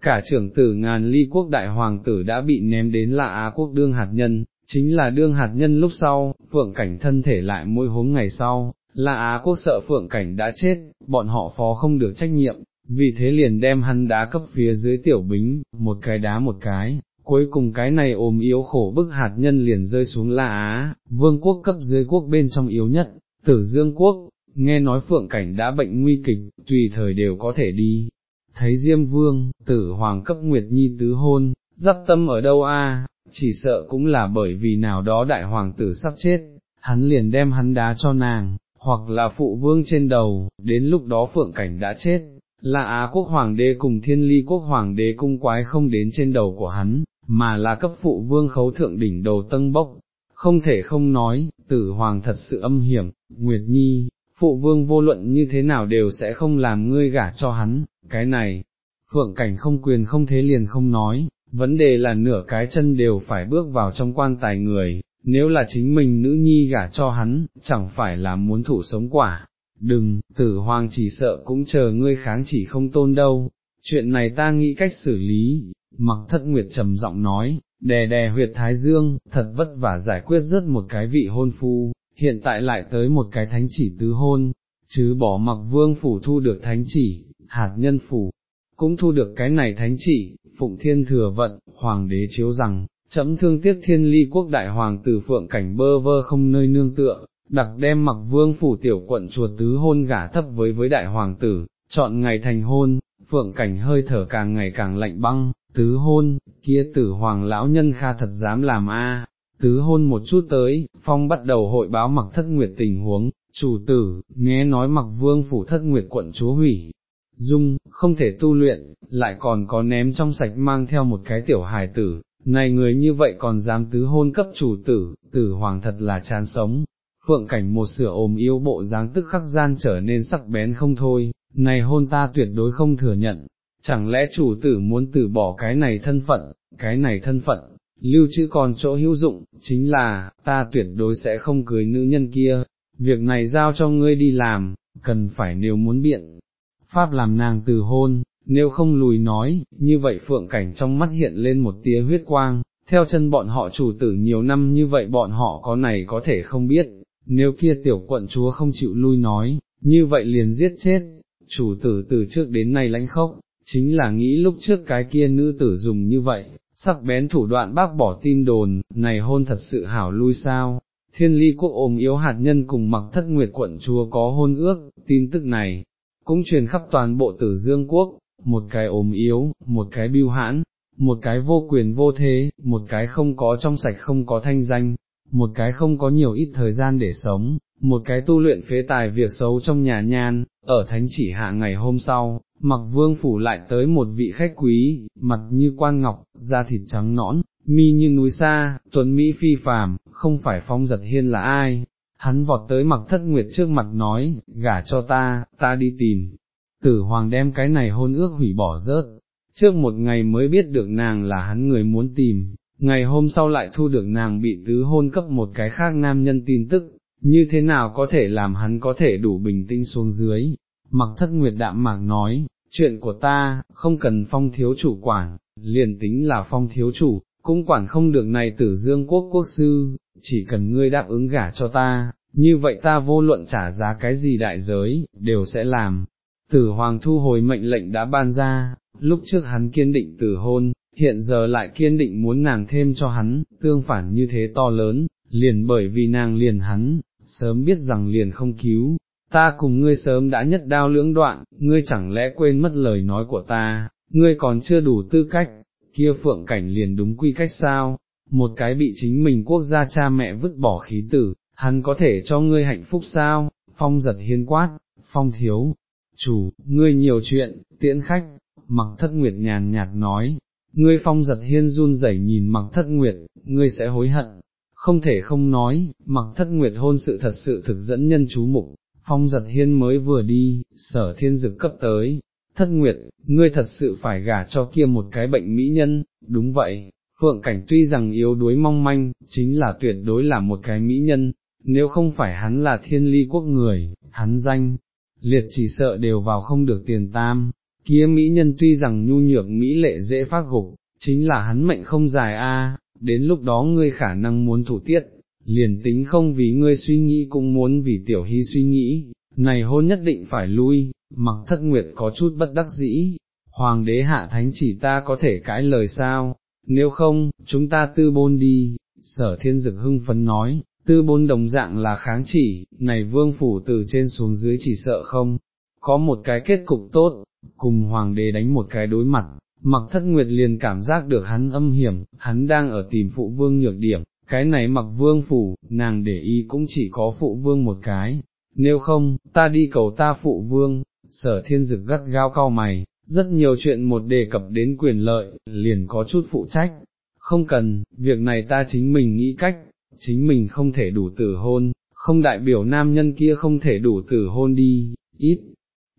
Cả trưởng tử ngàn ly quốc đại hoàng tử đã bị ném đến là Á quốc đương hạt nhân, chính là đương hạt nhân lúc sau, phượng cảnh thân thể lại mỗi hống ngày sau, là Á quốc sợ phượng cảnh đã chết, bọn họ phó không được trách nhiệm, vì thế liền đem hắn đá cấp phía dưới tiểu bính, một cái đá một cái, cuối cùng cái này ôm yếu khổ bức hạt nhân liền rơi xuống La Á, vương quốc cấp dưới quốc bên trong yếu nhất, tử dương quốc, nghe nói phượng cảnh đã bệnh nguy kịch, tùy thời đều có thể đi. Thấy Diêm Vương, tử hoàng cấp Nguyệt Nhi tứ hôn, giáp tâm ở đâu a? chỉ sợ cũng là bởi vì nào đó đại hoàng tử sắp chết, hắn liền đem hắn đá cho nàng, hoặc là phụ vương trên đầu, đến lúc đó phượng cảnh đã chết, là Á quốc hoàng đế cùng thiên ly quốc hoàng đế cung quái không đến trên đầu của hắn, mà là cấp phụ vương khấu thượng đỉnh đầu tân bốc, không thể không nói, tử hoàng thật sự âm hiểm, Nguyệt Nhi, phụ vương vô luận như thế nào đều sẽ không làm ngươi gả cho hắn, cái này, phượng cảnh không quyền không thế liền không nói, vấn đề là nửa cái chân đều phải bước vào trong quan tài người, nếu là chính mình nữ nhi gả cho hắn, chẳng phải là muốn thủ sống quả. Đừng, tử hoàng chỉ sợ cũng chờ ngươi kháng chỉ không tôn đâu, chuyện này ta nghĩ cách xử lý, mặc thất nguyệt trầm giọng nói, đè đè huyệt thái dương, thật vất vả giải quyết rất một cái vị hôn phu, hiện tại lại tới một cái thánh chỉ tứ hôn, chứ bỏ mặc vương phủ thu được thánh chỉ, hạt nhân phủ, cũng thu được cái này thánh chỉ, phụng thiên thừa vận, hoàng đế chiếu rằng, chấm thương tiếc thiên ly quốc đại hoàng tử phượng cảnh bơ vơ không nơi nương tựa, đặc đem mặc vương phủ tiểu quận chuột tứ hôn gả thấp với với đại hoàng tử, chọn ngày thành hôn, phượng cảnh hơi thở càng ngày càng lạnh băng, tứ hôn, kia tử hoàng lão nhân kha thật dám làm a tứ hôn một chút tới, phong bắt đầu hội báo mặc thất nguyệt tình huống, chủ tử, nghe nói mặc vương phủ thất nguyệt quận chúa hủy, dung, không thể tu luyện, lại còn có ném trong sạch mang theo một cái tiểu hài tử, này người như vậy còn dám tứ hôn cấp chủ tử, tử hoàng thật là chán sống. Phượng cảnh một sửa ôm yêu bộ dáng tức khắc gian trở nên sắc bén không thôi, này hôn ta tuyệt đối không thừa nhận, chẳng lẽ chủ tử muốn từ bỏ cái này thân phận, cái này thân phận, lưu trữ còn chỗ hữu dụng, chính là, ta tuyệt đối sẽ không cưới nữ nhân kia, việc này giao cho ngươi đi làm, cần phải nếu muốn biện, pháp làm nàng từ hôn, nếu không lùi nói, như vậy phượng cảnh trong mắt hiện lên một tia huyết quang, theo chân bọn họ chủ tử nhiều năm như vậy bọn họ có này có thể không biết, nếu kia tiểu quận chúa không chịu lui nói, như vậy liền giết chết, chủ tử từ trước đến nay lãnh khốc, chính là nghĩ lúc trước cái kia nữ tử dùng như vậy, sắc bén thủ đoạn bác bỏ tin đồn, này hôn thật sự hảo lui sao, thiên ly quốc ôm yếu hạt nhân cùng mặc thất nguyệt quận chúa có hôn ước, tin tức này, cũng truyền khắp toàn bộ tử dương quốc, một cái ốm yếu, một cái biêu hãn, một cái vô quyền vô thế, một cái không có trong sạch không có thanh danh, một cái không có nhiều ít thời gian để sống, một cái tu luyện phế tài việc xấu trong nhà nhan, ở thánh chỉ hạ ngày hôm sau, mặc vương phủ lại tới một vị khách quý, mặt như quan ngọc, da thịt trắng nõn, mi như núi xa, tuấn Mỹ phi phàm, không phải phong giật hiên là ai. Hắn vọt tới mặc thất nguyệt trước mặt nói, gả cho ta, ta đi tìm. Tử hoàng đem cái này hôn ước hủy bỏ rớt, trước một ngày mới biết được nàng là hắn người muốn tìm, ngày hôm sau lại thu được nàng bị tứ hôn cấp một cái khác nam nhân tin tức, như thế nào có thể làm hắn có thể đủ bình tĩnh xuống dưới. Mặc thất nguyệt đạm mạc nói, chuyện của ta, không cần phong thiếu chủ quản, liền tính là phong thiếu chủ, cũng quản không được này tử dương quốc quốc sư, chỉ cần ngươi đáp ứng gả cho ta, như vậy ta vô luận trả giá cái gì đại giới, đều sẽ làm. Tử hoàng thu hồi mệnh lệnh đã ban ra, lúc trước hắn kiên định tử hôn, hiện giờ lại kiên định muốn nàng thêm cho hắn, tương phản như thế to lớn, liền bởi vì nàng liền hắn, sớm biết rằng liền không cứu, ta cùng ngươi sớm đã nhất đao lưỡng đoạn, ngươi chẳng lẽ quên mất lời nói của ta, ngươi còn chưa đủ tư cách, kia phượng cảnh liền đúng quy cách sao, một cái bị chính mình quốc gia cha mẹ vứt bỏ khí tử, hắn có thể cho ngươi hạnh phúc sao, phong giật hiên quát, phong thiếu, chủ, ngươi nhiều chuyện, tiễn khách, mặc thất nguyệt nhàn nhạt nói, ngươi phong giật hiên run rẩy nhìn mặc thất nguyệt, ngươi sẽ hối hận, không thể không nói, mặc thất nguyệt hôn sự thật sự thực dẫn nhân chú mục, phong giật hiên mới vừa đi, sở thiên dực cấp tới, thất nguyệt, ngươi thật sự phải gả cho kia một cái bệnh mỹ nhân, đúng vậy, phượng cảnh tuy rằng yếu đuối mong manh, chính là tuyệt đối là một cái mỹ nhân, nếu không phải hắn là thiên ly quốc người, hắn danh, liệt chỉ sợ đều vào không được tiền tam, kia mỹ nhân tuy rằng nhu nhược mỹ lệ dễ phát gục, chính là hắn mệnh không dài a, đến lúc đó ngươi khả năng muốn thủ tiết, liền tính không vì ngươi suy nghĩ cũng muốn vì tiểu hy suy nghĩ, này hôn nhất định phải lui, mặc thất nguyệt có chút bất đắc dĩ, hoàng đế hạ thánh chỉ ta có thể cãi lời sao, nếu không, chúng ta tư bôn đi, sở thiên dực hưng phấn nói, tư bôn đồng dạng là kháng chỉ, này vương phủ từ trên xuống dưới chỉ sợ không, có một cái kết cục tốt, cùng hoàng đế đánh một cái đối mặt, mặc thất nguyệt liền cảm giác được hắn âm hiểm, hắn đang ở tìm phụ vương nhược điểm, cái này mặc vương phủ, nàng để ý cũng chỉ có phụ vương một cái, nếu không, ta đi cầu ta phụ vương, sở thiên dực gắt gao cao mày, rất nhiều chuyện một đề cập đến quyền lợi, liền có chút phụ trách, không cần, việc này ta chính mình nghĩ cách, chính mình không thể đủ tử hôn, không đại biểu nam nhân kia không thể đủ tử hôn đi, ít,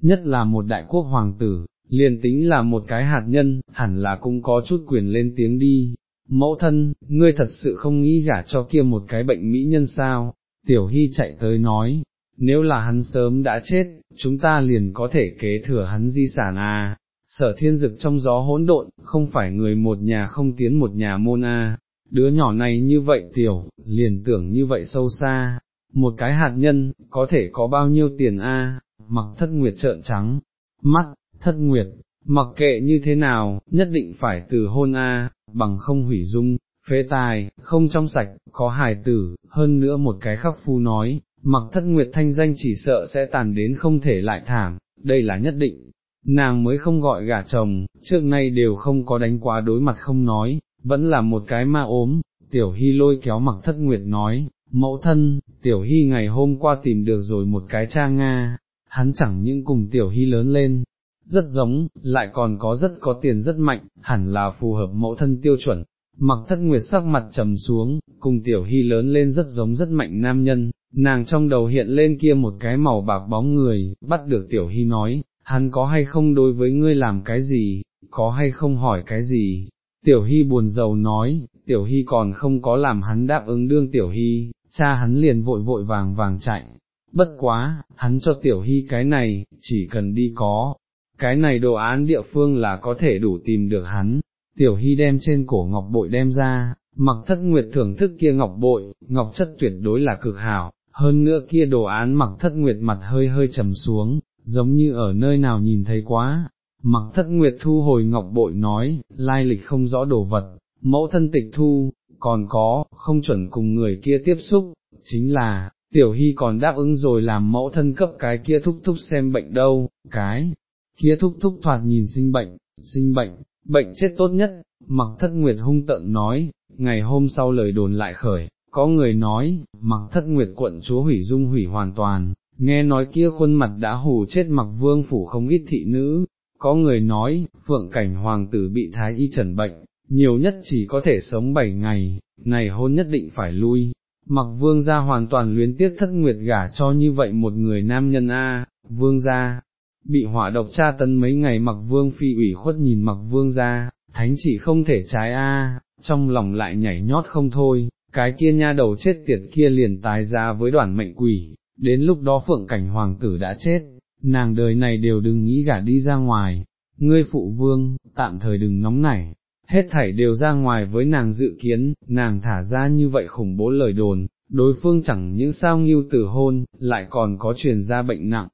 nhất là một đại quốc hoàng tử, liền tính là một cái hạt nhân, hẳn là cũng có chút quyền lên tiếng đi. Mẫu thân, ngươi thật sự không nghĩ gả cho kia một cái bệnh mỹ nhân sao, tiểu hy chạy tới nói, nếu là hắn sớm đã chết, chúng ta liền có thể kế thừa hắn di sản à, sở thiên dực trong gió hỗn độn, không phải người một nhà không tiến một nhà môn à, đứa nhỏ này như vậy tiểu, liền tưởng như vậy sâu xa, một cái hạt nhân, có thể có bao nhiêu tiền a? mặc thất nguyệt trợn trắng, mắt, thất nguyệt, mặc kệ như thế nào, nhất định phải từ hôn a, bằng không hủy dung, phế tài, không trong sạch, có hài tử, hơn nữa một cái khắc phu nói, mặc thất nguyệt thanh danh chỉ sợ sẽ tàn đến không thể lại thảm, đây là nhất định. Nàng mới không gọi gả chồng, trước nay đều không có đánh quá đối mặt không nói, vẫn là một cái ma ốm, tiểu hy lôi kéo mặc thất nguyệt nói, mẫu thân, tiểu hy ngày hôm qua tìm được rồi một cái cha Nga, hắn chẳng những cùng tiểu hy lớn lên, rất giống, lại còn có rất có tiền rất mạnh, hẳn là phù hợp mẫu thân tiêu chuẩn. Mặc thất nguyệt sắc mặt trầm xuống, cùng tiểu hy lớn lên rất giống rất mạnh nam nhân, nàng trong đầu hiện lên kia một cái màu bạc bóng người, bắt được tiểu hy nói, hắn có hay không đối với ngươi làm cái gì, có hay không hỏi cái gì. Tiểu hy buồn rầu nói, tiểu hy còn không có làm hắn đáp ứng đương tiểu hy, cha hắn liền vội vội vàng vàng chạy, bất quá, hắn cho tiểu hy cái này, chỉ cần đi có, cái này đồ án địa phương là có thể đủ tìm được hắn, tiểu hy đem trên cổ ngọc bội đem ra, mặc thất nguyệt thưởng thức kia ngọc bội, ngọc chất tuyệt đối là cực hảo, hơn nữa kia đồ án mặc thất nguyệt mặt hơi hơi trầm xuống, giống như ở nơi nào nhìn thấy quá. Mặc thất nguyệt thu hồi ngọc bội nói, lai lịch không rõ đồ vật, mẫu thân tịch thu, còn có, không chuẩn cùng người kia tiếp xúc, chính là, tiểu hy còn đáp ứng rồi làm mẫu thân cấp cái kia thúc thúc xem bệnh đâu, cái kia thúc thúc thoạt nhìn sinh bệnh, sinh bệnh, bệnh chết tốt nhất, mặc thất nguyệt hung tận nói, ngày hôm sau lời đồn lại khởi, có người nói, mặc thất nguyệt quận chúa hủy dung hủy hoàn toàn, nghe nói kia khuôn mặt đã hù chết mặc vương phủ không ít thị nữ, có người nói, phượng cảnh hoàng tử bị thái y trần bệnh, nhiều nhất chỉ có thể sống bảy ngày, này hôn nhất định phải lui. Mặc vương gia hoàn toàn luyến tiếc thất nguyệt gả cho như vậy một người nam nhân A, vương gia, bị hỏa độc tra tấn mấy ngày mặc vương phi ủy khuất nhìn mặc vương ra thánh chỉ không thể trái A, trong lòng lại nhảy nhót không thôi, cái kia nha đầu chết tiệt kia liền tái ra với đoàn mệnh quỷ, đến lúc đó phượng cảnh hoàng tử đã chết, nàng đời này đều đừng nghĩ gả đi ra ngoài, ngươi phụ vương, tạm thời đừng nóng nảy, hết thảy đều ra ngoài với nàng dự kiến, nàng thả ra như vậy khủng bố lời đồn, đối phương chẳng những sao nghiêu tử hôn, lại còn có truyền ra bệnh nặng.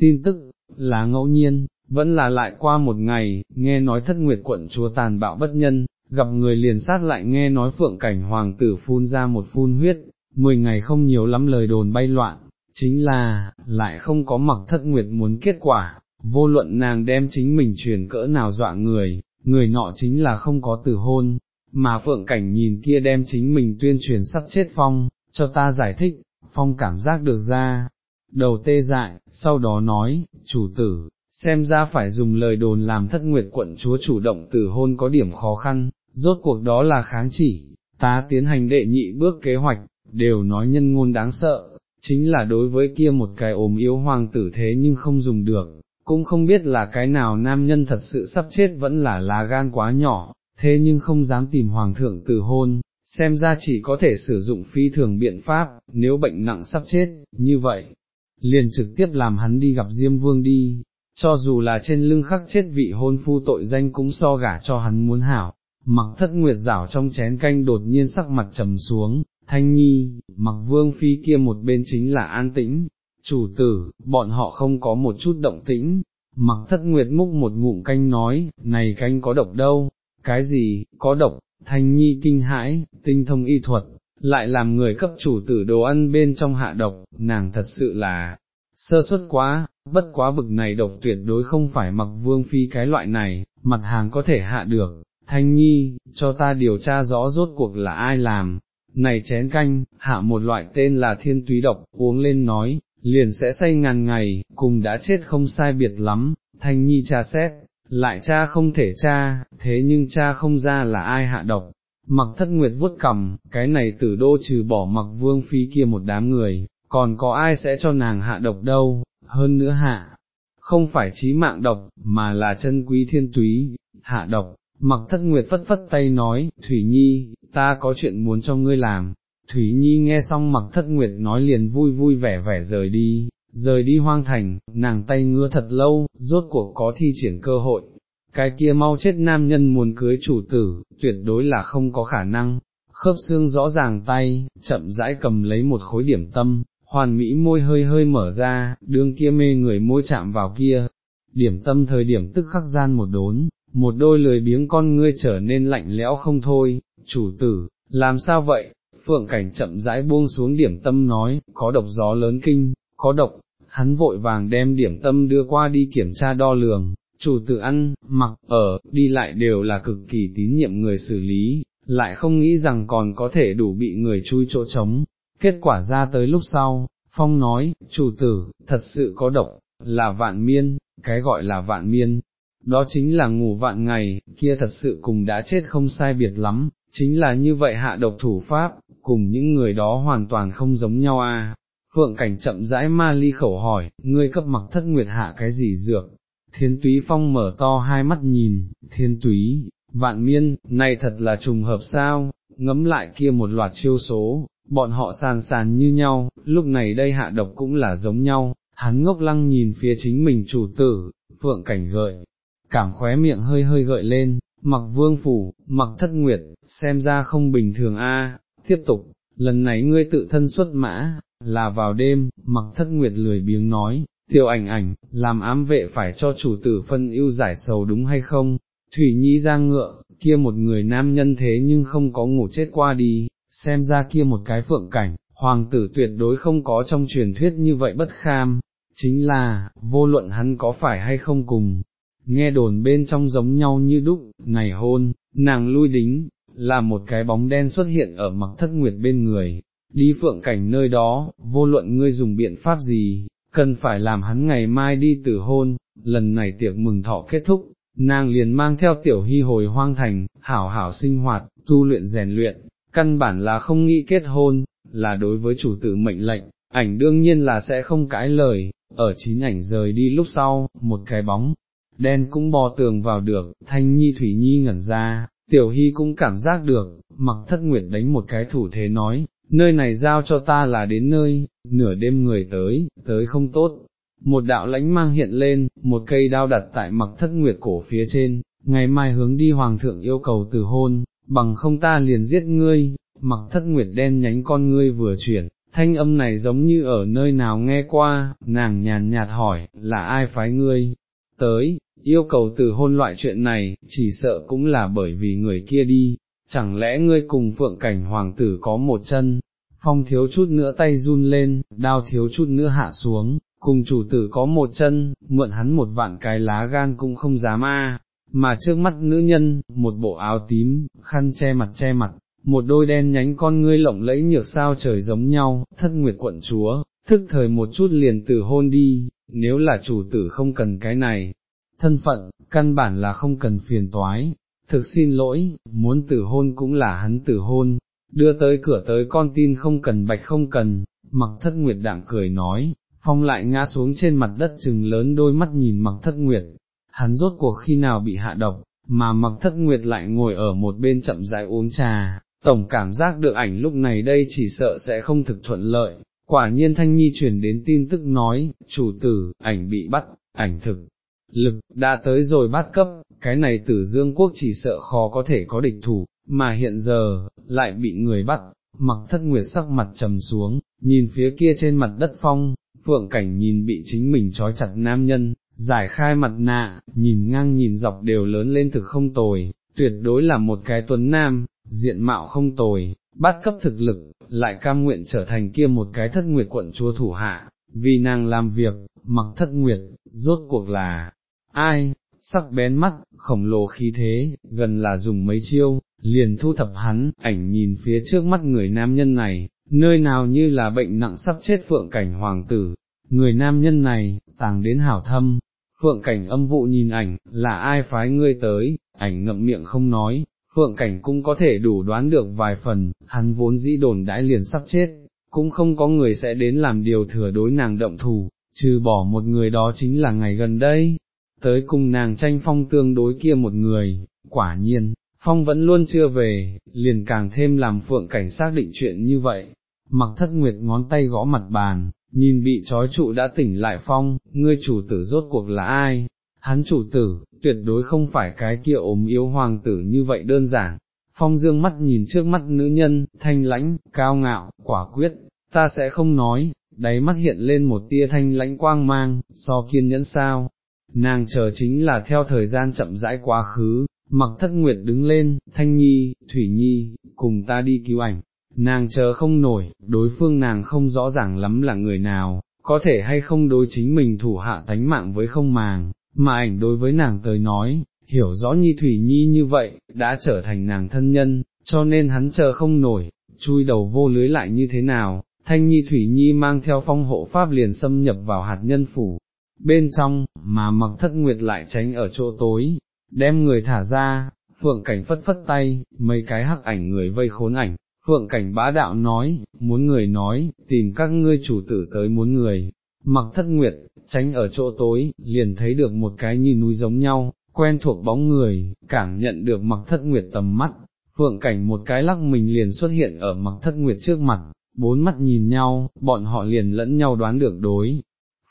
Tin tức, là ngẫu nhiên, vẫn là lại qua một ngày, nghe nói thất nguyệt quận chúa tàn bạo bất nhân, gặp người liền sát lại nghe nói phượng cảnh hoàng tử phun ra một phun huyết, mười ngày không nhiều lắm lời đồn bay loạn, chính là, lại không có mặc thất nguyệt muốn kết quả, vô luận nàng đem chính mình truyền cỡ nào dọa người, người nọ chính là không có tử hôn, mà phượng cảnh nhìn kia đem chính mình tuyên truyền sắp chết phong, cho ta giải thích, phong cảm giác được ra, đầu tê dại, sau đó nói, chủ tử, xem ra phải dùng lời đồn làm thất nguyệt quận chúa chủ động từ hôn có điểm khó khăn, rốt cuộc đó là kháng chỉ, ta tiến hành đệ nhị bước kế hoạch, đều nói nhân ngôn đáng sợ, chính là đối với kia một cái ốm yếu hoàng tử thế nhưng không dùng được, cũng không biết là cái nào nam nhân thật sự sắp chết vẫn là lá gan quá nhỏ, thế nhưng không dám tìm hoàng thượng từ hôn, xem ra chỉ có thể sử dụng phi thường biện pháp, nếu bệnh nặng sắp chết, như vậy, liền trực tiếp làm hắn đi gặp Diêm Vương đi, cho dù là trên lưng khắc chết vị hôn phu tội danh cũng so gả cho hắn muốn hảo, mặc thất nguyệt rảo trong chén canh đột nhiên sắc mặt trầm xuống, thanh nhi, mặc vương phi kia một bên chính là an tĩnh, chủ tử, bọn họ không có một chút động tĩnh, mặc thất nguyệt múc một ngụm canh nói, này canh có độc đâu, cái gì, có độc, thanh nhi kinh hãi, tinh thông y thuật, lại làm người cấp chủ tử đồ ăn bên trong hạ độc, nàng thật sự là, sơ suất quá, bất quá bực này độc tuyệt đối không phải mặc vương phi cái loại này, mặt hàng có thể hạ được, thanh nhi, cho ta điều tra rõ rốt cuộc là ai làm, này chén canh, hạ một loại tên là thiên túy độc, uống lên nói, liền sẽ say ngàn ngày, cùng đã chết không sai biệt lắm, thanh nhi tra xét, lại cha không thể cha, thế nhưng cha không ra là ai hạ độc. Mặc thất nguyệt vuốt cầm, cái này tử đô trừ bỏ mặc vương phi kia một đám người, còn có ai sẽ cho nàng hạ độc đâu, hơn nữa hạ, không phải trí mạng độc, mà là chân quý thiên túy, hạ độc, mặc thất nguyệt phất phất tay nói, Thủy Nhi, ta có chuyện muốn cho ngươi làm, Thủy Nhi nghe xong mặc thất nguyệt nói liền vui vui vẻ vẻ rời đi, rời đi hoang thành, nàng tay ngứa thật lâu, rốt cuộc có thi triển cơ hội, cái kia mau chết nam nhân muốn cưới chủ tử, tuyệt đối là không có khả năng, khớp xương rõ ràng tay, chậm rãi cầm lấy một khối điểm tâm, hoàn mỹ môi hơi hơi mở ra, đương kia mê người môi chạm vào kia, điểm tâm thời điểm tức khắc gian một đốn, một đôi lười biếng con ngươi trở nên lạnh lẽo không thôi, chủ tử, làm sao vậy, phượng cảnh chậm rãi buông xuống điểm tâm nói, có độc gió lớn kinh, có độc, hắn vội vàng đem điểm tâm đưa qua đi kiểm tra đo lường, chủ tử ăn, mặc, ở, đi lại đều là cực kỳ tín nhiệm người xử lý, lại không nghĩ rằng còn có thể đủ bị người chui chỗ trống. Kết quả ra tới lúc sau, Phong nói, chủ tử, thật sự có độc, là vạn miên, cái gọi là vạn miên, đó chính là ngủ vạn ngày, kia thật sự cùng đã chết không sai biệt lắm, chính là như vậy hạ độc thủ pháp, cùng những người đó hoàn toàn không giống nhau à. Phượng cảnh chậm rãi ma ly khẩu hỏi, ngươi cấp mặc thất nguyệt hạ cái gì dược? Thiên túy phong mở to hai mắt nhìn, thiên túy, vạn miên, này thật là trùng hợp sao, ngấm lại kia một loạt chiêu số, bọn họ sàn sàn như nhau, lúc này đây hạ độc cũng là giống nhau, hắn ngốc lăng nhìn phía chính mình chủ tử, phượng cảnh gợi, cảm khóe miệng hơi hơi gợi lên, mặc vương phủ, mặc thất nguyệt, xem ra không bình thường a. tiếp tục, lần này ngươi tự thân xuất mã, là vào đêm, mặc thất nguyệt lười biếng nói, tiểu ảnh ảnh, làm ám vệ phải cho chủ tử phân ưu giải sầu đúng hay không, thủy nhi ra ngựa, kia một người nam nhân thế nhưng không có ngủ chết qua đi, xem ra kia một cái phượng cảnh, hoàng tử tuyệt đối không có trong truyền thuyết như vậy bất kham, chính là, vô luận hắn có phải hay không cùng, nghe đồn bên trong giống nhau như đúc, này hôn, nàng lui đính, là một cái bóng đen xuất hiện ở mặc thất nguyệt bên người, đi phượng cảnh nơi đó, vô luận ngươi dùng biện pháp gì, cần phải làm hắn ngày mai đi tử hôn, lần này tiệc mừng thọ kết thúc, nàng liền mang theo tiểu hy hồi hoang thành, hảo hảo sinh hoạt, tu luyện rèn luyện, căn bản là không nghĩ kết hôn, là đối với chủ tử mệnh lệnh, ảnh đương nhiên là sẽ không cãi lời, ở chín ảnh rời đi lúc sau, một cái bóng, đen cũng bò tường vào được, thanh nhi thủy nhi ngẩn ra, tiểu hy cũng cảm giác được, mặc thất nguyệt đánh một cái thủ thế nói, nơi này giao cho ta là đến nơi, nửa đêm người tới, tới không tốt. Một đạo lãnh mang hiện lên, một cây đao đặt tại mặc thất nguyệt cổ phía trên, ngày mai hướng đi hoàng thượng yêu cầu từ hôn, bằng không ta liền giết ngươi, mặc thất nguyệt đen nhánh con ngươi vừa chuyển, thanh âm này giống như ở nơi nào nghe qua, nàng nhàn nhạt hỏi, là ai phái ngươi, tới, yêu cầu từ hôn loại chuyện này, chỉ sợ cũng là bởi vì người kia đi, chẳng lẽ ngươi cùng phượng cảnh hoàng tử có một chân, phong thiếu chút nữa tay run lên, đao thiếu chút nữa hạ xuống, cùng chủ tử có một chân, mượn hắn một vạn cái lá gan cũng không dám a. mà trước mắt nữ nhân, một bộ áo tím, khăn che mặt che mặt, một đôi đen nhánh con ngươi lộng lẫy nhược sao trời giống nhau, thất nguyệt quận chúa, thức thời một chút liền từ hôn đi, nếu là chủ tử không cần cái này, thân phận, căn bản là không cần phiền toái, thực xin lỗi, muốn tử hôn cũng là hắn tử hôn, đưa tới cửa tới con tin không cần bạch không cần, mặc thất nguyệt đạm cười nói, phong lại ngã xuống trên mặt đất chừng lớn đôi mắt nhìn mặc thất nguyệt, hắn rốt cuộc khi nào bị hạ độc, mà mặc thất nguyệt lại ngồi ở một bên chậm rãi uống trà, tổng cảm giác được ảnh lúc này đây chỉ sợ sẽ không thực thuận lợi, quả nhiên thanh nhi truyền đến tin tức nói, chủ tử, ảnh bị bắt, ảnh thực, lực, đã tới rồi bắt cấp, cái này tử dương quốc chỉ sợ khó có thể có địch thủ, mà hiện giờ, lại bị người bắt, mặc thất nguyệt sắc mặt trầm xuống, nhìn phía kia trên mặt đất phong, phượng cảnh nhìn bị chính mình trói chặt nam nhân, giải khai mặt nạ, nhìn ngang nhìn dọc đều lớn lên thực không tồi, tuyệt đối là một cái tuấn nam, diện mạo không tồi, bắt cấp thực lực, lại cam nguyện trở thành kia một cái thất nguyệt quận chúa thủ hạ, vì nàng làm việc, mặc thất nguyệt, rốt cuộc là, ai, sắc bén mắt, khổng lồ khí thế, gần là dùng mấy chiêu, liền thu thập hắn, ảnh nhìn phía trước mắt người nam nhân này, nơi nào như là bệnh nặng sắp chết phượng cảnh hoàng tử, người nam nhân này, tàng đến hảo thâm, phượng cảnh âm vụ nhìn ảnh, là ai phái ngươi tới, ảnh ngậm miệng không nói, phượng cảnh cũng có thể đủ đoán được vài phần, hắn vốn dĩ đồn đãi liền sắp chết, cũng không có người sẽ đến làm điều thừa đối nàng động thù, trừ bỏ một người đó chính là ngày gần đây, tới cùng nàng tranh phong tương đối kia một người, quả nhiên, phong vẫn luôn chưa về, liền càng thêm làm phượng cảnh xác định chuyện như vậy, mặc thất nguyệt ngón tay gõ mặt bàn, nhìn bị trói trụ đã tỉnh lại phong, ngươi chủ tử rốt cuộc là ai, hắn chủ tử, tuyệt đối không phải cái kia ốm yếu hoàng tử như vậy đơn giản. Phong dương mắt nhìn trước mắt nữ nhân, thanh lãnh, cao ngạo, quả quyết, ta sẽ không nói, đáy mắt hiện lên một tia thanh lãnh quang mang, so kiên nhẫn sao, nàng chờ chính là theo thời gian chậm rãi quá khứ, mặc thất nguyệt đứng lên, thanh nhi, thủy nhi, cùng ta đi cứu ảnh, nàng chờ không nổi, đối phương nàng không rõ ràng lắm là người nào, có thể hay không đối chính mình thủ hạ tánh mạng với không màng, mà ảnh đối với nàng tới nói, hiểu rõ nhi thủy nhi như vậy, đã trở thành nàng thân nhân, cho nên hắn chờ không nổi, chui đầu vô lưới lại như thế nào, thanh nhi thủy nhi mang theo phong hộ pháp liền xâm nhập vào hạt nhân phủ, bên trong, mà mặc thất nguyệt lại tránh ở chỗ tối, đem người thả ra, phượng cảnh phất phất tay, mấy cái hắc ảnh người vây khốn ảnh, phượng cảnh bá đạo nói, muốn người nói, tìm các ngươi chủ tử tới muốn người, mặc thất nguyệt, tránh ở chỗ tối, liền thấy được một cái như núi giống nhau, quen thuộc bóng người, cảm nhận được mặc thất nguyệt tầm mắt, phượng cảnh một cái lắc mình liền xuất hiện ở mặc thất nguyệt trước mặt, bốn mắt nhìn nhau, bọn họ liền lẫn nhau đoán được đối.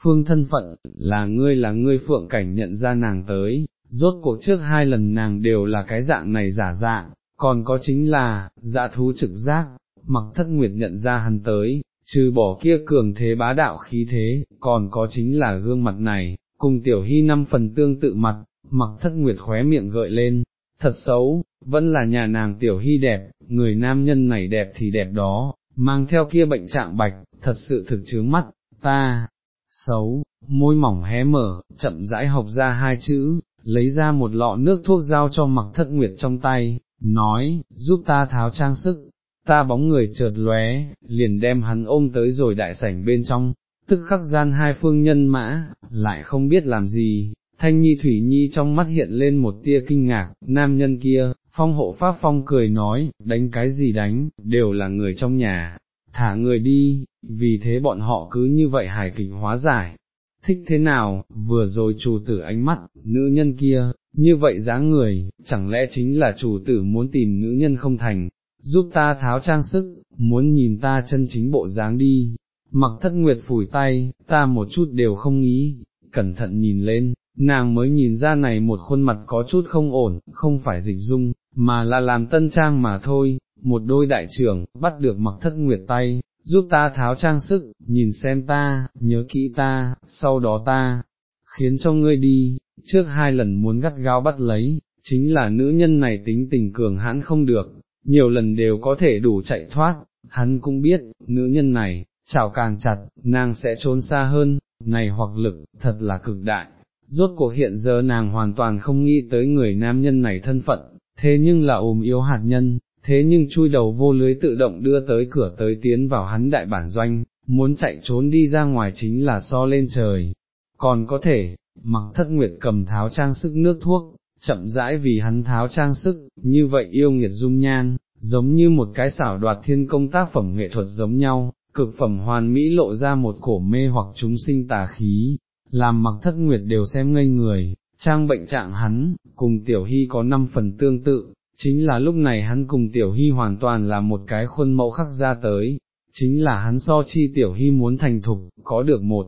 Phương thân phận, là ngươi là ngươi phượng cảnh nhận ra nàng tới, rốt cuộc trước hai lần nàng đều là cái dạng này giả dạng, còn có chính là, dạ thú trực giác, mặc thất nguyệt nhận ra hắn tới, trừ bỏ kia cường thế bá đạo khí thế, còn có chính là gương mặt này, cùng tiểu hy năm phần tương tự mặt, mặc thất nguyệt khóe miệng gợi lên, thật xấu, vẫn là nhà nàng tiểu hy đẹp, người nam nhân này đẹp thì đẹp đó, mang theo kia bệnh trạng bạch, thật sự thực chướng mắt, ta, xấu, môi mỏng hé mở, chậm rãi học ra hai chữ, lấy ra một lọ nước thuốc giao cho mặc thất nguyệt trong tay, nói, giúp ta tháo trang sức, ta bóng người chợt lóe, liền đem hắn ôm tới rồi đại sảnh bên trong, tức khắc gian hai phương nhân mã, lại không biết làm gì, thanh nhi thủy nhi trong mắt hiện lên một tia kinh ngạc, nam nhân kia, phong hộ pháp phong cười nói, đánh cái gì đánh, đều là người trong nhà, thả người đi, vì thế bọn họ cứ như vậy hài kịch hóa giải. Thích thế nào, vừa rồi chủ tử ánh mắt, nữ nhân kia, như vậy dáng người, chẳng lẽ chính là chủ tử muốn tìm nữ nhân không thành, giúp ta tháo trang sức, muốn nhìn ta chân chính bộ dáng đi, mặc thất nguyệt phủi tay, ta một chút đều không nghĩ, cẩn thận nhìn lên, nàng mới nhìn ra này một khuôn mặt có chút không ổn, không phải dịch dung, mà là làm tân trang mà thôi, một đôi đại trưởng, bắt được mặc thất nguyệt tay, giúp ta tháo trang sức, nhìn xem ta, nhớ kỹ ta, sau đó ta, khiến cho ngươi đi, trước hai lần muốn gắt gao bắt lấy, chính là nữ nhân này tính tình cường hãn không được, nhiều lần đều có thể đủ chạy thoát, hắn cũng biết, nữ nhân này, chảo càng chặt, nàng sẽ trốn xa hơn, này hoặc lực, thật là cực đại. Rốt cuộc hiện giờ nàng hoàn toàn không nghĩ tới người nam nhân này thân phận, thế nhưng là ôm yếu hạt nhân, thế nhưng chui đầu vô lưới tự động đưa tới cửa tới tiến vào hắn đại bản doanh, muốn chạy trốn đi ra ngoài chính là so lên trời. Còn có thể, mặc thất nguyệt cầm tháo trang sức nước thuốc, chậm rãi vì hắn tháo trang sức, như vậy yêu nghiệt dung nhan, giống như một cái xảo đoạt thiên công tác phẩm nghệ thuật giống nhau, cực phẩm hoàn mỹ lộ ra một cổ mê hoặc chúng sinh tà khí, làm mặc thất nguyệt đều xem ngây người, trang bệnh trạng hắn, cùng tiểu hy có năm phần tương tự, chính là lúc này hắn cùng tiểu hy hoàn toàn là một cái khuôn mẫu khắc ra tới, chính là hắn so chi tiểu hy muốn thành thục, có được một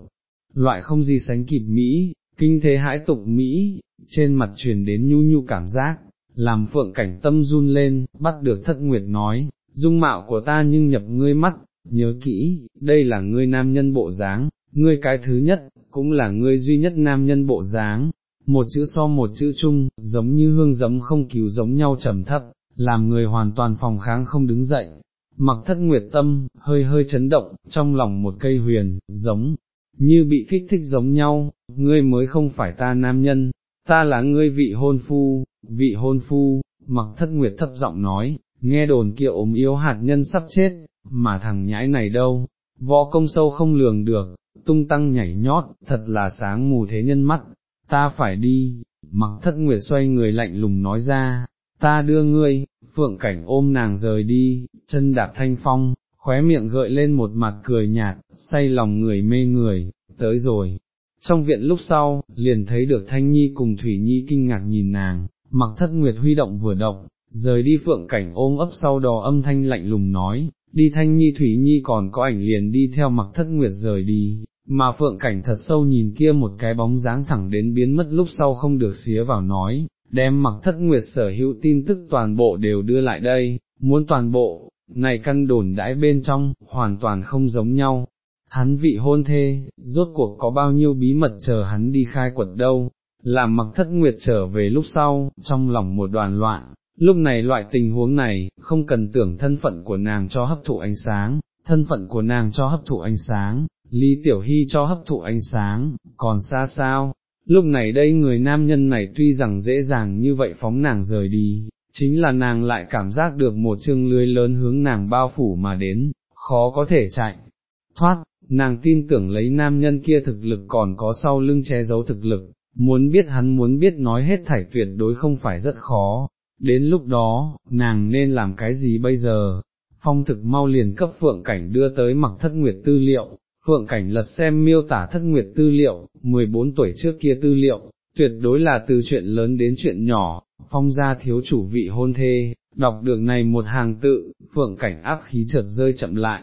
loại không gì sánh kịp Mỹ, kinh thế hãi tục Mỹ, trên mặt truyền đến nhu nhu cảm giác, làm phượng cảnh tâm run lên, bắt được thất nguyệt nói, dung mạo của ta nhưng nhập ngươi mắt, nhớ kỹ, đây là ngươi nam nhân bộ dáng, ngươi cái thứ nhất, cũng là ngươi duy nhất nam nhân bộ dáng, một chữ so một chữ chung, giống như hương giấm không cứu giống nhau trầm thấp, làm người hoàn toàn phòng kháng không đứng dậy. Mặc thất nguyệt tâm, hơi hơi chấn động, trong lòng một cây huyền, giống, như bị kích thích giống nhau, ngươi mới không phải ta nam nhân, ta là ngươi vị hôn phu, vị hôn phu, mặc thất nguyệt thấp giọng nói, nghe đồn kia ốm yếu hạt nhân sắp chết, mà thằng nhãi này đâu, võ công sâu không lường được, tung tăng nhảy nhót, thật là sáng mù thế nhân mắt, ta phải đi, mặc thất nguyệt xoay người lạnh lùng nói ra, ta đưa ngươi, phượng cảnh ôm nàng rời đi, chân đạp thanh phong, khóe miệng gợi lên một mặt cười nhạt, say lòng người mê người, tới rồi. Trong viện lúc sau, liền thấy được Thanh Nhi cùng Thủy Nhi kinh ngạc nhìn nàng, mặc thất nguyệt huy động vừa động, rời đi phượng cảnh ôm ấp sau đó âm thanh lạnh lùng nói, đi Thanh Nhi Thủy Nhi còn có ảnh liền đi theo mặc thất nguyệt rời đi, mà phượng cảnh thật sâu nhìn kia một cái bóng dáng thẳng đến biến mất lúc sau không được xía vào nói, đem mặc thất nguyệt sở hữu tin tức toàn bộ đều đưa lại đây, muốn toàn bộ, này căn đồn đãi bên trong, hoàn toàn không giống nhau. Hắn vị hôn thê, rốt cuộc có bao nhiêu bí mật chờ hắn đi khai quật đâu, làm mặc thất nguyệt trở về lúc sau, trong lòng một đoàn loạn, lúc này loại tình huống này, không cần tưởng thân phận của nàng cho hấp thụ ánh sáng, thân phận của nàng cho hấp thụ ánh sáng, Lý Tiểu Hy cho hấp thụ ánh sáng, còn xa sao, lúc này đây người nam nhân này tuy rằng dễ dàng như vậy phóng nàng rời đi, chính là nàng lại cảm giác được một chương lưới lớn hướng nàng bao phủ mà đến, khó có thể chạy, thoát, nàng tin tưởng lấy nam nhân kia thực lực còn có sau lưng che giấu thực lực, muốn biết hắn muốn biết nói hết thảy tuyệt đối không phải rất khó, đến lúc đó, nàng nên làm cái gì bây giờ? Phong thực mau liền cấp phượng cảnh đưa tới mặc thất nguyệt tư liệu, phượng cảnh lật xem miêu tả thất nguyệt tư liệu, 14 tuổi trước kia tư liệu, tuyệt đối là từ chuyện lớn đến chuyện nhỏ, phong gia thiếu chủ vị hôn thê, đọc được này một hàng tự, phượng cảnh áp khí chợt rơi chậm lại.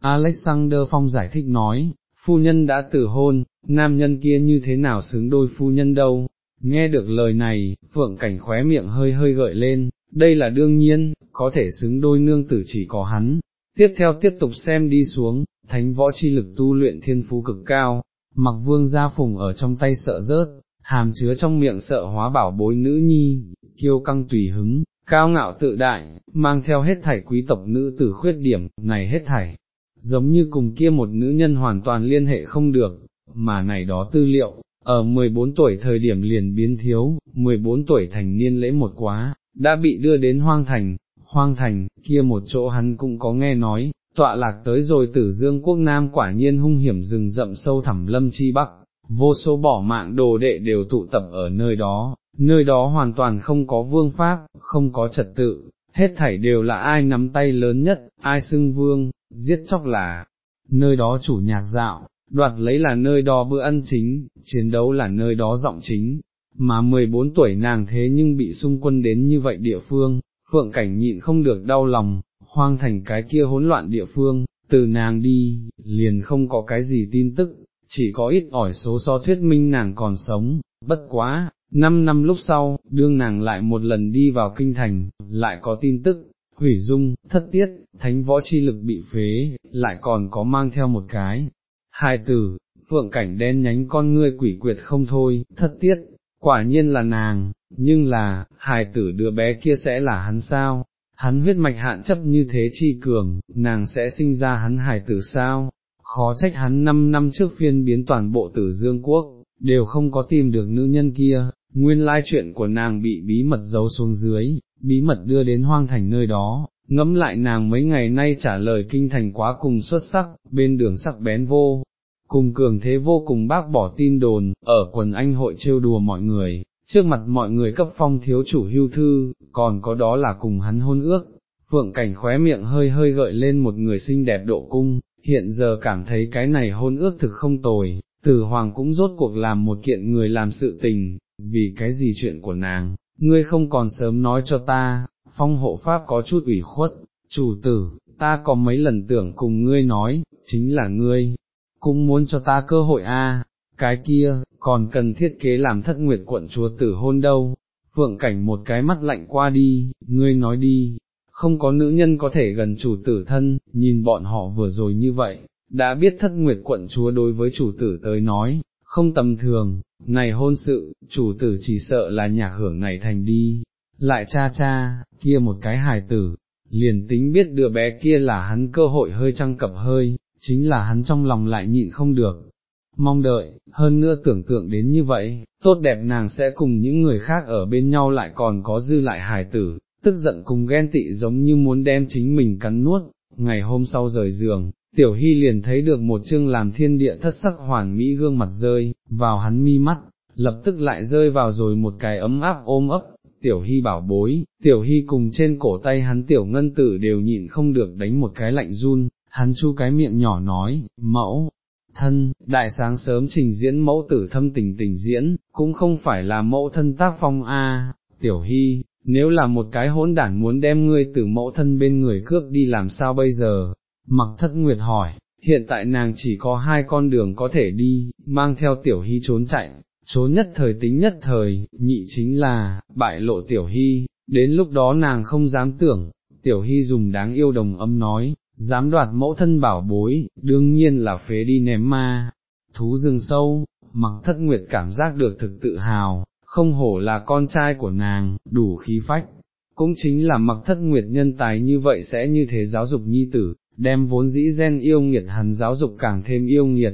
Alexander Phong giải thích nói, phu nhân đã tử hôn, nam nhân kia như thế nào xứng đôi phu nhân đâu, nghe được lời này, phượng cảnh khóe miệng hơi hơi gợi lên, đây là đương nhiên, có thể xứng đôi nương tử chỉ có hắn. Tiếp theo tiếp tục xem đi xuống, thánh võ chi lực tu luyện thiên phú cực cao, mặc vương gia phùng ở trong tay sợ rớt, hàm chứa trong miệng sợ hóa bảo bối nữ nhi, kiêu căng tùy hứng, cao ngạo tự đại, mang theo hết thảy quý tộc nữ tử khuyết điểm, này hết thảy, giống như cùng kia một nữ nhân hoàn toàn liên hệ không được, mà này đó tư liệu, ở 14 tuổi thời điểm liền biến thiếu, 14 tuổi thành niên lễ một quá, đã bị đưa đến hoang thành, hoang thành, kia một chỗ hắn cũng có nghe nói, tọa lạc tới rồi tử dương quốc nam quả nhiên hung hiểm rừng rậm sâu thẳm lâm chi bắc, vô số bỏ mạng đồ đệ đều tụ tập ở nơi đó, nơi đó hoàn toàn không có vương pháp, không có trật tự, hết thảy đều là ai nắm tay lớn nhất, ai xưng vương, giết chóc là, nơi đó chủ nhạc dạo, đoạt lấy là nơi đó bữa ăn chính, chiến đấu là nơi đó giọng chính, mà 14 tuổi nàng thế nhưng bị xung quân đến như vậy địa phương, phượng cảnh nhịn không được đau lòng, hoang thành cái kia hỗn loạn địa phương, từ nàng đi, liền không có cái gì tin tức, chỉ có ít ỏi số so thuyết minh nàng còn sống, bất quá, năm năm lúc sau, đương nàng lại một lần đi vào kinh thành, lại có tin tức, hủy dung, thất tiết, thánh võ chi lực bị phế, lại còn có mang theo một cái, hai tử, phượng cảnh đen nhánh con ngươi quỷ quyệt không thôi, thất tiết, quả nhiên là nàng, nhưng là, hài tử đứa bé kia sẽ là hắn sao, hắn huyết mạch hạn chấp như thế chi cường, nàng sẽ sinh ra hắn hài tử sao, khó trách hắn năm năm trước phiên biến toàn bộ tử dương quốc, đều không có tìm được nữ nhân kia, nguyên lai chuyện của nàng bị bí mật giấu xuống dưới, bí mật đưa đến hoang thành nơi đó, ngẫm lại nàng mấy ngày nay trả lời kinh thành quá cùng xuất sắc, bên đường sắc bén vô, cùng cường thế vô cùng bác bỏ tin đồn, ở quần anh hội trêu đùa mọi người, trước mặt mọi người cấp phong thiếu chủ hưu thư, còn có đó là cùng hắn hôn ước, phượng cảnh khóe miệng hơi hơi gợi lên một người xinh đẹp độ cung, hiện giờ cảm thấy cái này hôn ước thực không tồi, tử hoàng cũng rốt cuộc làm một kiện người làm sự tình, vì cái gì chuyện của nàng, ngươi không còn sớm nói cho ta, phong hộ pháp có chút ủy khuất, chủ tử, ta có mấy lần tưởng cùng ngươi nói, chính là ngươi, cũng muốn cho ta cơ hội a. cái kia, còn cần thiết kế làm thất nguyệt quận chúa tử hôn đâu, phượng cảnh một cái mắt lạnh qua đi, ngươi nói đi, không có nữ nhân có thể gần chủ tử thân, nhìn bọn họ vừa rồi như vậy, đã biết thất nguyệt quận chúa đối với chủ tử tới nói, không tầm thường, này hôn sự, chủ tử chỉ sợ là nhà hưởng này thành đi, lại cha cha, kia một cái hài tử, liền tính biết đứa bé kia là hắn cơ hội hơi trăng cập hơi, chính là hắn trong lòng lại nhịn không được. Mong đợi, hơn nữa tưởng tượng đến như vậy, tốt đẹp nàng sẽ cùng những người khác ở bên nhau lại còn có dư lại hài tử, tức giận cùng ghen tị giống như muốn đem chính mình cắn nuốt, ngày hôm sau rời giường, tiểu hy liền thấy được một chương làm thiên địa thất sắc hoàn mỹ gương mặt rơi, vào hắn mi mắt, lập tức lại rơi vào rồi một cái ấm áp ôm ấp, tiểu hy bảo bối, tiểu hy cùng trên cổ tay hắn tiểu ngân tử đều nhịn không được đánh một cái lạnh run, hắn chu cái miệng nhỏ nói, mẫu, thân, đại sáng sớm trình diễn mẫu tử thâm tình tình diễn, cũng không phải là mẫu thân tác phong A, tiểu hy, nếu là một cái hỗn đản muốn đem ngươi từ mẫu thân bên người cướp đi làm sao bây giờ, mặc thất nguyệt hỏi, hiện tại nàng chỉ có hai con đường có thể đi, mang theo tiểu hy trốn chạy, trốn nhất thời tính nhất thời, nhị chính là, bại lộ tiểu hy, đến lúc đó nàng không dám tưởng, tiểu hy dùng đáng yêu đồng âm nói, dám đoạt mẫu thân bảo bối, đương nhiên là phế đi ném ma, thú rừng sâu, mặc thất nguyệt cảm giác được thực tự hào, không hổ là con trai của nàng, đủ khí phách, cũng chính là mặc thất nguyệt nhân tài như vậy sẽ như thế giáo dục nhi tử, đem vốn dĩ gen yêu nghiệt hắn giáo dục càng thêm yêu nghiệt.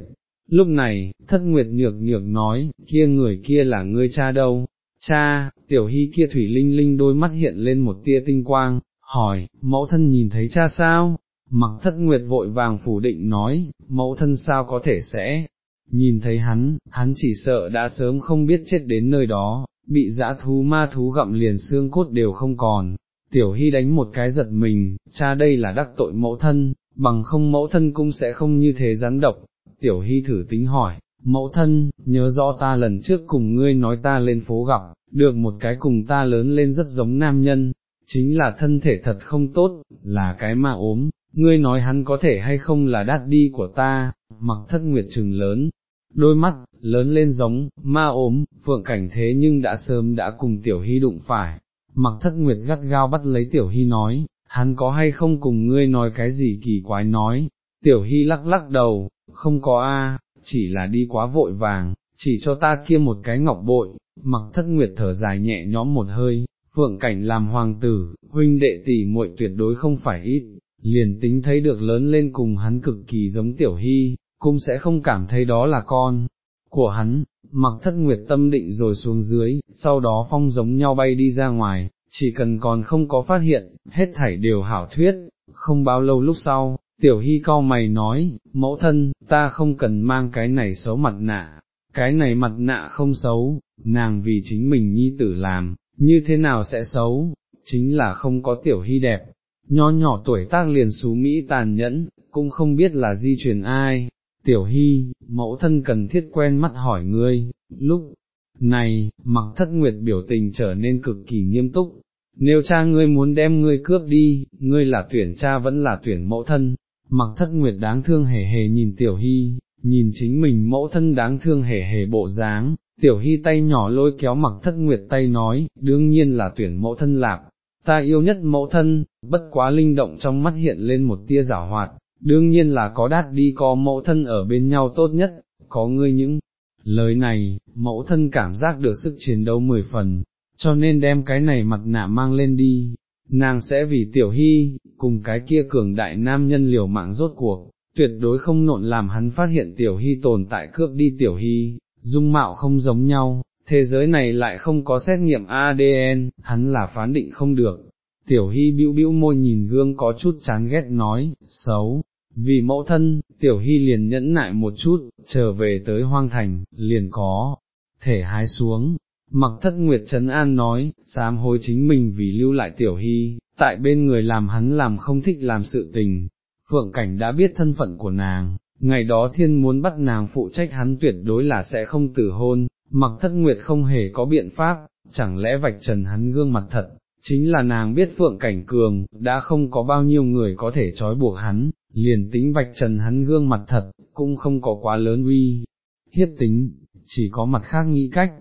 Lúc này, thất nguyệt nhược nhược nói, kia người kia là ngươi cha đâu, cha, tiểu hy kia thủy linh linh đôi mắt hiện lên một tia tinh quang, hỏi, mẫu thân nhìn thấy cha sao, mặc thất nguyệt vội vàng phủ định nói, mẫu thân sao có thể sẽ, nhìn thấy hắn, hắn chỉ sợ đã sớm không biết chết đến nơi đó, bị dã thú ma thú gặm liền xương cốt đều không còn. Tiểu Hy đánh một cái giật mình, cha đây là đắc tội mẫu thân, bằng không mẫu thân cũng sẽ không như thế rắn độc. Tiểu Hy thử tính hỏi, mẫu thân, nhớ rõ ta lần trước cùng ngươi nói ta lên phố gặp, được một cái cùng ta lớn lên rất giống nam nhân, chính là thân thể thật không tốt, là cái mà ốm, ngươi nói hắn có thể hay không là đát đi của ta, mặc thất nguyệt trừng lớn, đôi mắt, lớn lên giống, ma ốm, phượng cảnh thế nhưng đã sớm đã cùng tiểu hy đụng phải, mặc thất nguyệt gắt gao bắt lấy tiểu hy nói, hắn có hay không cùng ngươi nói cái gì kỳ quái nói, tiểu hy lắc lắc đầu, không có a, chỉ là đi quá vội vàng, chỉ cho ta kia một cái ngọc bội, mặc thất nguyệt thở dài nhẹ nhõm một hơi, phượng cảnh làm hoàng tử, huynh đệ tỷ muội tuyệt đối không phải ít, liền tính thấy được lớn lên cùng hắn cực kỳ giống tiểu hy, cũng sẽ không cảm thấy đó là con của hắn, mặc thất nguyệt tâm định rồi xuống dưới, sau đó phong giống nhau bay đi ra ngoài, chỉ cần còn không có phát hiện, hết thảy đều hảo thuyết, không bao lâu lúc sau, tiểu hy co mày nói, mẫu thân, ta không cần mang cái này xấu mặt nạ, cái này mặt nạ không xấu, nàng vì chính mình nhi tử làm, như thế nào sẽ xấu, chính là không có tiểu hy đẹp, nho nhỏ tuổi tác liền xú Mỹ tàn nhẫn, cũng không biết là di truyền ai, tiểu hy, mẫu thân cần thiết quen mắt hỏi ngươi, lúc này, mặc thất nguyệt biểu tình trở nên cực kỳ nghiêm túc, nếu cha ngươi muốn đem ngươi cướp đi, ngươi là tuyển cha vẫn là tuyển mẫu thân, mặc thất nguyệt đáng thương hề hề nhìn tiểu hy, nhìn chính mình mẫu thân đáng thương hề hề bộ dáng, tiểu hy tay nhỏ lôi kéo mặc thất nguyệt tay nói, đương nhiên là tuyển mẫu thân lạp, ta yêu nhất mẫu thân, bất quá linh động trong mắt hiện lên một tia giả hoạt, đương nhiên là có đát đi có mẫu thân ở bên nhau tốt nhất, có ngươi những lời này, mẫu thân cảm giác được sức chiến đấu mười phần, cho nên đem cái này mặt nạ mang lên đi, nàng sẽ vì tiểu hy, cùng cái kia cường đại nam nhân liều mạng rốt cuộc, tuyệt đối không nộn làm hắn phát hiện tiểu hy tồn tại cướp đi tiểu hy, dung mạo không giống nhau, thế giới này lại không có xét nghiệm ADN, hắn là phán định không được. Tiểu Hy bĩu bĩu môi nhìn gương có chút chán ghét nói, xấu, vì mẫu thân, Tiểu Hy liền nhẫn nại một chút, trở về tới hoang thành, liền có, thể hái xuống. Mặc thất Nguyệt Trấn An nói, sám hối chính mình vì lưu lại Tiểu Hy, tại bên người làm hắn làm không thích làm sự tình. Phượng Cảnh đã biết thân phận của nàng, ngày đó thiên muốn bắt nàng phụ trách hắn tuyệt đối là sẽ không tử hôn, mặc thất nguyệt không hề có biện pháp, chẳng lẽ vạch trần hắn gương mặt thật, chính là nàng biết phượng cảnh cường, đã không có bao nhiêu người có thể trói buộc hắn, liền tính vạch trần hắn gương mặt thật, cũng không có quá lớn uy, hiết tính, chỉ có mặt khác nghĩ cách.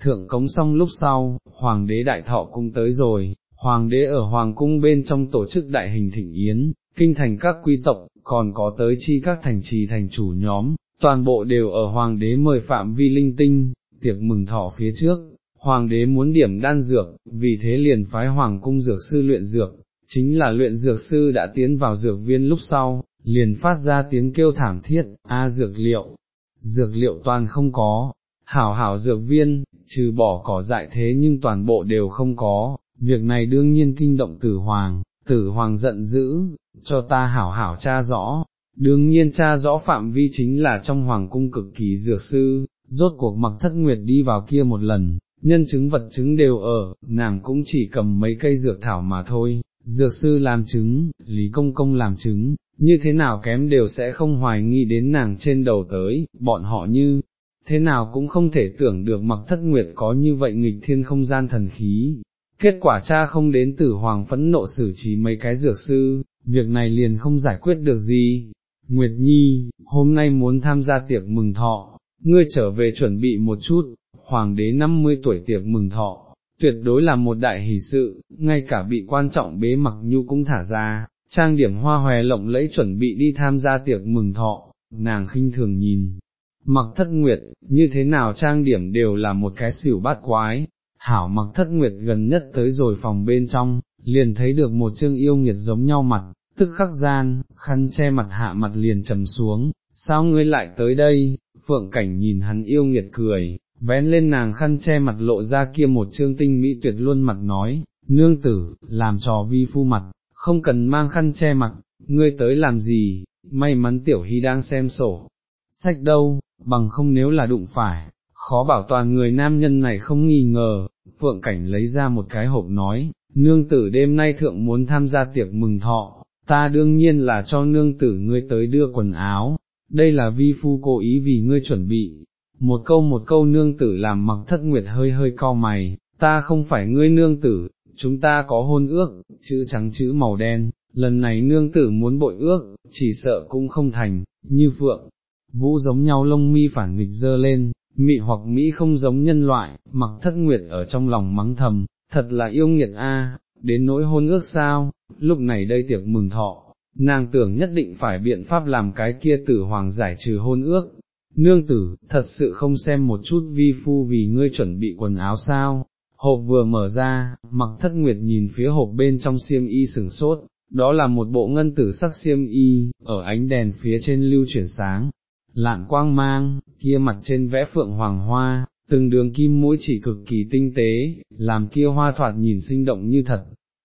Thượng cống xong lúc sau, hoàng đế đại thọ cung tới rồi, hoàng đế ở hoàng cung bên trong tổ chức đại hình thịnh yến, kinh thành các quý tộc, còn có tới chi các thành trì thành chủ nhóm, toàn bộ đều ở hoàng đế mời phạm vi linh tinh, tiệc mừng thọ phía trước, hoàng đế muốn điểm đan dược, vì thế liền phái hoàng cung dược sư luyện dược, chính là luyện dược sư đã tiến vào dược viên lúc sau, liền phát ra tiếng kêu thảm thiết, a dược liệu, dược liệu toàn không có, hảo hảo dược viên, trừ bỏ cỏ dại thế nhưng toàn bộ đều không có, việc này đương nhiên kinh động tử hoàng, tử hoàng giận dữ, cho ta hảo hảo tra rõ, đương nhiên tra rõ phạm vi chính là trong hoàng cung cực kỳ dược sư, rốt cuộc mặc thất nguyệt đi vào kia một lần, nhân chứng vật chứng đều ở, nàng cũng chỉ cầm mấy cây dược thảo mà thôi, dược sư làm chứng, lý công công làm chứng, như thế nào kém đều sẽ không hoài nghi đến nàng trên đầu tới, bọn họ như, thế nào cũng không thể tưởng được mặc thất nguyệt có như vậy nghịch thiên không gian thần khí. Kết quả cha không đến tử hoàng phẫn nộ xử trí mấy cái dược sư, việc này liền không giải quyết được gì. Nguyệt Nhi, hôm nay muốn tham gia tiệc mừng thọ, ngươi trở về chuẩn bị một chút, hoàng đế 50 tuổi tiệc mừng thọ, tuyệt đối là một đại hỷ sự, ngay cả bị quan trọng bế mặc nhu cũng thả ra, trang điểm hoa hòe lộng lẫy chuẩn bị đi tham gia tiệc mừng thọ, nàng khinh thường nhìn. Mặc thất nguyệt, như thế nào trang điểm đều là một cái xỉu bát quái, hảo mặc thất nguyệt gần nhất tới rồi phòng bên trong, liền thấy được một chương yêu nghiệt giống nhau mặt, tức khắc gian, khăn che mặt hạ mặt liền trầm xuống, sao ngươi lại tới đây, phượng cảnh nhìn hắn yêu nghiệt cười, vén lên nàng khăn che mặt lộ ra kia một trương tinh mỹ tuyệt luôn mặt nói, nương tử, làm trò vi phu mặt, không cần mang khăn che mặt, ngươi tới làm gì, may mắn tiểu hy đang xem sổ, sách đâu, bằng không nếu là đụng phải, khó bảo toàn người nam nhân này không nghi ngờ, phượng cảnh lấy ra một cái hộp nói, nương tử đêm nay thượng muốn tham gia tiệc mừng thọ, ta đương nhiên là cho nương tử ngươi tới đưa quần áo, đây là vi phu cố ý vì ngươi chuẩn bị, một câu một câu nương tử làm mặc thất nguyệt hơi hơi co mày, ta không phải ngươi nương tử, chúng ta có hôn ước, chữ trắng chữ màu đen, lần này nương tử muốn bội ước, chỉ sợ cũng không thành, như phượng, vũ giống nhau lông mi phản nghịch dơ lên, mị hoặc mỹ không giống nhân loại, mặc thất nguyệt ở trong lòng mắng thầm, thật là yêu nghiệt a, đến nỗi hôn ước sao, lúc này đây tiệc mừng thọ, nàng tưởng nhất định phải biện pháp làm cái kia tử hoàng giải trừ hôn ước. Nương tử, thật sự không xem một chút vi phu vì ngươi chuẩn bị quần áo sao, hộp vừa mở ra, mặc thất nguyệt nhìn phía hộp bên trong xiêm y sừng sốt, đó là một bộ ngân tử sắc xiêm y, ở ánh đèn phía trên lưu chuyển sáng, lạn quang mang, kia mặt trên vẽ phượng hoàng hoa, từng đường kim mũi chỉ cực kỳ tinh tế, làm kia hoa thoạt nhìn sinh động như thật,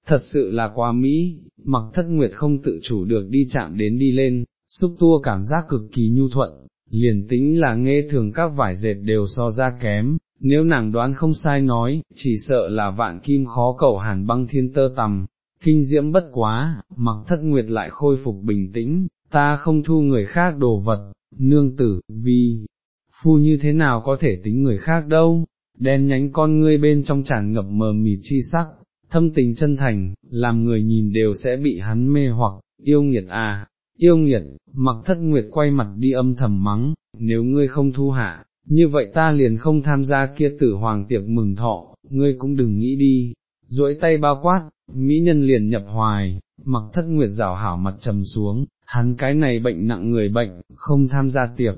thật sự là quá mỹ, mặc thất nguyệt không tự chủ được đi chạm đến đi lên, xúc tua cảm giác cực kỳ nhu thuận, liền tính là nghe thường các vải dệt đều so ra kém, nếu nàng đoán không sai nói, chỉ sợ là vạn kim khó cầu hàn băng thiên tơ tầm, kinh diễm bất quá, mặc thất nguyệt lại khôi phục bình tĩnh, ta không thu người khác đồ vật, nương tử, vì, phu như thế nào có thể tính người khác đâu, đen nhánh con ngươi bên trong tràn ngập mờ mịt chi sắc, thâm tình chân thành, làm người nhìn đều sẽ bị hắn mê hoặc, yêu nghiệt à, yêu nghiệt, mặc thất nguyệt quay mặt đi âm thầm mắng, nếu ngươi không thu hạ, như vậy ta liền không tham gia kia tử hoàng tiệc mừng thọ, ngươi cũng đừng nghĩ đi, duỗi tay bao quát, mỹ nhân liền nhập hoài, mặc thất nguyệt rào hảo mặt trầm xuống, hắn cái này bệnh nặng người bệnh, không tham gia tiệc.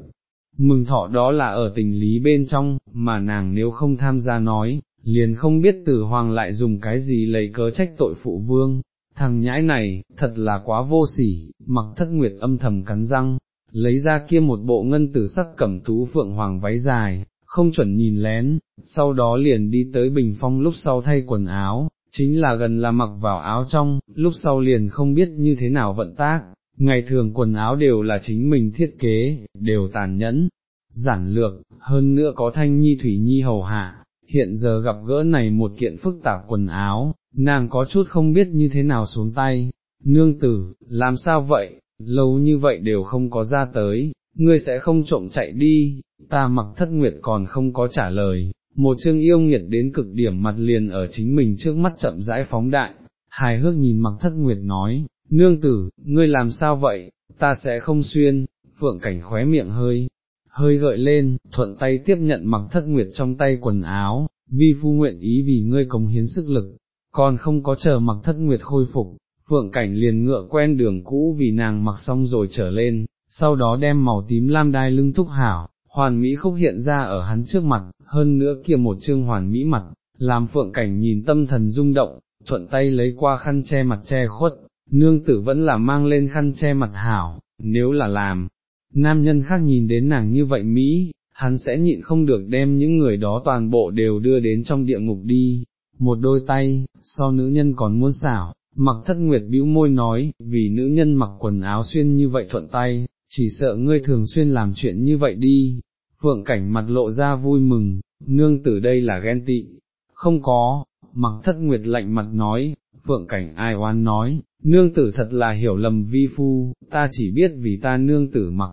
Mừng thọ đó là ở tình lý bên trong, mà nàng nếu không tham gia nói, liền không biết tử hoàng lại dùng cái gì lấy cớ trách tội phụ vương, thằng nhãi này, thật là quá vô sỉ, mặc thất nguyệt âm thầm cắn răng, lấy ra kia một bộ ngân tử sắc cẩm tú phượng hoàng váy dài, không chuẩn nhìn lén, sau đó liền đi tới bình phong lúc sau thay quần áo, chính là gần là mặc vào áo trong, lúc sau liền không biết như thế nào vận tác, ngày thường quần áo đều là chính mình thiết kế, đều tàn nhẫn, giản lược, hơn nữa có thanh nhi thủy nhi hầu hạ, hiện giờ gặp gỡ này một kiện phức tạp quần áo, nàng có chút không biết như thế nào xuống tay, nương tử, làm sao vậy, lâu như vậy đều không có ra tới, ngươi sẽ không trộm chạy đi, ta mặc thất nguyệt còn không có trả lời, một chương yêu nghiệt đến cực điểm mặt liền ở chính mình trước mắt chậm rãi phóng đại, hài hước nhìn mặc thất nguyệt nói, nương tử, ngươi làm sao vậy, ta sẽ không xuyên, phượng cảnh khóe miệng hơi, hơi gợi lên, thuận tay tiếp nhận mặc thất nguyệt trong tay quần áo, vi phu nguyện ý vì ngươi cống hiến sức lực, còn không có chờ mặc thất nguyệt khôi phục, phượng cảnh liền ngựa quen đường cũ vì nàng mặc xong rồi trở lên, sau đó đem màu tím lam đai lưng thúc hảo, hoàn mỹ khúc hiện ra ở hắn trước mặt, hơn nữa kia một chương hoàn mỹ mặt, làm phượng cảnh nhìn tâm thần rung động, thuận tay lấy qua khăn che mặt che khuất, nương tử vẫn là mang lên khăn che mặt hảo, nếu là làm, nam nhân khác nhìn đến nàng như vậy Mỹ, hắn sẽ nhịn không được đem những người đó toàn bộ đều đưa đến trong địa ngục đi, một đôi tay, so nữ nhân còn muốn xảo, mặc thất nguyệt bĩu môi nói, vì nữ nhân mặc quần áo xuyên như vậy thuận tay, chỉ sợ ngươi thường xuyên làm chuyện như vậy đi, phượng cảnh mặt lộ ra vui mừng, nương tử đây là ghen tị, không có, mặc thất nguyệt lạnh mặt nói, phượng cảnh ai oan nói, nương tử thật là hiểu lầm vi phu, ta chỉ biết vì ta nương tử mặc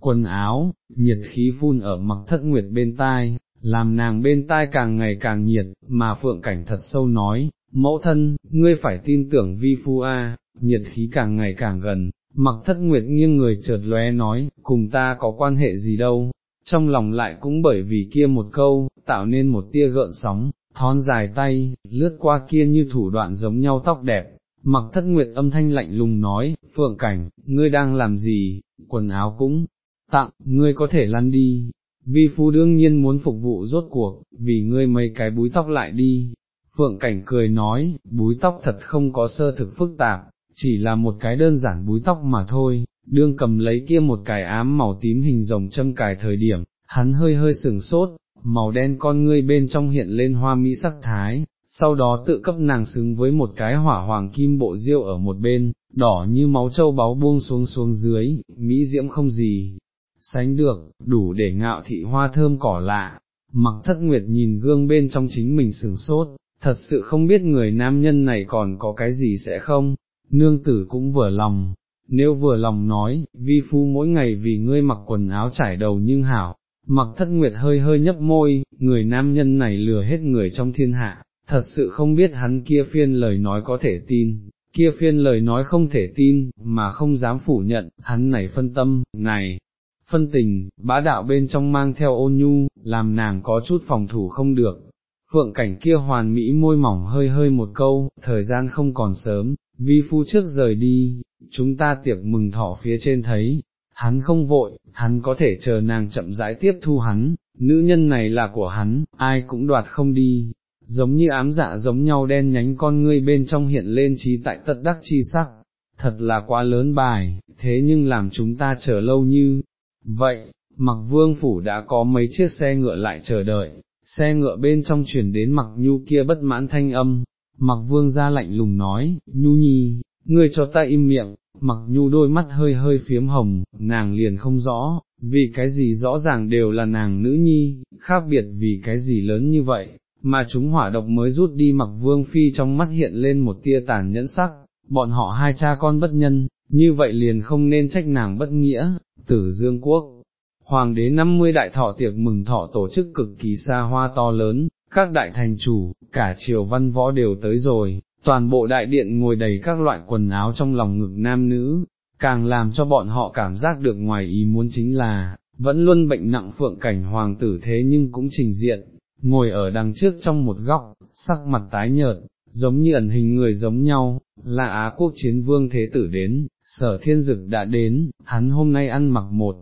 quần áo, nhiệt khí phun ở mặc thất nguyệt bên tai, làm nàng bên tai càng ngày càng nhiệt, mà phượng cảnh thật sâu nói, mẫu thân, ngươi phải tin tưởng vi phu a, nhiệt khí càng ngày càng gần, mặc thất nguyệt nghiêng người chợt lóe nói, cùng ta có quan hệ gì đâu, trong lòng lại cũng bởi vì kia một câu, tạo nên một tia gợn sóng, thon dài tay, lướt qua kia như thủ đoạn giống nhau tóc đẹp, mặc thất nguyệt âm thanh lạnh lùng nói, phượng cảnh, ngươi đang làm gì, quần áo cũng tặng, ngươi có thể lăn đi, vi phu đương nhiên muốn phục vụ rốt cuộc, vì ngươi mấy cái búi tóc lại đi. Phượng cảnh cười nói, búi tóc thật không có sơ thực phức tạp, chỉ là một cái đơn giản búi tóc mà thôi, đương cầm lấy kia một cái ám màu tím hình rồng châm cài thời điểm, hắn hơi hơi sừng sốt, màu đen con ngươi bên trong hiện lên hoa mỹ sắc thái, sau đó tự cấp nàng xứng với một cái hỏa hoàng kim bộ diêu ở một bên, đỏ như máu châu báu buông xuống xuống dưới, mỹ diễm không gì, sánh được, đủ để ngạo thị hoa thơm cỏ lạ, mặc thất nguyệt nhìn gương bên trong chính mình sừng sốt, thật sự không biết người nam nhân này còn có cái gì sẽ không, nương tử cũng vừa lòng, nếu vừa lòng nói, vi phu mỗi ngày vì ngươi mặc quần áo trải đầu nhưng hảo, mặc thất nguyệt hơi hơi nhấp môi, người nam nhân này lừa hết người trong thiên hạ, thật sự không biết hắn kia phiên lời nói có thể tin, kia phiên lời nói không thể tin, mà không dám phủ nhận, hắn này phân tâm, này, phân tình, bá đạo bên trong mang theo ôn nhu, làm nàng có chút phòng thủ không được. Phượng cảnh kia hoàn mỹ môi mỏng hơi hơi một câu, thời gian không còn sớm, vi phu trước rời đi, chúng ta tiệc mừng thọ phía trên thấy, hắn không vội, hắn có thể chờ nàng chậm rãi tiếp thu hắn, nữ nhân này là của hắn, ai cũng đoạt không đi, giống như ám dạ giống nhau đen nhánh con ngươi bên trong hiện lên trí tại tất đắc chi sắc, thật là quá lớn bài, thế nhưng làm chúng ta chờ lâu như, vậy, mặc vương phủ đã có mấy chiếc xe ngựa lại chờ đợi, xe ngựa bên trong chuyển đến mặc nhu kia bất mãn thanh âm, mặc vương ra lạnh lùng nói, nhu nhi, ngươi cho ta im miệng, mặc nhu đôi mắt hơi hơi phiếm hồng, nàng liền không rõ, vì cái gì rõ ràng đều là nàng nữ nhi, khác biệt vì cái gì lớn như vậy, mà chúng hỏa độc mới rút đi mặc vương phi trong mắt hiện lên một tia tàn nhẫn sắc, bọn họ hai cha con bất nhân, như vậy liền không nên trách nàng bất nghĩa, tử dương quốc. Hoàng đế 50 đại thọ tiệc mừng thọ tổ chức cực kỳ xa hoa to lớn, các đại thành chủ, cả triều văn võ đều tới rồi, toàn bộ đại điện ngồi đầy các loại quần áo trong lòng ngực nam nữ, càng làm cho bọn họ cảm giác được ngoài ý muốn chính là, vẫn luôn bệnh nặng phượng cảnh hoàng tử thế nhưng cũng trình diện, ngồi ở đằng trước trong một góc, sắc mặt tái nhợt, giống như ẩn hình người giống nhau, là Á quốc chiến vương thế tử đến, sở thiên dực đã đến, hắn hôm nay ăn mặc một,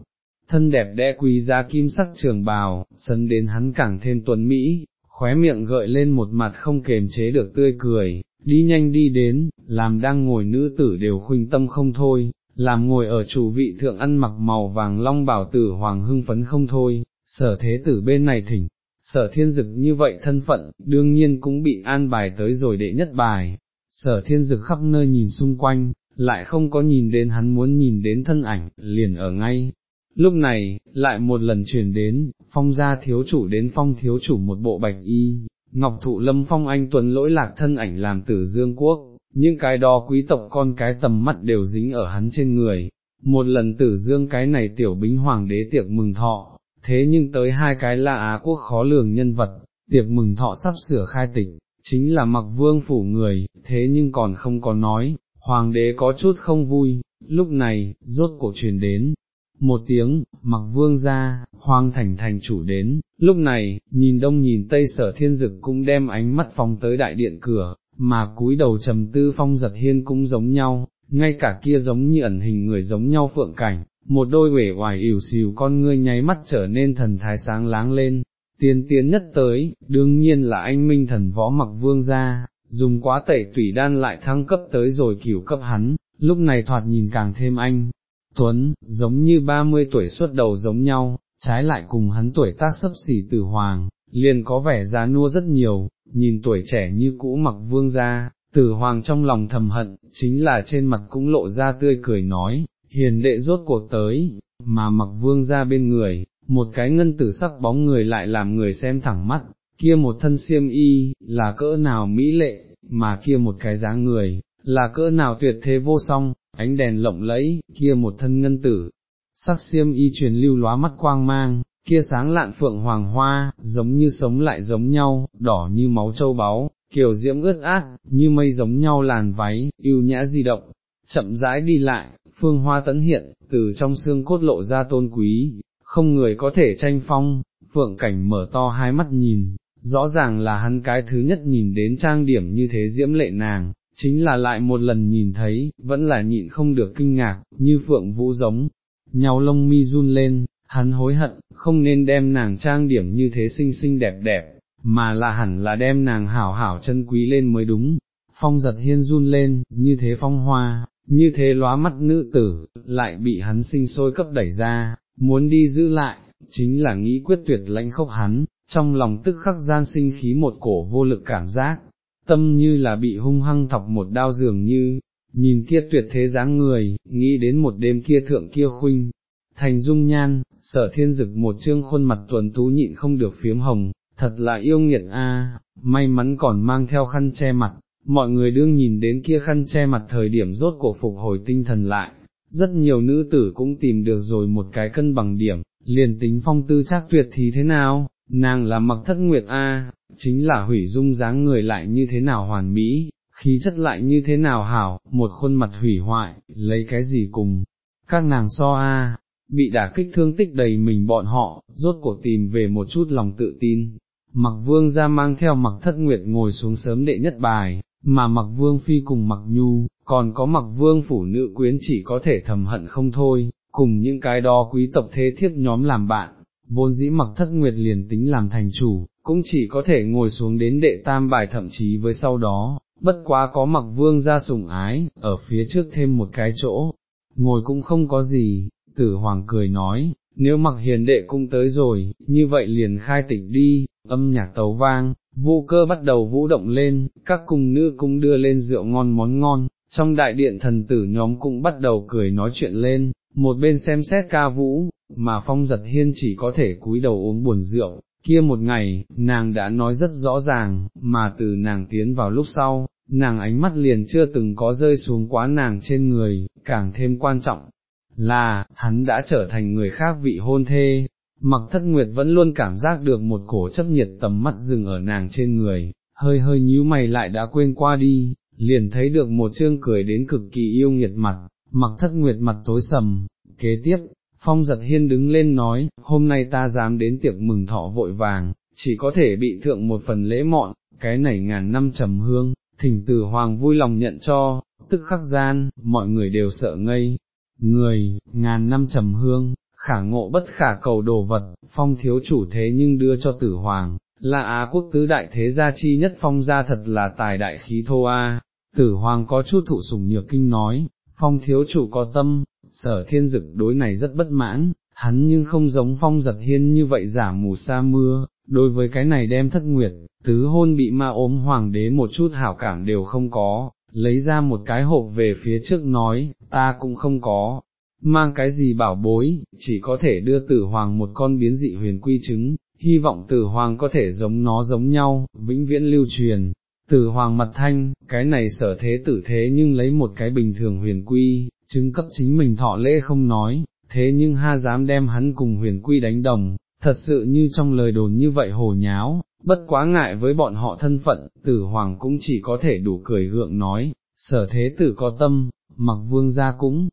thân đẹp đẽ quý giá kim sắc trường bào, sấn đến hắn càng thêm tuấn Mỹ, khóe miệng gợi lên một mặt không kềm chế được tươi cười, đi nhanh đi đến, làm đang ngồi nữ tử đều khuynh tâm không thôi, làm ngồi ở chủ vị thượng ăn mặc màu vàng long bảo tử hoàng hưng phấn không thôi, sở thế tử bên này thỉnh, sở thiên dực như vậy thân phận, đương nhiên cũng bị an bài tới rồi đệ nhất bài, sở thiên dực khắp nơi nhìn xung quanh, lại không có nhìn đến hắn muốn nhìn đến thân ảnh, liền ở ngay. Lúc này, lại một lần chuyển đến, phong gia thiếu chủ đến phong thiếu chủ một bộ bạch y, ngọc thụ lâm phong anh tuấn lỗi lạc thân ảnh làm tử dương quốc, những cái đó quý tộc con cái tầm mắt đều dính ở hắn trên người. Một lần tử dương cái này tiểu bính hoàng đế tiệc mừng thọ, thế nhưng tới hai cái là Á quốc khó lường nhân vật, tiệc mừng thọ sắp sửa khai tịch, chính là mặc vương phủ người, thế nhưng còn không có nói, hoàng đế có chút không vui, lúc này, rốt cổ truyền đến. Một tiếng, mặc vương ra, Hoàng thành thành chủ đến, lúc này, nhìn đông nhìn tây sở thiên dực cũng đem ánh mắt phóng tới đại điện cửa, mà cúi đầu trầm tư phong giật hiên cũng giống nhau, ngay cả kia giống như ẩn hình người giống nhau phượng cảnh, một đôi uể oải ỉu xìu con ngươi nháy mắt trở nên thần thái sáng láng lên, tiên tiến nhất tới, đương nhiên là anh minh thần võ mặc vương gia, dùng quá tẩy tủy đan lại thăng cấp tới rồi cửu cấp hắn, lúc này thoạt nhìn càng thêm anh. Tuấn, giống như 30 tuổi xuất đầu giống nhau, trái lại cùng hắn tuổi tác sấp xỉ tử hoàng, liền có vẻ giá nua rất nhiều, nhìn tuổi trẻ như cũ mặc vương gia, tử hoàng trong lòng thầm hận, chính là trên mặt cũng lộ ra tươi cười nói, hiền đệ rốt cuộc tới, mà mặc vương ra bên người, một cái ngân tử sắc bóng người lại làm người xem thẳng mắt, kia một thân xiêm y, là cỡ nào mỹ lệ, mà kia một cái dáng người, là cỡ nào tuyệt thế vô song, ánh đèn lộng lẫy, kia một thân ngân tử, sắc xiêm y truyền lưu lóa mắt quang mang, kia sáng lạn phượng hoàng hoa, giống như sống lại giống nhau, đỏ như máu châu báu, kiều diễm ướt át, như mây giống nhau làn váy, yêu nhã di động, chậm rãi đi lại, phương hoa tấn hiện, từ trong xương cốt lộ ra tôn quý, không người có thể tranh phong, phượng cảnh mở to hai mắt nhìn, rõ ràng là hắn cái thứ nhất nhìn đến trang điểm như thế diễm lệ nàng, chính là lại một lần nhìn thấy, vẫn là nhịn không được kinh ngạc, như phượng vũ giống, nhau lông mi run lên, hắn hối hận, không nên đem nàng trang điểm như thế xinh xinh đẹp đẹp, mà là hẳn là đem nàng hảo hảo chân quý lên mới đúng. Phong giật hiên run lên, như thế phong hoa, như thế lóa mắt nữ tử, lại bị hắn sinh sôi cấp đẩy ra, muốn đi giữ lại, chính là nghĩ quyết tuyệt lãnh khốc hắn, trong lòng tức khắc gian sinh khí một cổ vô lực cảm giác, tâm như là bị hung hăng thọc một đao dường như, nhìn kia tuyệt thế dáng người, nghĩ đến một đêm kia thượng kia khuynh, thành dung nhan, sở thiên dực một trương khuôn mặt tuần tú nhịn không được phiếm hồng, thật là yêu nghiệt a, may mắn còn mang theo khăn che mặt, mọi người đương nhìn đến kia khăn che mặt thời điểm rốt cổ phục hồi tinh thần lại, rất nhiều nữ tử cũng tìm được rồi một cái cân bằng điểm, liền tính phong tư chắc tuyệt thì thế nào, nàng là mặc thất nguyệt A, chính là hủy dung dáng người lại như thế nào hoàn mỹ, khí chất lại như thế nào hảo, một khuôn mặt hủy hoại, lấy cái gì cùng, các nàng so A, bị đả kích thương tích đầy mình bọn họ, rốt cuộc tìm về một chút lòng tự tin. Mặc vương ra mang theo mặc thất nguyệt ngồi xuống sớm đệ nhất bài, mà mặc vương phi cùng mặc nhu, còn có mặc vương phủ nữ quyến chỉ có thể thầm hận không thôi, cùng những cái đó quý tộc thế thiết nhóm làm bạn, vốn dĩ mặc thất nguyệt liền tính làm thành chủ, cũng chỉ có thể ngồi xuống đến đệ tam bài thậm chí với sau đó, bất quá có mặc vương ra sủng ái, ở phía trước thêm một cái chỗ, ngồi cũng không có gì, tử hoàng cười nói, nếu mặc hiền đệ cũng tới rồi, như vậy liền khai tịch đi, âm nhạc tấu vang, vô cơ bắt đầu vũ động lên, các cung nữ cũng đưa lên rượu ngon món ngon, trong đại điện thần tử nhóm cũng bắt đầu cười nói chuyện lên, một bên xem xét ca vũ, mà phong giật hiên chỉ có thể cúi đầu uống buồn rượu, kia một ngày, nàng đã nói rất rõ ràng, mà từ nàng tiến vào lúc sau, nàng ánh mắt liền chưa từng có rơi xuống quá nàng trên người, càng thêm quan trọng, là, hắn đã trở thành người khác vị hôn thê, mặc thất nguyệt vẫn luôn cảm giác được một cổ chấp nhiệt tầm mắt dừng ở nàng trên người, hơi hơi nhíu mày lại đã quên qua đi, liền thấy được một chương cười đến cực kỳ yêu nghiệt mặt, mặc thất nguyệt mặt tối sầm, kế tiếp, phong giật hiên đứng lên nói, hôm nay ta dám đến tiệc mừng thọ vội vàng, chỉ có thể bị thượng một phần lễ mọn, cái này ngàn năm trầm hương, thỉnh tử hoàng vui lòng nhận cho, tức khắc gian, mọi người đều sợ ngây, người, ngàn năm trầm hương, khả ngộ bất khả cầu đồ vật, phong thiếu chủ thế nhưng đưa cho tử hoàng, là Á quốc tứ đại thế gia chi nhất phong gia thật là tài đại khí thô a. Tử hoàng có chút thụ sủng nhược kinh nói, phong thiếu chủ có tâm, sở thiên dực đối này rất bất mãn, hắn nhưng không giống phong giật hiên như vậy giả mù sa mưa, đối với cái này đem thất nguyệt, tứ hôn bị ma ốm hoàng đế một chút hảo cảm đều không có, lấy ra một cái hộp về phía trước nói, ta cũng không có, mang cái gì bảo bối, chỉ có thể đưa tử hoàng một con biến dị huyền quy trứng, hy vọng tử hoàng có thể giống nó giống nhau, vĩnh viễn lưu truyền. Tử hoàng mặt thanh, cái này sở thế tử thế nhưng lấy một cái bình thường huyền quy, chứng cấp chính mình thọ lễ không nói, thế nhưng ha dám đem hắn cùng huyền quy đánh đồng, thật sự như trong lời đồn như vậy hồ nháo, bất quá ngại với bọn họ thân phận, tử hoàng cũng chỉ có thể đủ cười gượng nói, sở thế tử có tâm, mặc vương gia cũng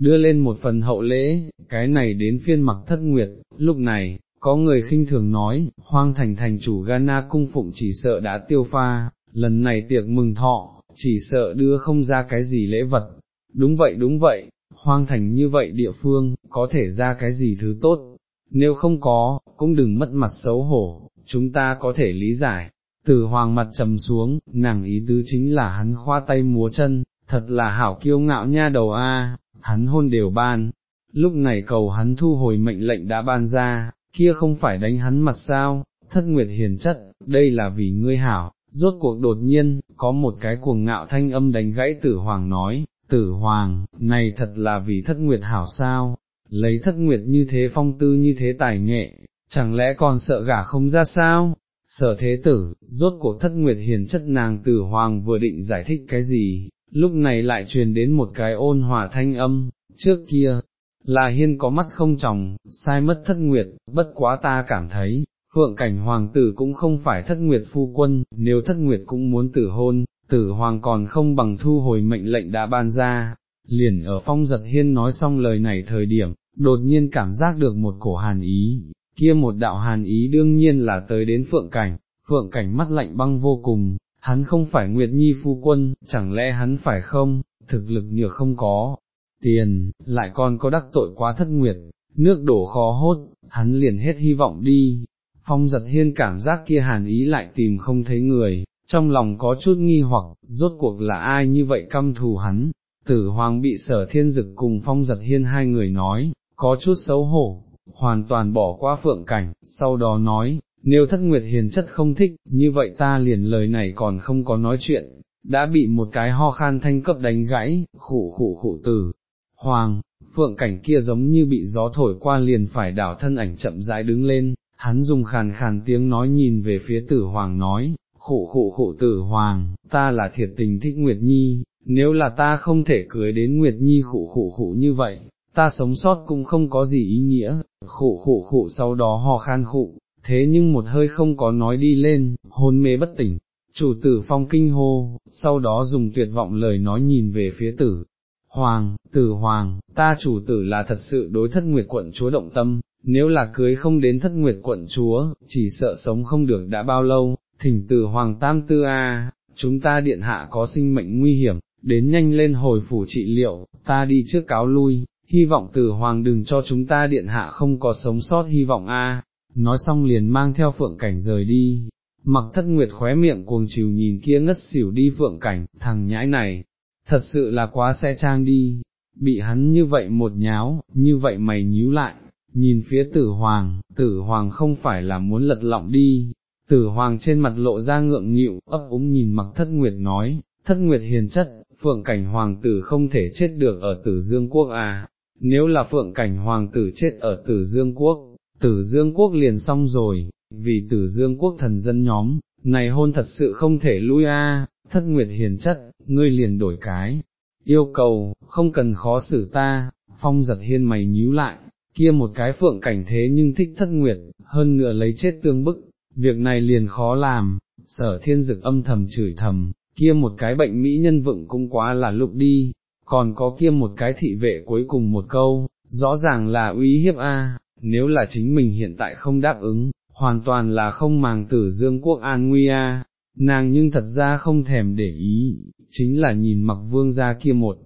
đưa lên một phần hậu lễ, cái này đến phiên mặc thất nguyệt, lúc này, có người khinh thường nói, hoang thành thành chủ Ghana cung phụng chỉ sợ đã tiêu pha, lần này tiệc mừng thọ, chỉ sợ đưa không ra cái gì lễ vật, đúng vậy đúng vậy, hoang thành như vậy địa phương, có thể ra cái gì thứ tốt, nếu không có, cũng đừng mất mặt xấu hổ, chúng ta có thể lý giải. từ hoàng mặt trầm xuống, nàng ý tứ chính là hắn khoa tay múa chân, thật là hảo kiêu ngạo nha đầu a, hắn hôn đều ban, lúc này cầu hắn thu hồi mệnh lệnh đã ban ra, kia không phải đánh hắn mặt sao, thất nguyệt hiền chất, đây là vì ngươi hảo, rốt cuộc đột nhiên, có một cái cuồng ngạo thanh âm đánh gãy tử hoàng nói, tử hoàng, này thật là vì thất nguyệt hảo sao, lấy thất nguyệt như thế phong tư như thế tài nghệ, chẳng lẽ còn sợ gả không ra sao? Sở thế tử, rốt cuộc thất nguyệt hiền chất nàng tử hoàng vừa định giải thích cái gì, lúc này lại truyền đến một cái ôn hòa thanh âm, trước kia, là hiên có mắt không tròng, sai mất thất nguyệt, bất quá ta cảm thấy, phượng cảnh hoàng tử cũng không phải thất nguyệt phu quân, nếu thất nguyệt cũng muốn tử hôn, tử hoàng còn không bằng thu hồi mệnh lệnh đã ban ra, liền ở phong giật hiên nói xong lời này thời điểm, đột nhiên cảm giác được một cổ hàn ý, kia một đạo hàn ý đương nhiên là tới đến phượng cảnh, phượng cảnh mắt lạnh băng vô cùng, hắn không phải Nguyệt Nhi phu quân, chẳng lẽ hắn phải không, thực lực nhược không có, tiền, lại còn có đắc tội quá thất nguyệt, nước đổ khó hốt, hắn liền hết hy vọng đi. Phong giật hiên cảm giác kia hàn ý lại tìm không thấy người, trong lòng có chút nghi hoặc, rốt cuộc là ai như vậy căm thù hắn, tử hoàng bị sở thiên dực cùng phong giật hiên hai người nói, có chút xấu hổ, hoàn toàn bỏ qua phượng cảnh, sau đó nói, nếu thất nguyệt hiền chất không thích, như vậy ta liền lời này còn không có nói chuyện, đã bị một cái ho khan thanh cấp đánh gãy, khủ khủ khủ tử. Hoàng, phượng cảnh kia giống như bị gió thổi qua liền phải đảo thân ảnh chậm rãi đứng lên, hắn dùng khàn khàn tiếng nói nhìn về phía tử hoàng nói, khủ khủ khủ tử hoàng, ta là thiệt tình thích Nguyệt Nhi, nếu là ta không thể cưới đến Nguyệt Nhi khủ khủ khủ như vậy, ta sống sót cũng không có gì ý nghĩa, khụ khụ khụ sau đó ho khan khụ thế nhưng một hơi không có nói đi lên, hôn mê bất tỉnh, chủ tử phong kinh hô, sau đó dùng tuyệt vọng lời nói nhìn về phía tử. Hoàng, tử hoàng, ta chủ tử là thật sự đối thất nguyệt quận chúa động tâm, nếu là cưới không đến thất nguyệt quận chúa, chỉ sợ sống không được đã bao lâu, thỉnh tử hoàng tam tư a, chúng ta điện hạ có sinh mệnh nguy hiểm, đến nhanh lên hồi phủ trị liệu, ta đi trước cáo lui, hy vọng tử hoàng đừng cho chúng ta điện hạ không có sống sót hy vọng a nói xong liền mang theo phượng cảnh rời đi. Mặc thất nguyệt khóe miệng cuồng chiều nhìn kia ngất xỉu đi phượng cảnh, thằng nhãi này, thật sự là quá xe trang đi, bị hắn như vậy một nháo, như vậy mày nhíu lại, nhìn phía tử hoàng, tử hoàng không phải là muốn lật lọng đi, tử hoàng trên mặt lộ ra ngượng nghịu, ấp úng nhìn mặc thất nguyệt nói, thất nguyệt hiền chất, phượng cảnh hoàng tử không thể chết được ở tử dương quốc à, nếu là phượng cảnh hoàng tử chết ở tử dương quốc, tử dương quốc liền xong rồi, vì tử dương quốc thần dân nhóm, này hôn thật sự không thể lui a. thất nguyệt hiền chất, ngươi liền đổi cái, yêu cầu, không cần khó xử ta, phong giật hiên mày nhíu lại, kia một cái phượng cảnh thế nhưng thích thất nguyệt, hơn nữa lấy chết tương bức, việc này liền khó làm, sở thiên dực âm thầm chửi thầm, kia một cái bệnh mỹ nhân vựng cũng quá là lục đi, còn có kia một cái thị vệ cuối cùng một câu, rõ ràng là uy hiếp a nếu là chính mình hiện tại không đáp ứng, hoàn toàn là không màng tử dương quốc an nguy a. nàng nhưng thật ra không thèm để ý, chính là nhìn mặc vương ra kia một,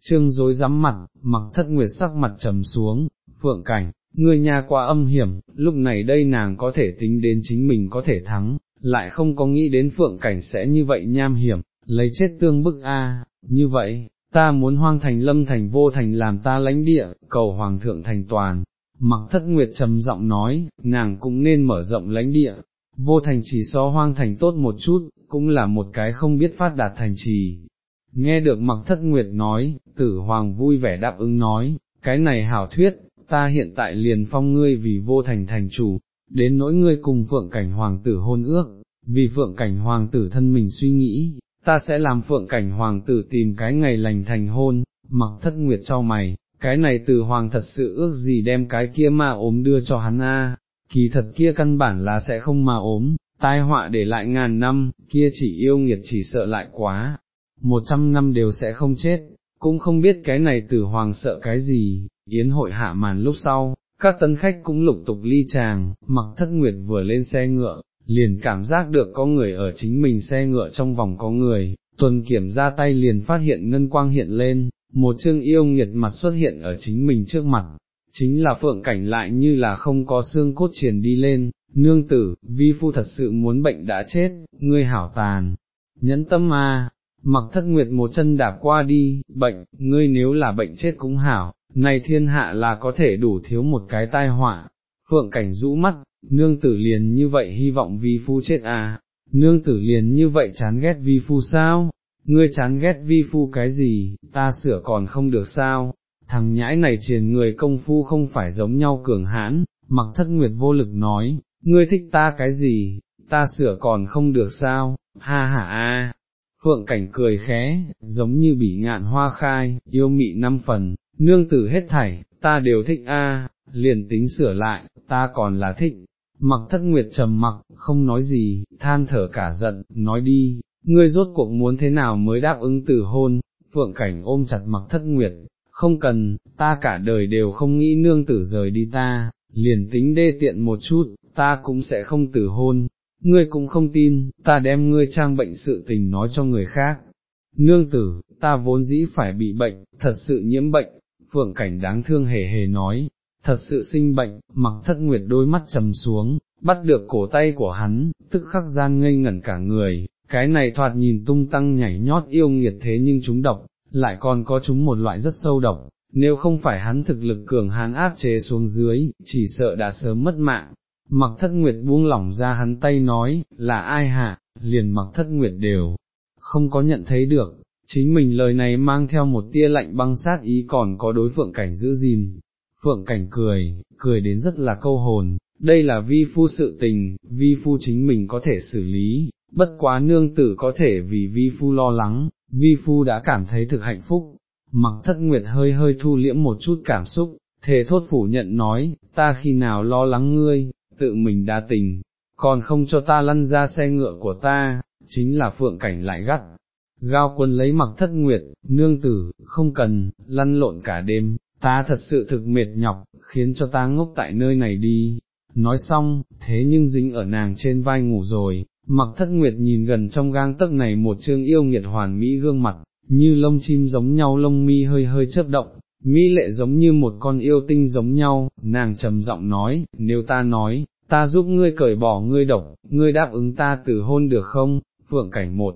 trương dối rắm mặt, mặc thất nguyệt sắc mặt trầm xuống, phượng cảnh, người nhà quá âm hiểm, lúc này đây nàng có thể tính đến chính mình có thể thắng, lại không có nghĩ đến phượng cảnh sẽ như vậy nham hiểm, lấy chết tương bức a, như vậy, ta muốn hoang thành lâm thành vô thành làm ta lãnh địa, cầu hoàng thượng thành toàn. Mặc thất nguyệt trầm giọng nói, nàng cũng nên mở rộng lãnh địa, vô thành chỉ so hoang thành tốt một chút, cũng là một cái không biết phát đạt thành trì. Nghe được mặc thất nguyệt nói, tử hoàng vui vẻ đáp ứng nói, cái này hảo thuyết, ta hiện tại liền phong ngươi vì vô thành thành chủ, đến nỗi ngươi cùng phượng cảnh hoàng tử hôn ước, vì phượng cảnh hoàng tử thân mình suy nghĩ, ta sẽ làm phượng cảnh hoàng tử tìm cái ngày lành thành hôn, mặc thất nguyệt cho mày, cái này từ hoàng thật sự ước gì đem cái kia ma ốm đưa cho hắn a, kỳ thật kia căn bản là sẽ không mà ốm, tai họa để lại ngàn năm, kia chỉ yêu nghiệt chỉ sợ lại quá, một trăm năm đều sẽ không chết, cũng không biết cái này tử hoàng sợ cái gì, yến hội hạ màn lúc sau, các tân khách cũng lục tục ly tràng, mặc thất nguyệt vừa lên xe ngựa, liền cảm giác được có người ở chính mình xe ngựa trong vòng có người, tuần kiểm ra tay liền phát hiện ngân quang hiện lên, một chương yêu nghiệt mặt xuất hiện ở chính mình trước mặt, chính là phượng cảnh lại như là không có xương cốt triển đi lên, nương tử, vi phu thật sự muốn bệnh đã chết, ngươi hảo tàn, nhẫn tâm a. Mặc thất nguyệt một chân đạp qua đi, bệnh, ngươi nếu là bệnh chết cũng hảo, này thiên hạ là có thể đủ thiếu một cái tai họa, phượng cảnh rũ mắt, nương tử liền như vậy hy vọng vi phu chết à, nương tử liền như vậy chán ghét vi phu sao, ngươi chán ghét vi phu cái gì, ta sửa còn không được sao, thằng nhãi này triền người công phu không phải giống nhau cường hãn, mặc thất nguyệt vô lực nói, ngươi thích ta cái gì, ta sửa còn không được sao, ha ha a. Phượng cảnh cười khẽ, giống như bị ngạn hoa khai, yêu mị năm phần, nương tử hết thảy, ta đều thích a, liền tính sửa lại, ta còn là thích. Mặc thất nguyệt trầm mặc, không nói gì, than thở cả giận, nói đi, ngươi rốt cuộc muốn thế nào mới đáp ứng từ hôn, phượng cảnh ôm chặt mặc thất nguyệt, không cần, ta cả đời đều không nghĩ nương tử rời đi ta, liền tính đê tiện một chút, ta cũng sẽ không tử hôn, ngươi cũng không tin, ta đem ngươi trang bệnh sự tình nói cho người khác. Nương tử, ta vốn dĩ phải bị bệnh, thật sự nhiễm bệnh, phượng cảnh đáng thương hề hề nói, thật sự sinh bệnh, mặc thất nguyệt đôi mắt trầm xuống, bắt được cổ tay của hắn, tức khắc gian ngây ngẩn cả người, cái này thoạt nhìn tung tăng nhảy nhót yêu nghiệt thế nhưng chúng độc, lại còn có chúng một loại rất sâu độc, nếu không phải hắn thực lực cường hán áp chế xuống dưới, chỉ sợ đã sớm mất mạng. Mặc thất nguyệt buông lỏng ra hắn tay nói, là ai hạ, liền mặc thất nguyệt đều, không có nhận thấy được, chính mình lời này mang theo một tia lạnh băng sát ý còn có đối phượng cảnh giữ gìn. Phượng cảnh cười, cười đến rất là câu hồn, đây là vi phu sự tình, vi phu chính mình có thể xử lý, bất quá nương tử có thể vì vi phu lo lắng, vi phu đã cảm thấy thực hạnh phúc. Mặc thất nguyệt hơi hơi thu liễm một chút cảm xúc, thề thốt phủ nhận nói, ta khi nào lo lắng ngươi, tự mình đa tình, còn không cho ta lăn ra xe ngựa của ta, chính là phượng cảnh lại gắt, Gao quân lấy mặc thất nguyệt, nương tử, không cần, lăn lộn cả đêm, ta thật sự thực mệt nhọc, khiến cho ta ngốc tại nơi này đi. Nói xong, thế nhưng dính ở nàng trên vai ngủ rồi, mặc thất nguyệt nhìn gần trong gang tấc này một chương yêu nghiệt hoàn mỹ gương mặt, như lông chim giống nhau lông mi hơi hơi chớp động, mỹ lệ giống như một con yêu tinh giống nhau, nàng trầm giọng nói, nếu ta nói, ta giúp ngươi cởi bỏ ngươi độc, ngươi đáp ứng ta từ hôn được không, phượng cảnh một,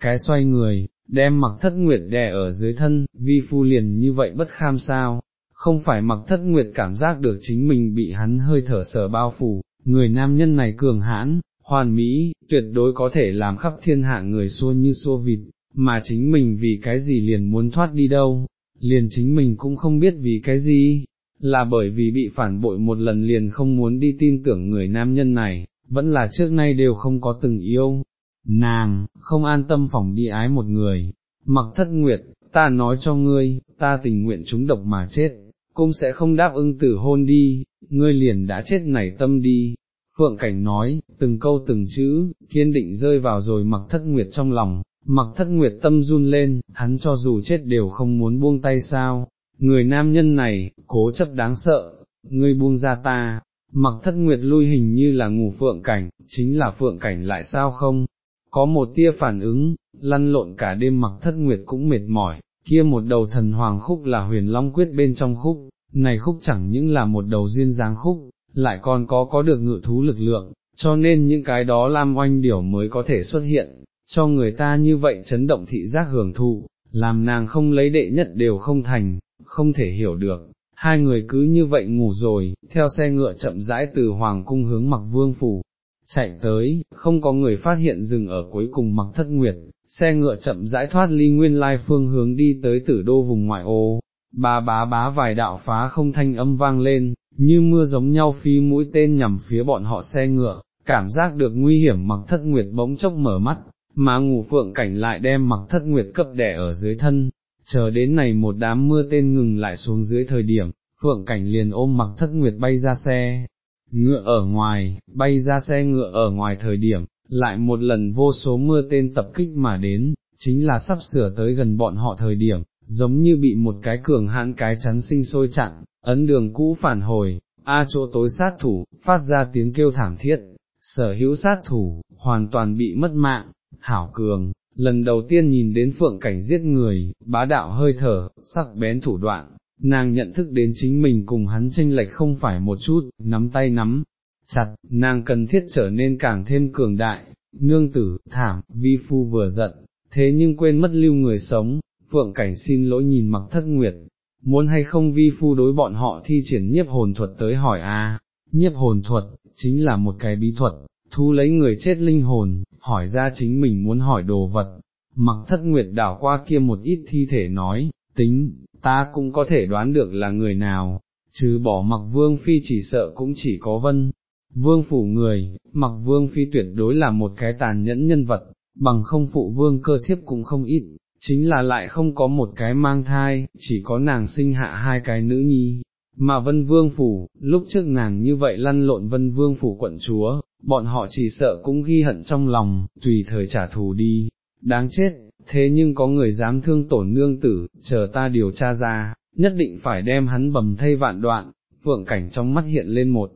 cái xoay người, đem mặc thất nguyệt đè ở dưới thân, vi phu liền như vậy bất kham sao, không phải mặc thất nguyệt cảm giác được chính mình bị hắn hơi thở sở bao phủ, người nam nhân này cường hãn, hoàn mỹ, tuyệt đối có thể làm khắp thiên hạ người xua như xua vịt, mà chính mình vì cái gì liền muốn thoát đi đâu, liền chính mình cũng không biết vì cái gì, là bởi vì bị phản bội một lần liền không muốn đi tin tưởng người nam nhân này, vẫn là trước nay đều không có từng yêu. Nàng, không an tâm phòng đi ái một người, mặc thất nguyệt, ta nói cho ngươi, ta tình nguyện chúng độc mà chết, cũng sẽ không đáp ứng tử hôn đi, ngươi liền đã chết nảy tâm đi. Phượng Cảnh nói, từng câu từng chữ, kiên định rơi vào rồi mặc thất nguyệt trong lòng, mặc thất nguyệt tâm run lên, hắn cho dù chết đều không muốn buông tay sao, người nam nhân này, cố chấp đáng sợ, ngươi buông ra ta, mặc thất nguyệt lui hình như là ngủ phượng cảnh, chính là phượng cảnh lại sao không, có một tia phản ứng, lăn lộn cả đêm mặc thất nguyệt cũng mệt mỏi, kia một đầu thần hoàng khúc là huyền long quyết bên trong khúc, này khúc chẳng những là một đầu duyên dáng khúc, lại còn có có được ngự thú lực lượng, cho nên những cái đó lam oanh điểu mới có thể xuất hiện, cho người ta như vậy chấn động thị giác hưởng thụ, làm nàng không lấy đệ nhất đều không thành, không thể hiểu được. Hai người cứ như vậy ngủ rồi, theo xe ngựa chậm rãi từ Hoàng cung hướng mặc vương phủ, chạy tới, không có người phát hiện dừng ở cuối cùng mặc thất nguyệt, xe ngựa chậm rãi thoát ly nguyên lai phương hướng đi tới tử đô vùng ngoại ô, bá bá bá vài đạo phá không thanh âm vang lên, như mưa giống nhau phi mũi tên nhằm phía bọn họ xe ngựa, cảm giác được nguy hiểm mặc thất nguyệt bỗng chốc mở mắt, mà ngủ phượng cảnh lại đem mặc thất nguyệt cấp đẻ ở dưới thân, chờ đến này một đám mưa tên ngừng lại xuống dưới thời điểm, phượng cảnh liền ôm mặc thất nguyệt bay ra xe, ngựa ở ngoài, bay ra xe ngựa ở ngoài thời điểm, lại một lần vô số mưa tên tập kích mà đến, chính là sắp sửa tới gần bọn họ thời điểm, giống như bị một cái cường hãn cái chắn sinh sôi chặn, ấn đường cũ phản hồi, A chỗ tối sát thủ, phát ra tiếng kêu thảm thiết, sở hữu sát thủ, hoàn toàn bị mất mạng, hảo cường, lần đầu tiên nhìn đến phượng cảnh giết người, bá đạo hơi thở, sắc bén thủ đoạn, nàng nhận thức đến chính mình cùng hắn tranh lệch không phải một chút, nắm tay nắm, chặt, nàng cần thiết trở nên càng thêm cường đại, nương tử, thảm, vi phu vừa giận, thế nhưng quên mất lưu người sống, phượng cảnh xin lỗi nhìn mặc thất nguyệt, muốn hay không vi phu đối bọn họ thi triển nhiếp hồn thuật tới hỏi a. Nhiếp hồn thuật, chính là một cái bí thuật, thu lấy người chết linh hồn, hỏi ra chính mình muốn hỏi đồ vật, mặc thất nguyệt đảo qua kia một ít thi thể nói, tính, ta cũng có thể đoán được là người nào, trừ bỏ mặc vương phi chỉ sợ cũng chỉ có vân. Vương phủ người, mặc vương phi tuyệt đối là một cái tàn nhẫn nhân vật, bằng không phụ vương cơ thiếp cũng không ít, chính là lại không có một cái mang thai, chỉ có nàng sinh hạ hai cái nữ nhi, mà vân vương phủ, lúc trước nàng như vậy lăn lộn vân vương phủ quận chúa, bọn họ chỉ sợ cũng ghi hận trong lòng, tùy thời trả thù đi, đáng chết, thế nhưng có người dám thương tổn nương tử, chờ ta điều tra ra, nhất định phải đem hắn bầm thay vạn đoạn, phượng cảnh trong mắt hiện lên một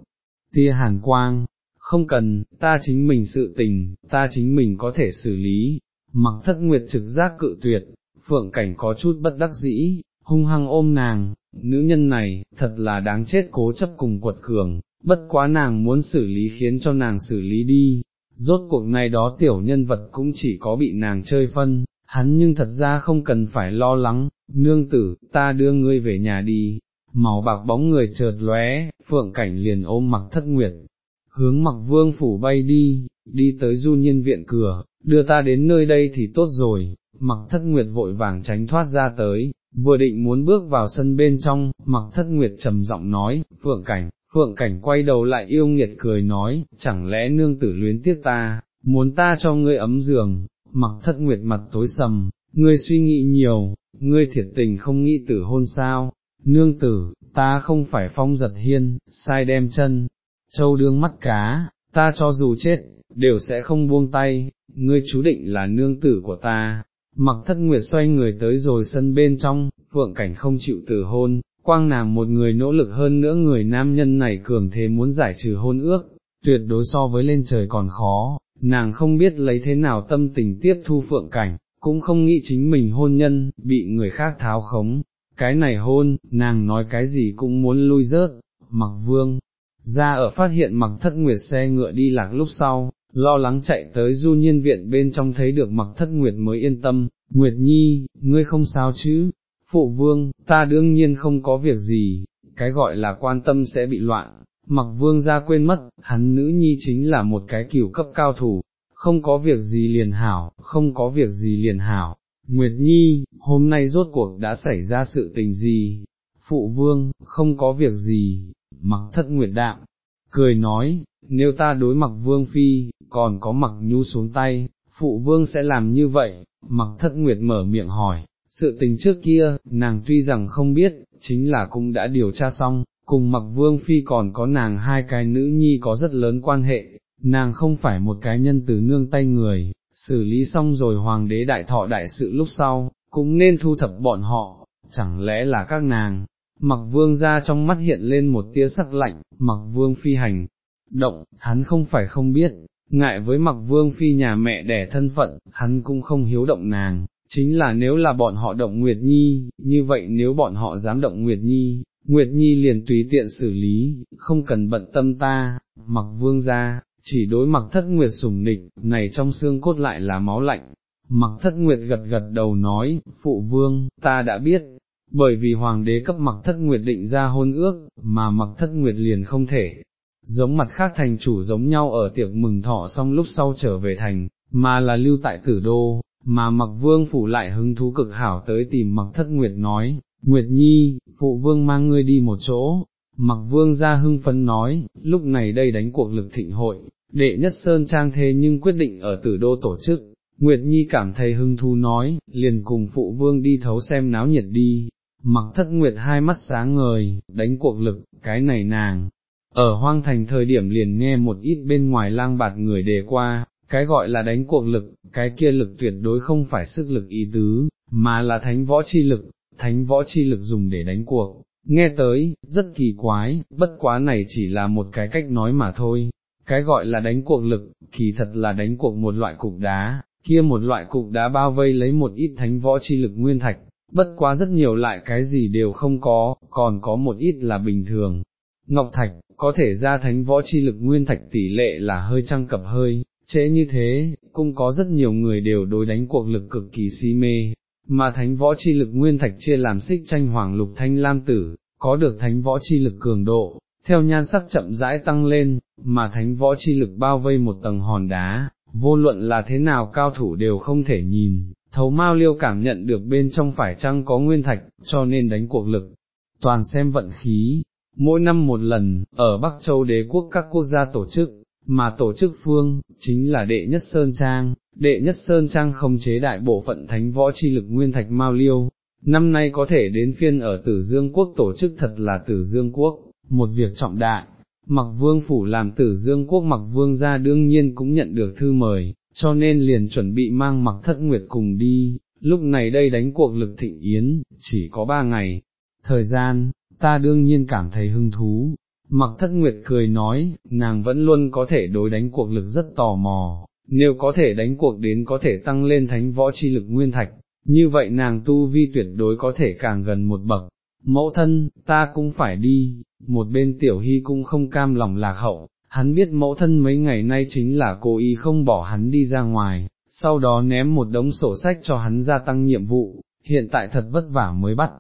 tia hàn quang, không cần, ta chính mình sự tình, ta chính mình có thể xử lý, mặc thất nguyệt trực giác cự tuyệt, phượng cảnh có chút bất đắc dĩ, hung hăng ôm nàng, nữ nhân này, thật là đáng chết cố chấp cùng quật cường, bất quá nàng muốn xử lý khiến cho nàng xử lý đi, rốt cuộc này đó tiểu nhân vật cũng chỉ có bị nàng chơi phân, hắn nhưng thật ra không cần phải lo lắng, nương tử, ta đưa ngươi về nhà đi, màu bạc bóng người chợt lóe, phượng cảnh liền ôm mặc thất nguyệt, hướng mặc vương phủ bay đi, đi tới du nhiên viện cửa, đưa ta đến nơi đây thì tốt rồi, mặc thất nguyệt vội vàng tránh thoát ra tới, vừa định muốn bước vào sân bên trong, mặc thất nguyệt trầm giọng nói, phượng cảnh, phượng cảnh quay đầu lại yêu nghiệt cười nói, chẳng lẽ nương tử luyến tiếc ta, muốn ta cho ngươi ấm giường, mặc thất nguyệt mặt tối sầm, ngươi suy nghĩ nhiều, ngươi thiệt tình không nghĩ tử hôn sao, nương tử, ta không phải phong giật hiên, sai đem chân, châu đương mắt cá, ta cho dù chết, đều sẽ không buông tay, ngươi chú định là nương tử của ta. Mặc thất nguyệt xoay người tới rồi sân bên trong, phượng cảnh không chịu tử hôn, quang nàng một người nỗ lực hơn nữa người nam nhân này cường thế muốn giải trừ hôn ước, tuyệt đối so với lên trời còn khó, nàng không biết lấy thế nào tâm tình tiếp thu phượng cảnh, cũng không nghĩ chính mình hôn nhân, bị người khác tháo khống, cái này hôn, nàng nói cái gì cũng muốn lui rớt, mặc vương, ra ở phát hiện mặc thất nguyệt xe ngựa đi lạc lúc sau, lo lắng chạy tới du nhiên viện bên trong thấy được mặc thất nguyệt mới yên tâm, Nguyệt Nhi, ngươi không sao chứ, phụ vương, ta đương nhiên không có việc gì, cái gọi là quan tâm sẽ bị loạn, mặc vương ra quên mất, hắn nữ nhi chính là một cái cửu cấp cao thủ, không có việc gì liền hảo, không có việc gì liền hảo. Nguyệt Nhi, hôm nay rốt cuộc đã xảy ra sự tình gì? Phụ vương, không có việc gì, mặc thất Nguyệt đạm, cười nói, nếu ta đối mặc vương phi, còn có mặc nhu xuống tay, phụ vương sẽ làm như vậy, mặc thất Nguyệt mở miệng hỏi, sự tình trước kia, nàng tuy rằng không biết, chính là cũng đã điều tra xong, cùng mặc vương phi còn có nàng hai cái nữ nhi có rất lớn quan hệ, nàng không phải một cái nhân từ nương tay người, xử lý xong rồi hoàng đế đại thọ đại sự lúc sau, cũng nên thu thập bọn họ, chẳng lẽ là các nàng, mặc vương ra trong mắt hiện lên một tia sắc lạnh, mặc vương phi hành, động, hắn không phải không biết, ngại với mặc vương phi nhà mẹ đẻ thân phận, hắn cũng không hiếu động nàng, chính là nếu là bọn họ động Nguyệt Nhi, như vậy nếu bọn họ dám động Nguyệt Nhi, Nguyệt Nhi liền tùy tiện xử lý, không cần bận tâm ta, mặc vương ra, chỉ đối mặc thất Nguyệt sủng nịch, này trong xương cốt lại là máu lạnh. Mặc thất Nguyệt gật gật đầu nói, phụ vương, ta đã biết, bởi vì hoàng đế cấp mặc thất Nguyệt định ra hôn ước, mà mặc thất Nguyệt liền không thể, giống mặt khác thành chủ giống nhau ở tiệc mừng thọ xong lúc sau trở về thành, mà là lưu tại tử đô, mà mặc vương phủ lại hứng thú cực hảo tới tìm mặc thất nguyệt nói, Nguyệt Nhi, phụ vương mang ngươi đi một chỗ, mặc vương ra hưng phấn nói, lúc này đây đánh cuộc lực thịnh hội, đệ nhất sơn trang thế nhưng quyết định ở tử đô tổ chức, Nguyệt Nhi cảm thấy hưng thú nói, liền cùng phụ vương đi thấu xem náo nhiệt đi, mặc thất Nguyệt hai mắt sáng ngời, đánh cuộc lực, cái này nàng. Ở hoang thành thời điểm liền nghe một ít bên ngoài lang bạt người đề qua, cái gọi là đánh cuộc lực, cái kia lực tuyệt đối không phải sức lực ý tứ, mà là thánh võ chi lực, thánh võ chi lực dùng để đánh cuộc. Nghe tới, rất kỳ quái, bất quá này chỉ là một cái cách nói mà thôi. Cái gọi là đánh cuộc lực, kỳ thật là đánh cuộc một loại cục đá, kia một loại cục đá bao vây lấy một ít thánh võ chi lực nguyên thạch, bất quá rất nhiều lại cái gì đều không có, còn có một ít là bình thường. Ngọc thạch, có thể ra thánh võ chi lực nguyên thạch tỷ lệ là hơi trăng cập hơi, trễ như thế, cũng có rất nhiều người đều đối đánh cuộc lực cực kỳ si mê, mà thánh võ chi lực nguyên thạch chia làm xích tranh hoàng lục thanh lam tử, có được thánh võ chi lực cường độ, theo nhan sắc chậm rãi tăng lên, mà thánh võ chi lực bao vây một tầng hòn đá, vô luận là thế nào cao thủ đều không thể nhìn, thấu mao liêu cảm nhận được bên trong phải chăng có nguyên thạch, cho nên đánh cuộc lực, toàn xem vận khí. Mỗi năm một lần, ở Bắc Châu đế quốc các quốc gia tổ chức, mà tổ chức phương, chính là đệ nhất Sơn Trang, đệ nhất Sơn Trang không chế đại bộ phận thánh võ chi lực nguyên thạch Mao Liêu, năm nay có thể đến phiên ở Tử Dương Quốc tổ chức thật là Tử Dương Quốc, một việc trọng đại, mặc vương phủ làm Tử Dương Quốc mặc vương gia đương nhiên cũng nhận được thư mời, cho nên liền chuẩn bị mang mặc thất nguyệt cùng đi, lúc này đây đánh cuộc lực thịnh yến, chỉ có ba ngày, thời gian, ta đương nhiên cảm thấy hứng thú, Mặc thất nguyệt cười nói, nàng vẫn luôn có thể đối đánh cuộc lực rất tò mò, nếu có thể đánh cuộc đến có thể tăng lên thánh võ chi lực nguyên thạch, như vậy nàng tu vi tuyệt đối có thể càng gần một bậc. Mẫu thân, ta cũng phải đi, một bên tiểu hy cũng không cam lòng lạc hậu, hắn biết mẫu thân mấy ngày nay chính là cố ý không bỏ hắn đi ra ngoài, sau đó ném một đống sổ sách cho hắn gia tăng nhiệm vụ, hiện tại thật vất vả mới bắt.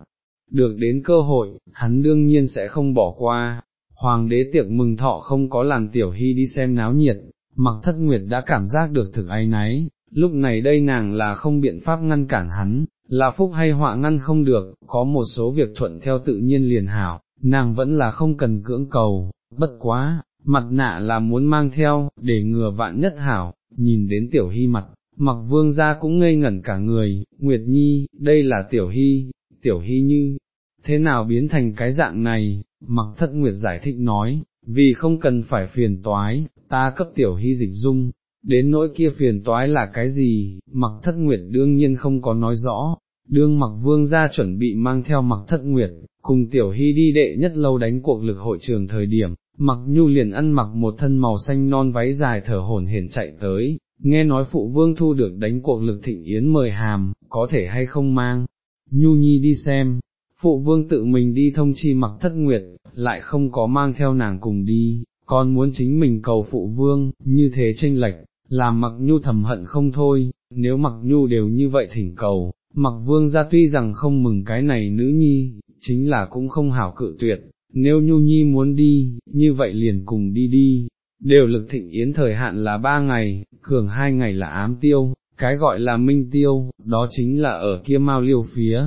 Được đến cơ hội, hắn đương nhiên sẽ không bỏ qua, hoàng đế tiệc mừng thọ không có làm tiểu hy đi xem náo nhiệt, mặc thất nguyệt đã cảm giác được thực ai náy, lúc này đây nàng là không biện pháp ngăn cản hắn, là phúc hay họa ngăn không được, có một số việc thuận theo tự nhiên liền hảo, nàng vẫn là không cần cưỡng cầu, bất quá, mặt nạ là muốn mang theo, để ngừa vạn nhất hảo, nhìn đến tiểu hy mặt, mặc vương gia cũng ngây ngẩn cả người, Nguyệt Nhi, đây là tiểu hy, tiểu hy như, thế nào biến thành cái dạng này, mặc thất nguyệt giải thích nói, vì không cần phải phiền toái, ta cấp tiểu hy dịch dung, đến nỗi kia phiền toái là cái gì, mặc thất nguyệt đương nhiên không có nói rõ, đương mặc vương ra chuẩn bị mang theo mặc thất nguyệt, cùng tiểu hy đi đệ nhất lâu đánh cuộc lực hội trường thời điểm, mặc nhu liền ăn mặc một thân màu xanh non váy dài thở hổn hển chạy tới, nghe nói phụ vương thu được đánh cuộc lực thịnh yến mời hàm, có thể hay không mang, nhu nhi đi xem, phụ vương tự mình đi thông chi mặc thất nguyệt, lại không có mang theo nàng cùng đi, còn muốn chính mình cầu phụ vương, như thế tranh lệch, làm mặc nhu thầm hận không thôi, nếu mặc nhu đều như vậy thỉnh cầu, mặc vương ra tuy rằng không mừng cái này nữ nhi, chính là cũng không hảo cự tuyệt, nếu nhu nhi muốn đi, như vậy liền cùng đi đi, đều lực thịnh yến thời hạn là ba ngày, cường hai ngày là ám tiêu, cái gọi là minh tiêu, đó chính là ở kia mau liêu phía,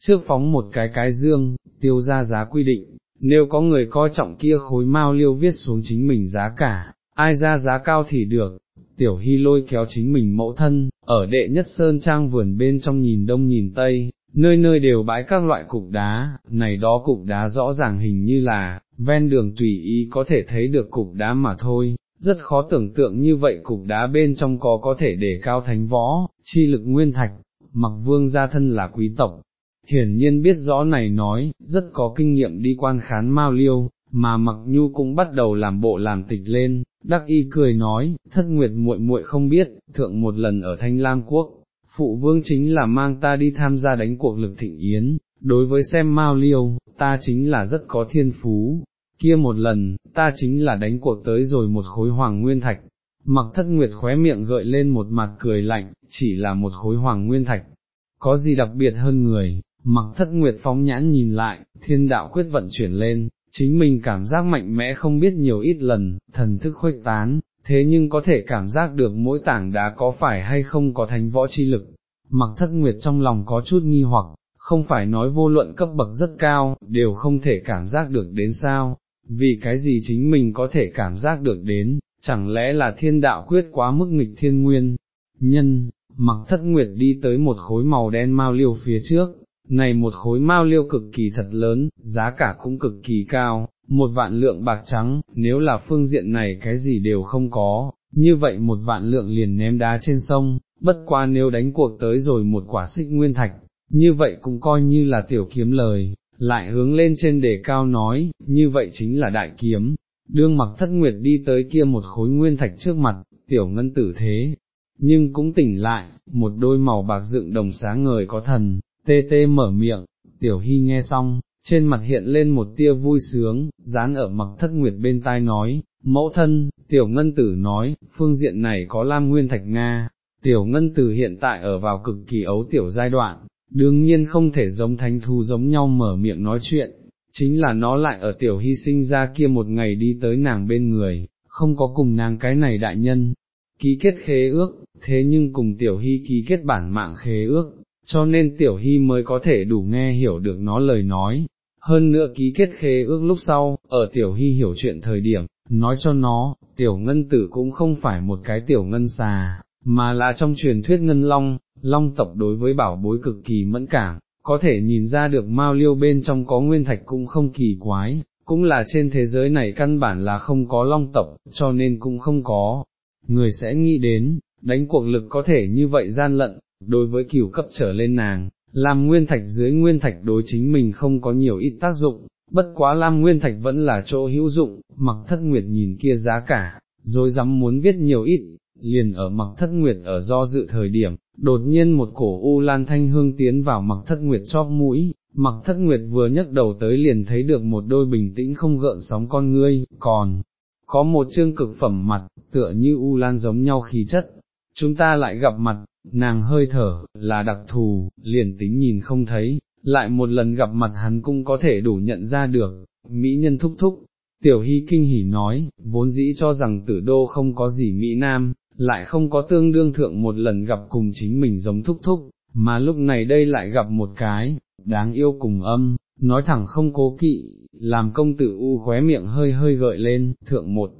trước phóng một cái cái dương, tiêu ra giá quy định, nếu có người coi trọng kia khối mau liêu viết xuống chính mình giá cả, ai ra giá cao thì được, tiểu hy lôi kéo chính mình mẫu thân, ở đệ nhất sơn trang vườn bên trong nhìn đông nhìn tây, nơi nơi đều bãi các loại cục đá, này đó cục đá rõ ràng hình như là, ven đường tùy ý có thể thấy được cục đá mà thôi, rất khó tưởng tượng như vậy cục đá bên trong có có thể để cao thánh võ, chi lực nguyên thạch, mặc vương gia thân là quý tộc. Hiển nhiên biết rõ này nói, rất có kinh nghiệm đi quan khán Mao Liêu, mà Mặc Nhu cũng bắt đầu làm bộ làm tịch lên, đắc y cười nói, thất nguyệt muội muội không biết, thượng một lần ở Thanh Lam Quốc, phụ vương chính là mang ta đi tham gia đánh cuộc lực thịnh yến, đối với xem Mao Liêu, ta chính là rất có thiên phú, kia một lần, ta chính là đánh cuộc tới rồi một khối hoàng nguyên thạch, mặc thất nguyệt khóe miệng gợi lên một mặt cười lạnh, chỉ là một khối hoàng nguyên thạch, có gì đặc biệt hơn người, mặc thất nguyệt phóng nhãn nhìn lại, thiên đạo quyết vận chuyển lên, chính mình cảm giác mạnh mẽ không biết nhiều ít lần, thần thức khuếch tán, thế nhưng có thể cảm giác được mỗi tảng đá có phải hay không có thánh võ chi lực. Mặc thất nguyệt trong lòng có chút nghi hoặc, không phải nói vô luận cấp bậc rất cao, đều không thể cảm giác được đến sao, vì cái gì chính mình có thể cảm giác được đến, chẳng lẽ là thiên đạo quyết quá mức nghịch thiên nguyên. Nhân, mặc thất nguyệt đi tới một khối màu đen mau liêu phía trước, này một khối mau liêu cực kỳ thật lớn, giá cả cũng cực kỳ cao, một vạn lượng bạc trắng, nếu là phương diện này cái gì đều không có, như vậy một vạn lượng liền ném đá trên sông, bất qua nếu đánh cuộc tới rồi một quả xích nguyên thạch, như vậy cũng coi như là tiểu kiếm lời, lại hướng lên trên đề cao nói, như vậy chính là đại kiếm, đương mặc thất nguyệt đi tới kia một khối nguyên thạch trước mặt, tiểu ngân tử thế, nhưng cũng tỉnh lại, một đôi màu bạc dựng đồng sáng ngời có thần, tê tê mở miệng, tiểu hy nghe xong, trên mặt hiện lên một tia vui sướng, dán ở mặc thất nguyệt bên tai nói, mẫu thân, tiểu ngân tử nói, phương diện này có lam nguyên thạch Nga, tiểu ngân tử hiện tại ở vào cực kỳ ấu tiểu giai đoạn, đương nhiên không thể giống thánh thú giống nhau mở miệng nói chuyện, chính là nó lại ở tiểu hy sinh ra kia một ngày đi tới nàng bên người, không có cùng nàng cái này đại nhân, ký kết khế ước, thế nhưng cùng tiểu hy ký kết bản mạng khế ước, cho nên tiểu hy mới có thể đủ nghe hiểu được nó lời nói. Hơn nữa ký kết khế ước lúc sau, ở tiểu hy hiểu chuyện thời điểm, nói cho nó, tiểu ngân tử cũng không phải một cái tiểu ngân xà, mà là trong truyền thuyết ngân long, long tộc đối với bảo bối cực kỳ mẫn cảm, có thể nhìn ra được mao liêu bên trong có nguyên thạch cũng không kỳ quái, cũng là trên thế giới này căn bản là không có long tộc, cho nên cũng không có. Người sẽ nghĩ đến, đánh cuộc lực có thể như vậy gian lận, đối với cửu cấp trở lên nàng, lam nguyên thạch dưới nguyên thạch đối chính mình không có nhiều ít tác dụng, bất quá Lam Nguyên Thạch vẫn là chỗ hữu dụng, mặc thất nguyệt nhìn kia giá cả, rồi dám muốn viết nhiều ít, liền ở mặc thất nguyệt ở do dự thời điểm, đột nhiên một cổ u lan thanh hương tiến vào mặc thất nguyệt chóp mũi, mặc thất nguyệt vừa nhấc đầu tới liền thấy được một đôi bình tĩnh không gợn sóng con ngươi, còn có một chương cực phẩm mặt, tựa như u lan giống nhau khí chất, chúng ta lại gặp mặt, nàng hơi thở, là đặc thù, liền tính nhìn không thấy, lại một lần gặp mặt hắn cũng có thể đủ nhận ra được, mỹ nhân thúc thúc. Tiểu Hy kinh hỉ nói, vốn dĩ cho rằng tử đô không có gì Mỹ Nam, lại không có tương đương thượng một lần gặp cùng chính mình giống thúc thúc, mà lúc này đây lại gặp một cái, đáng yêu cùng âm, nói thẳng không cố kỵ, làm công tử u khóe miệng hơi hơi gợi lên, thượng một,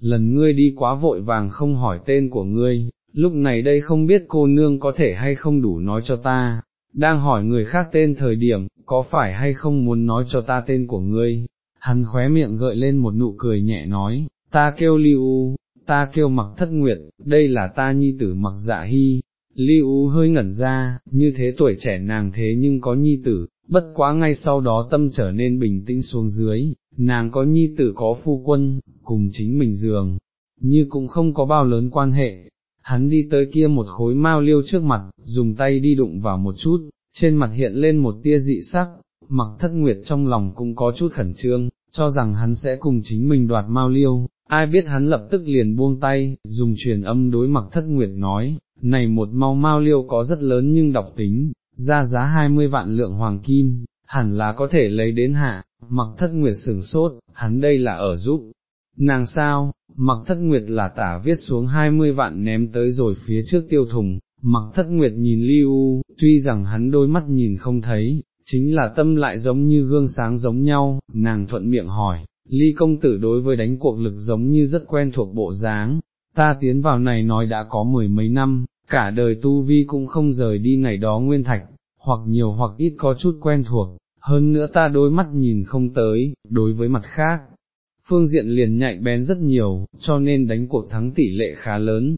lần ngươi đi quá vội vàng không hỏi tên của ngươi, lúc này đây không biết cô nương có thể hay không đủ nói cho ta, đang hỏi người khác tên thời điểm, có phải hay không muốn nói cho ta tên của ngươi, hắn khóe miệng gợi lên một nụ cười nhẹ nói, ta kêu liu ta kêu mặc thất nguyệt, đây là ta nhi tử mặc dạ hy. Lưu hơi ngẩn ra, như thế tuổi trẻ nàng thế nhưng có nhi tử, bất quá ngay sau đó tâm trở nên bình tĩnh xuống dưới, nàng có nhi tử có phu quân, cùng chính mình giường, như cũng không có bao lớn quan hệ. Hắn đi tới kia một khối mao liêu trước mặt, dùng tay đi đụng vào một chút, trên mặt hiện lên một tia dị sắc, mặc thất nguyệt trong lòng cũng có chút khẩn trương, cho rằng hắn sẽ cùng chính mình đoạt mau liêu, ai biết hắn lập tức liền buông tay, dùng truyền âm đối mặc thất nguyệt nói, này một mau mau liêu có rất lớn nhưng độc tính, ra giá 20 vạn lượng hoàng kim, hẳn là có thể lấy đến hạ, mặc thất nguyệt sửng sốt, hắn đây là ở giúp. Nàng sao, mặc thất nguyệt là tả viết xuống 20 vạn ném tới rồi phía trước tiêu thùng, mặc thất nguyệt nhìn Liu, tuy rằng hắn đôi mắt nhìn không thấy, chính là tâm lại giống như gương sáng giống nhau, nàng thuận miệng hỏi, ly công tử đối với đánh cuộc lực giống như rất quen thuộc bộ dáng, ta tiến vào này nói đã có mười mấy năm, cả đời tu vi cũng không rời đi này đó nguyên thạch, hoặc nhiều hoặc ít có chút quen thuộc, hơn nữa ta đôi mắt nhìn không tới, đối với mặt khác. Phương diện liền nhạy bén rất nhiều, cho nên đánh cuộc thắng tỷ lệ khá lớn,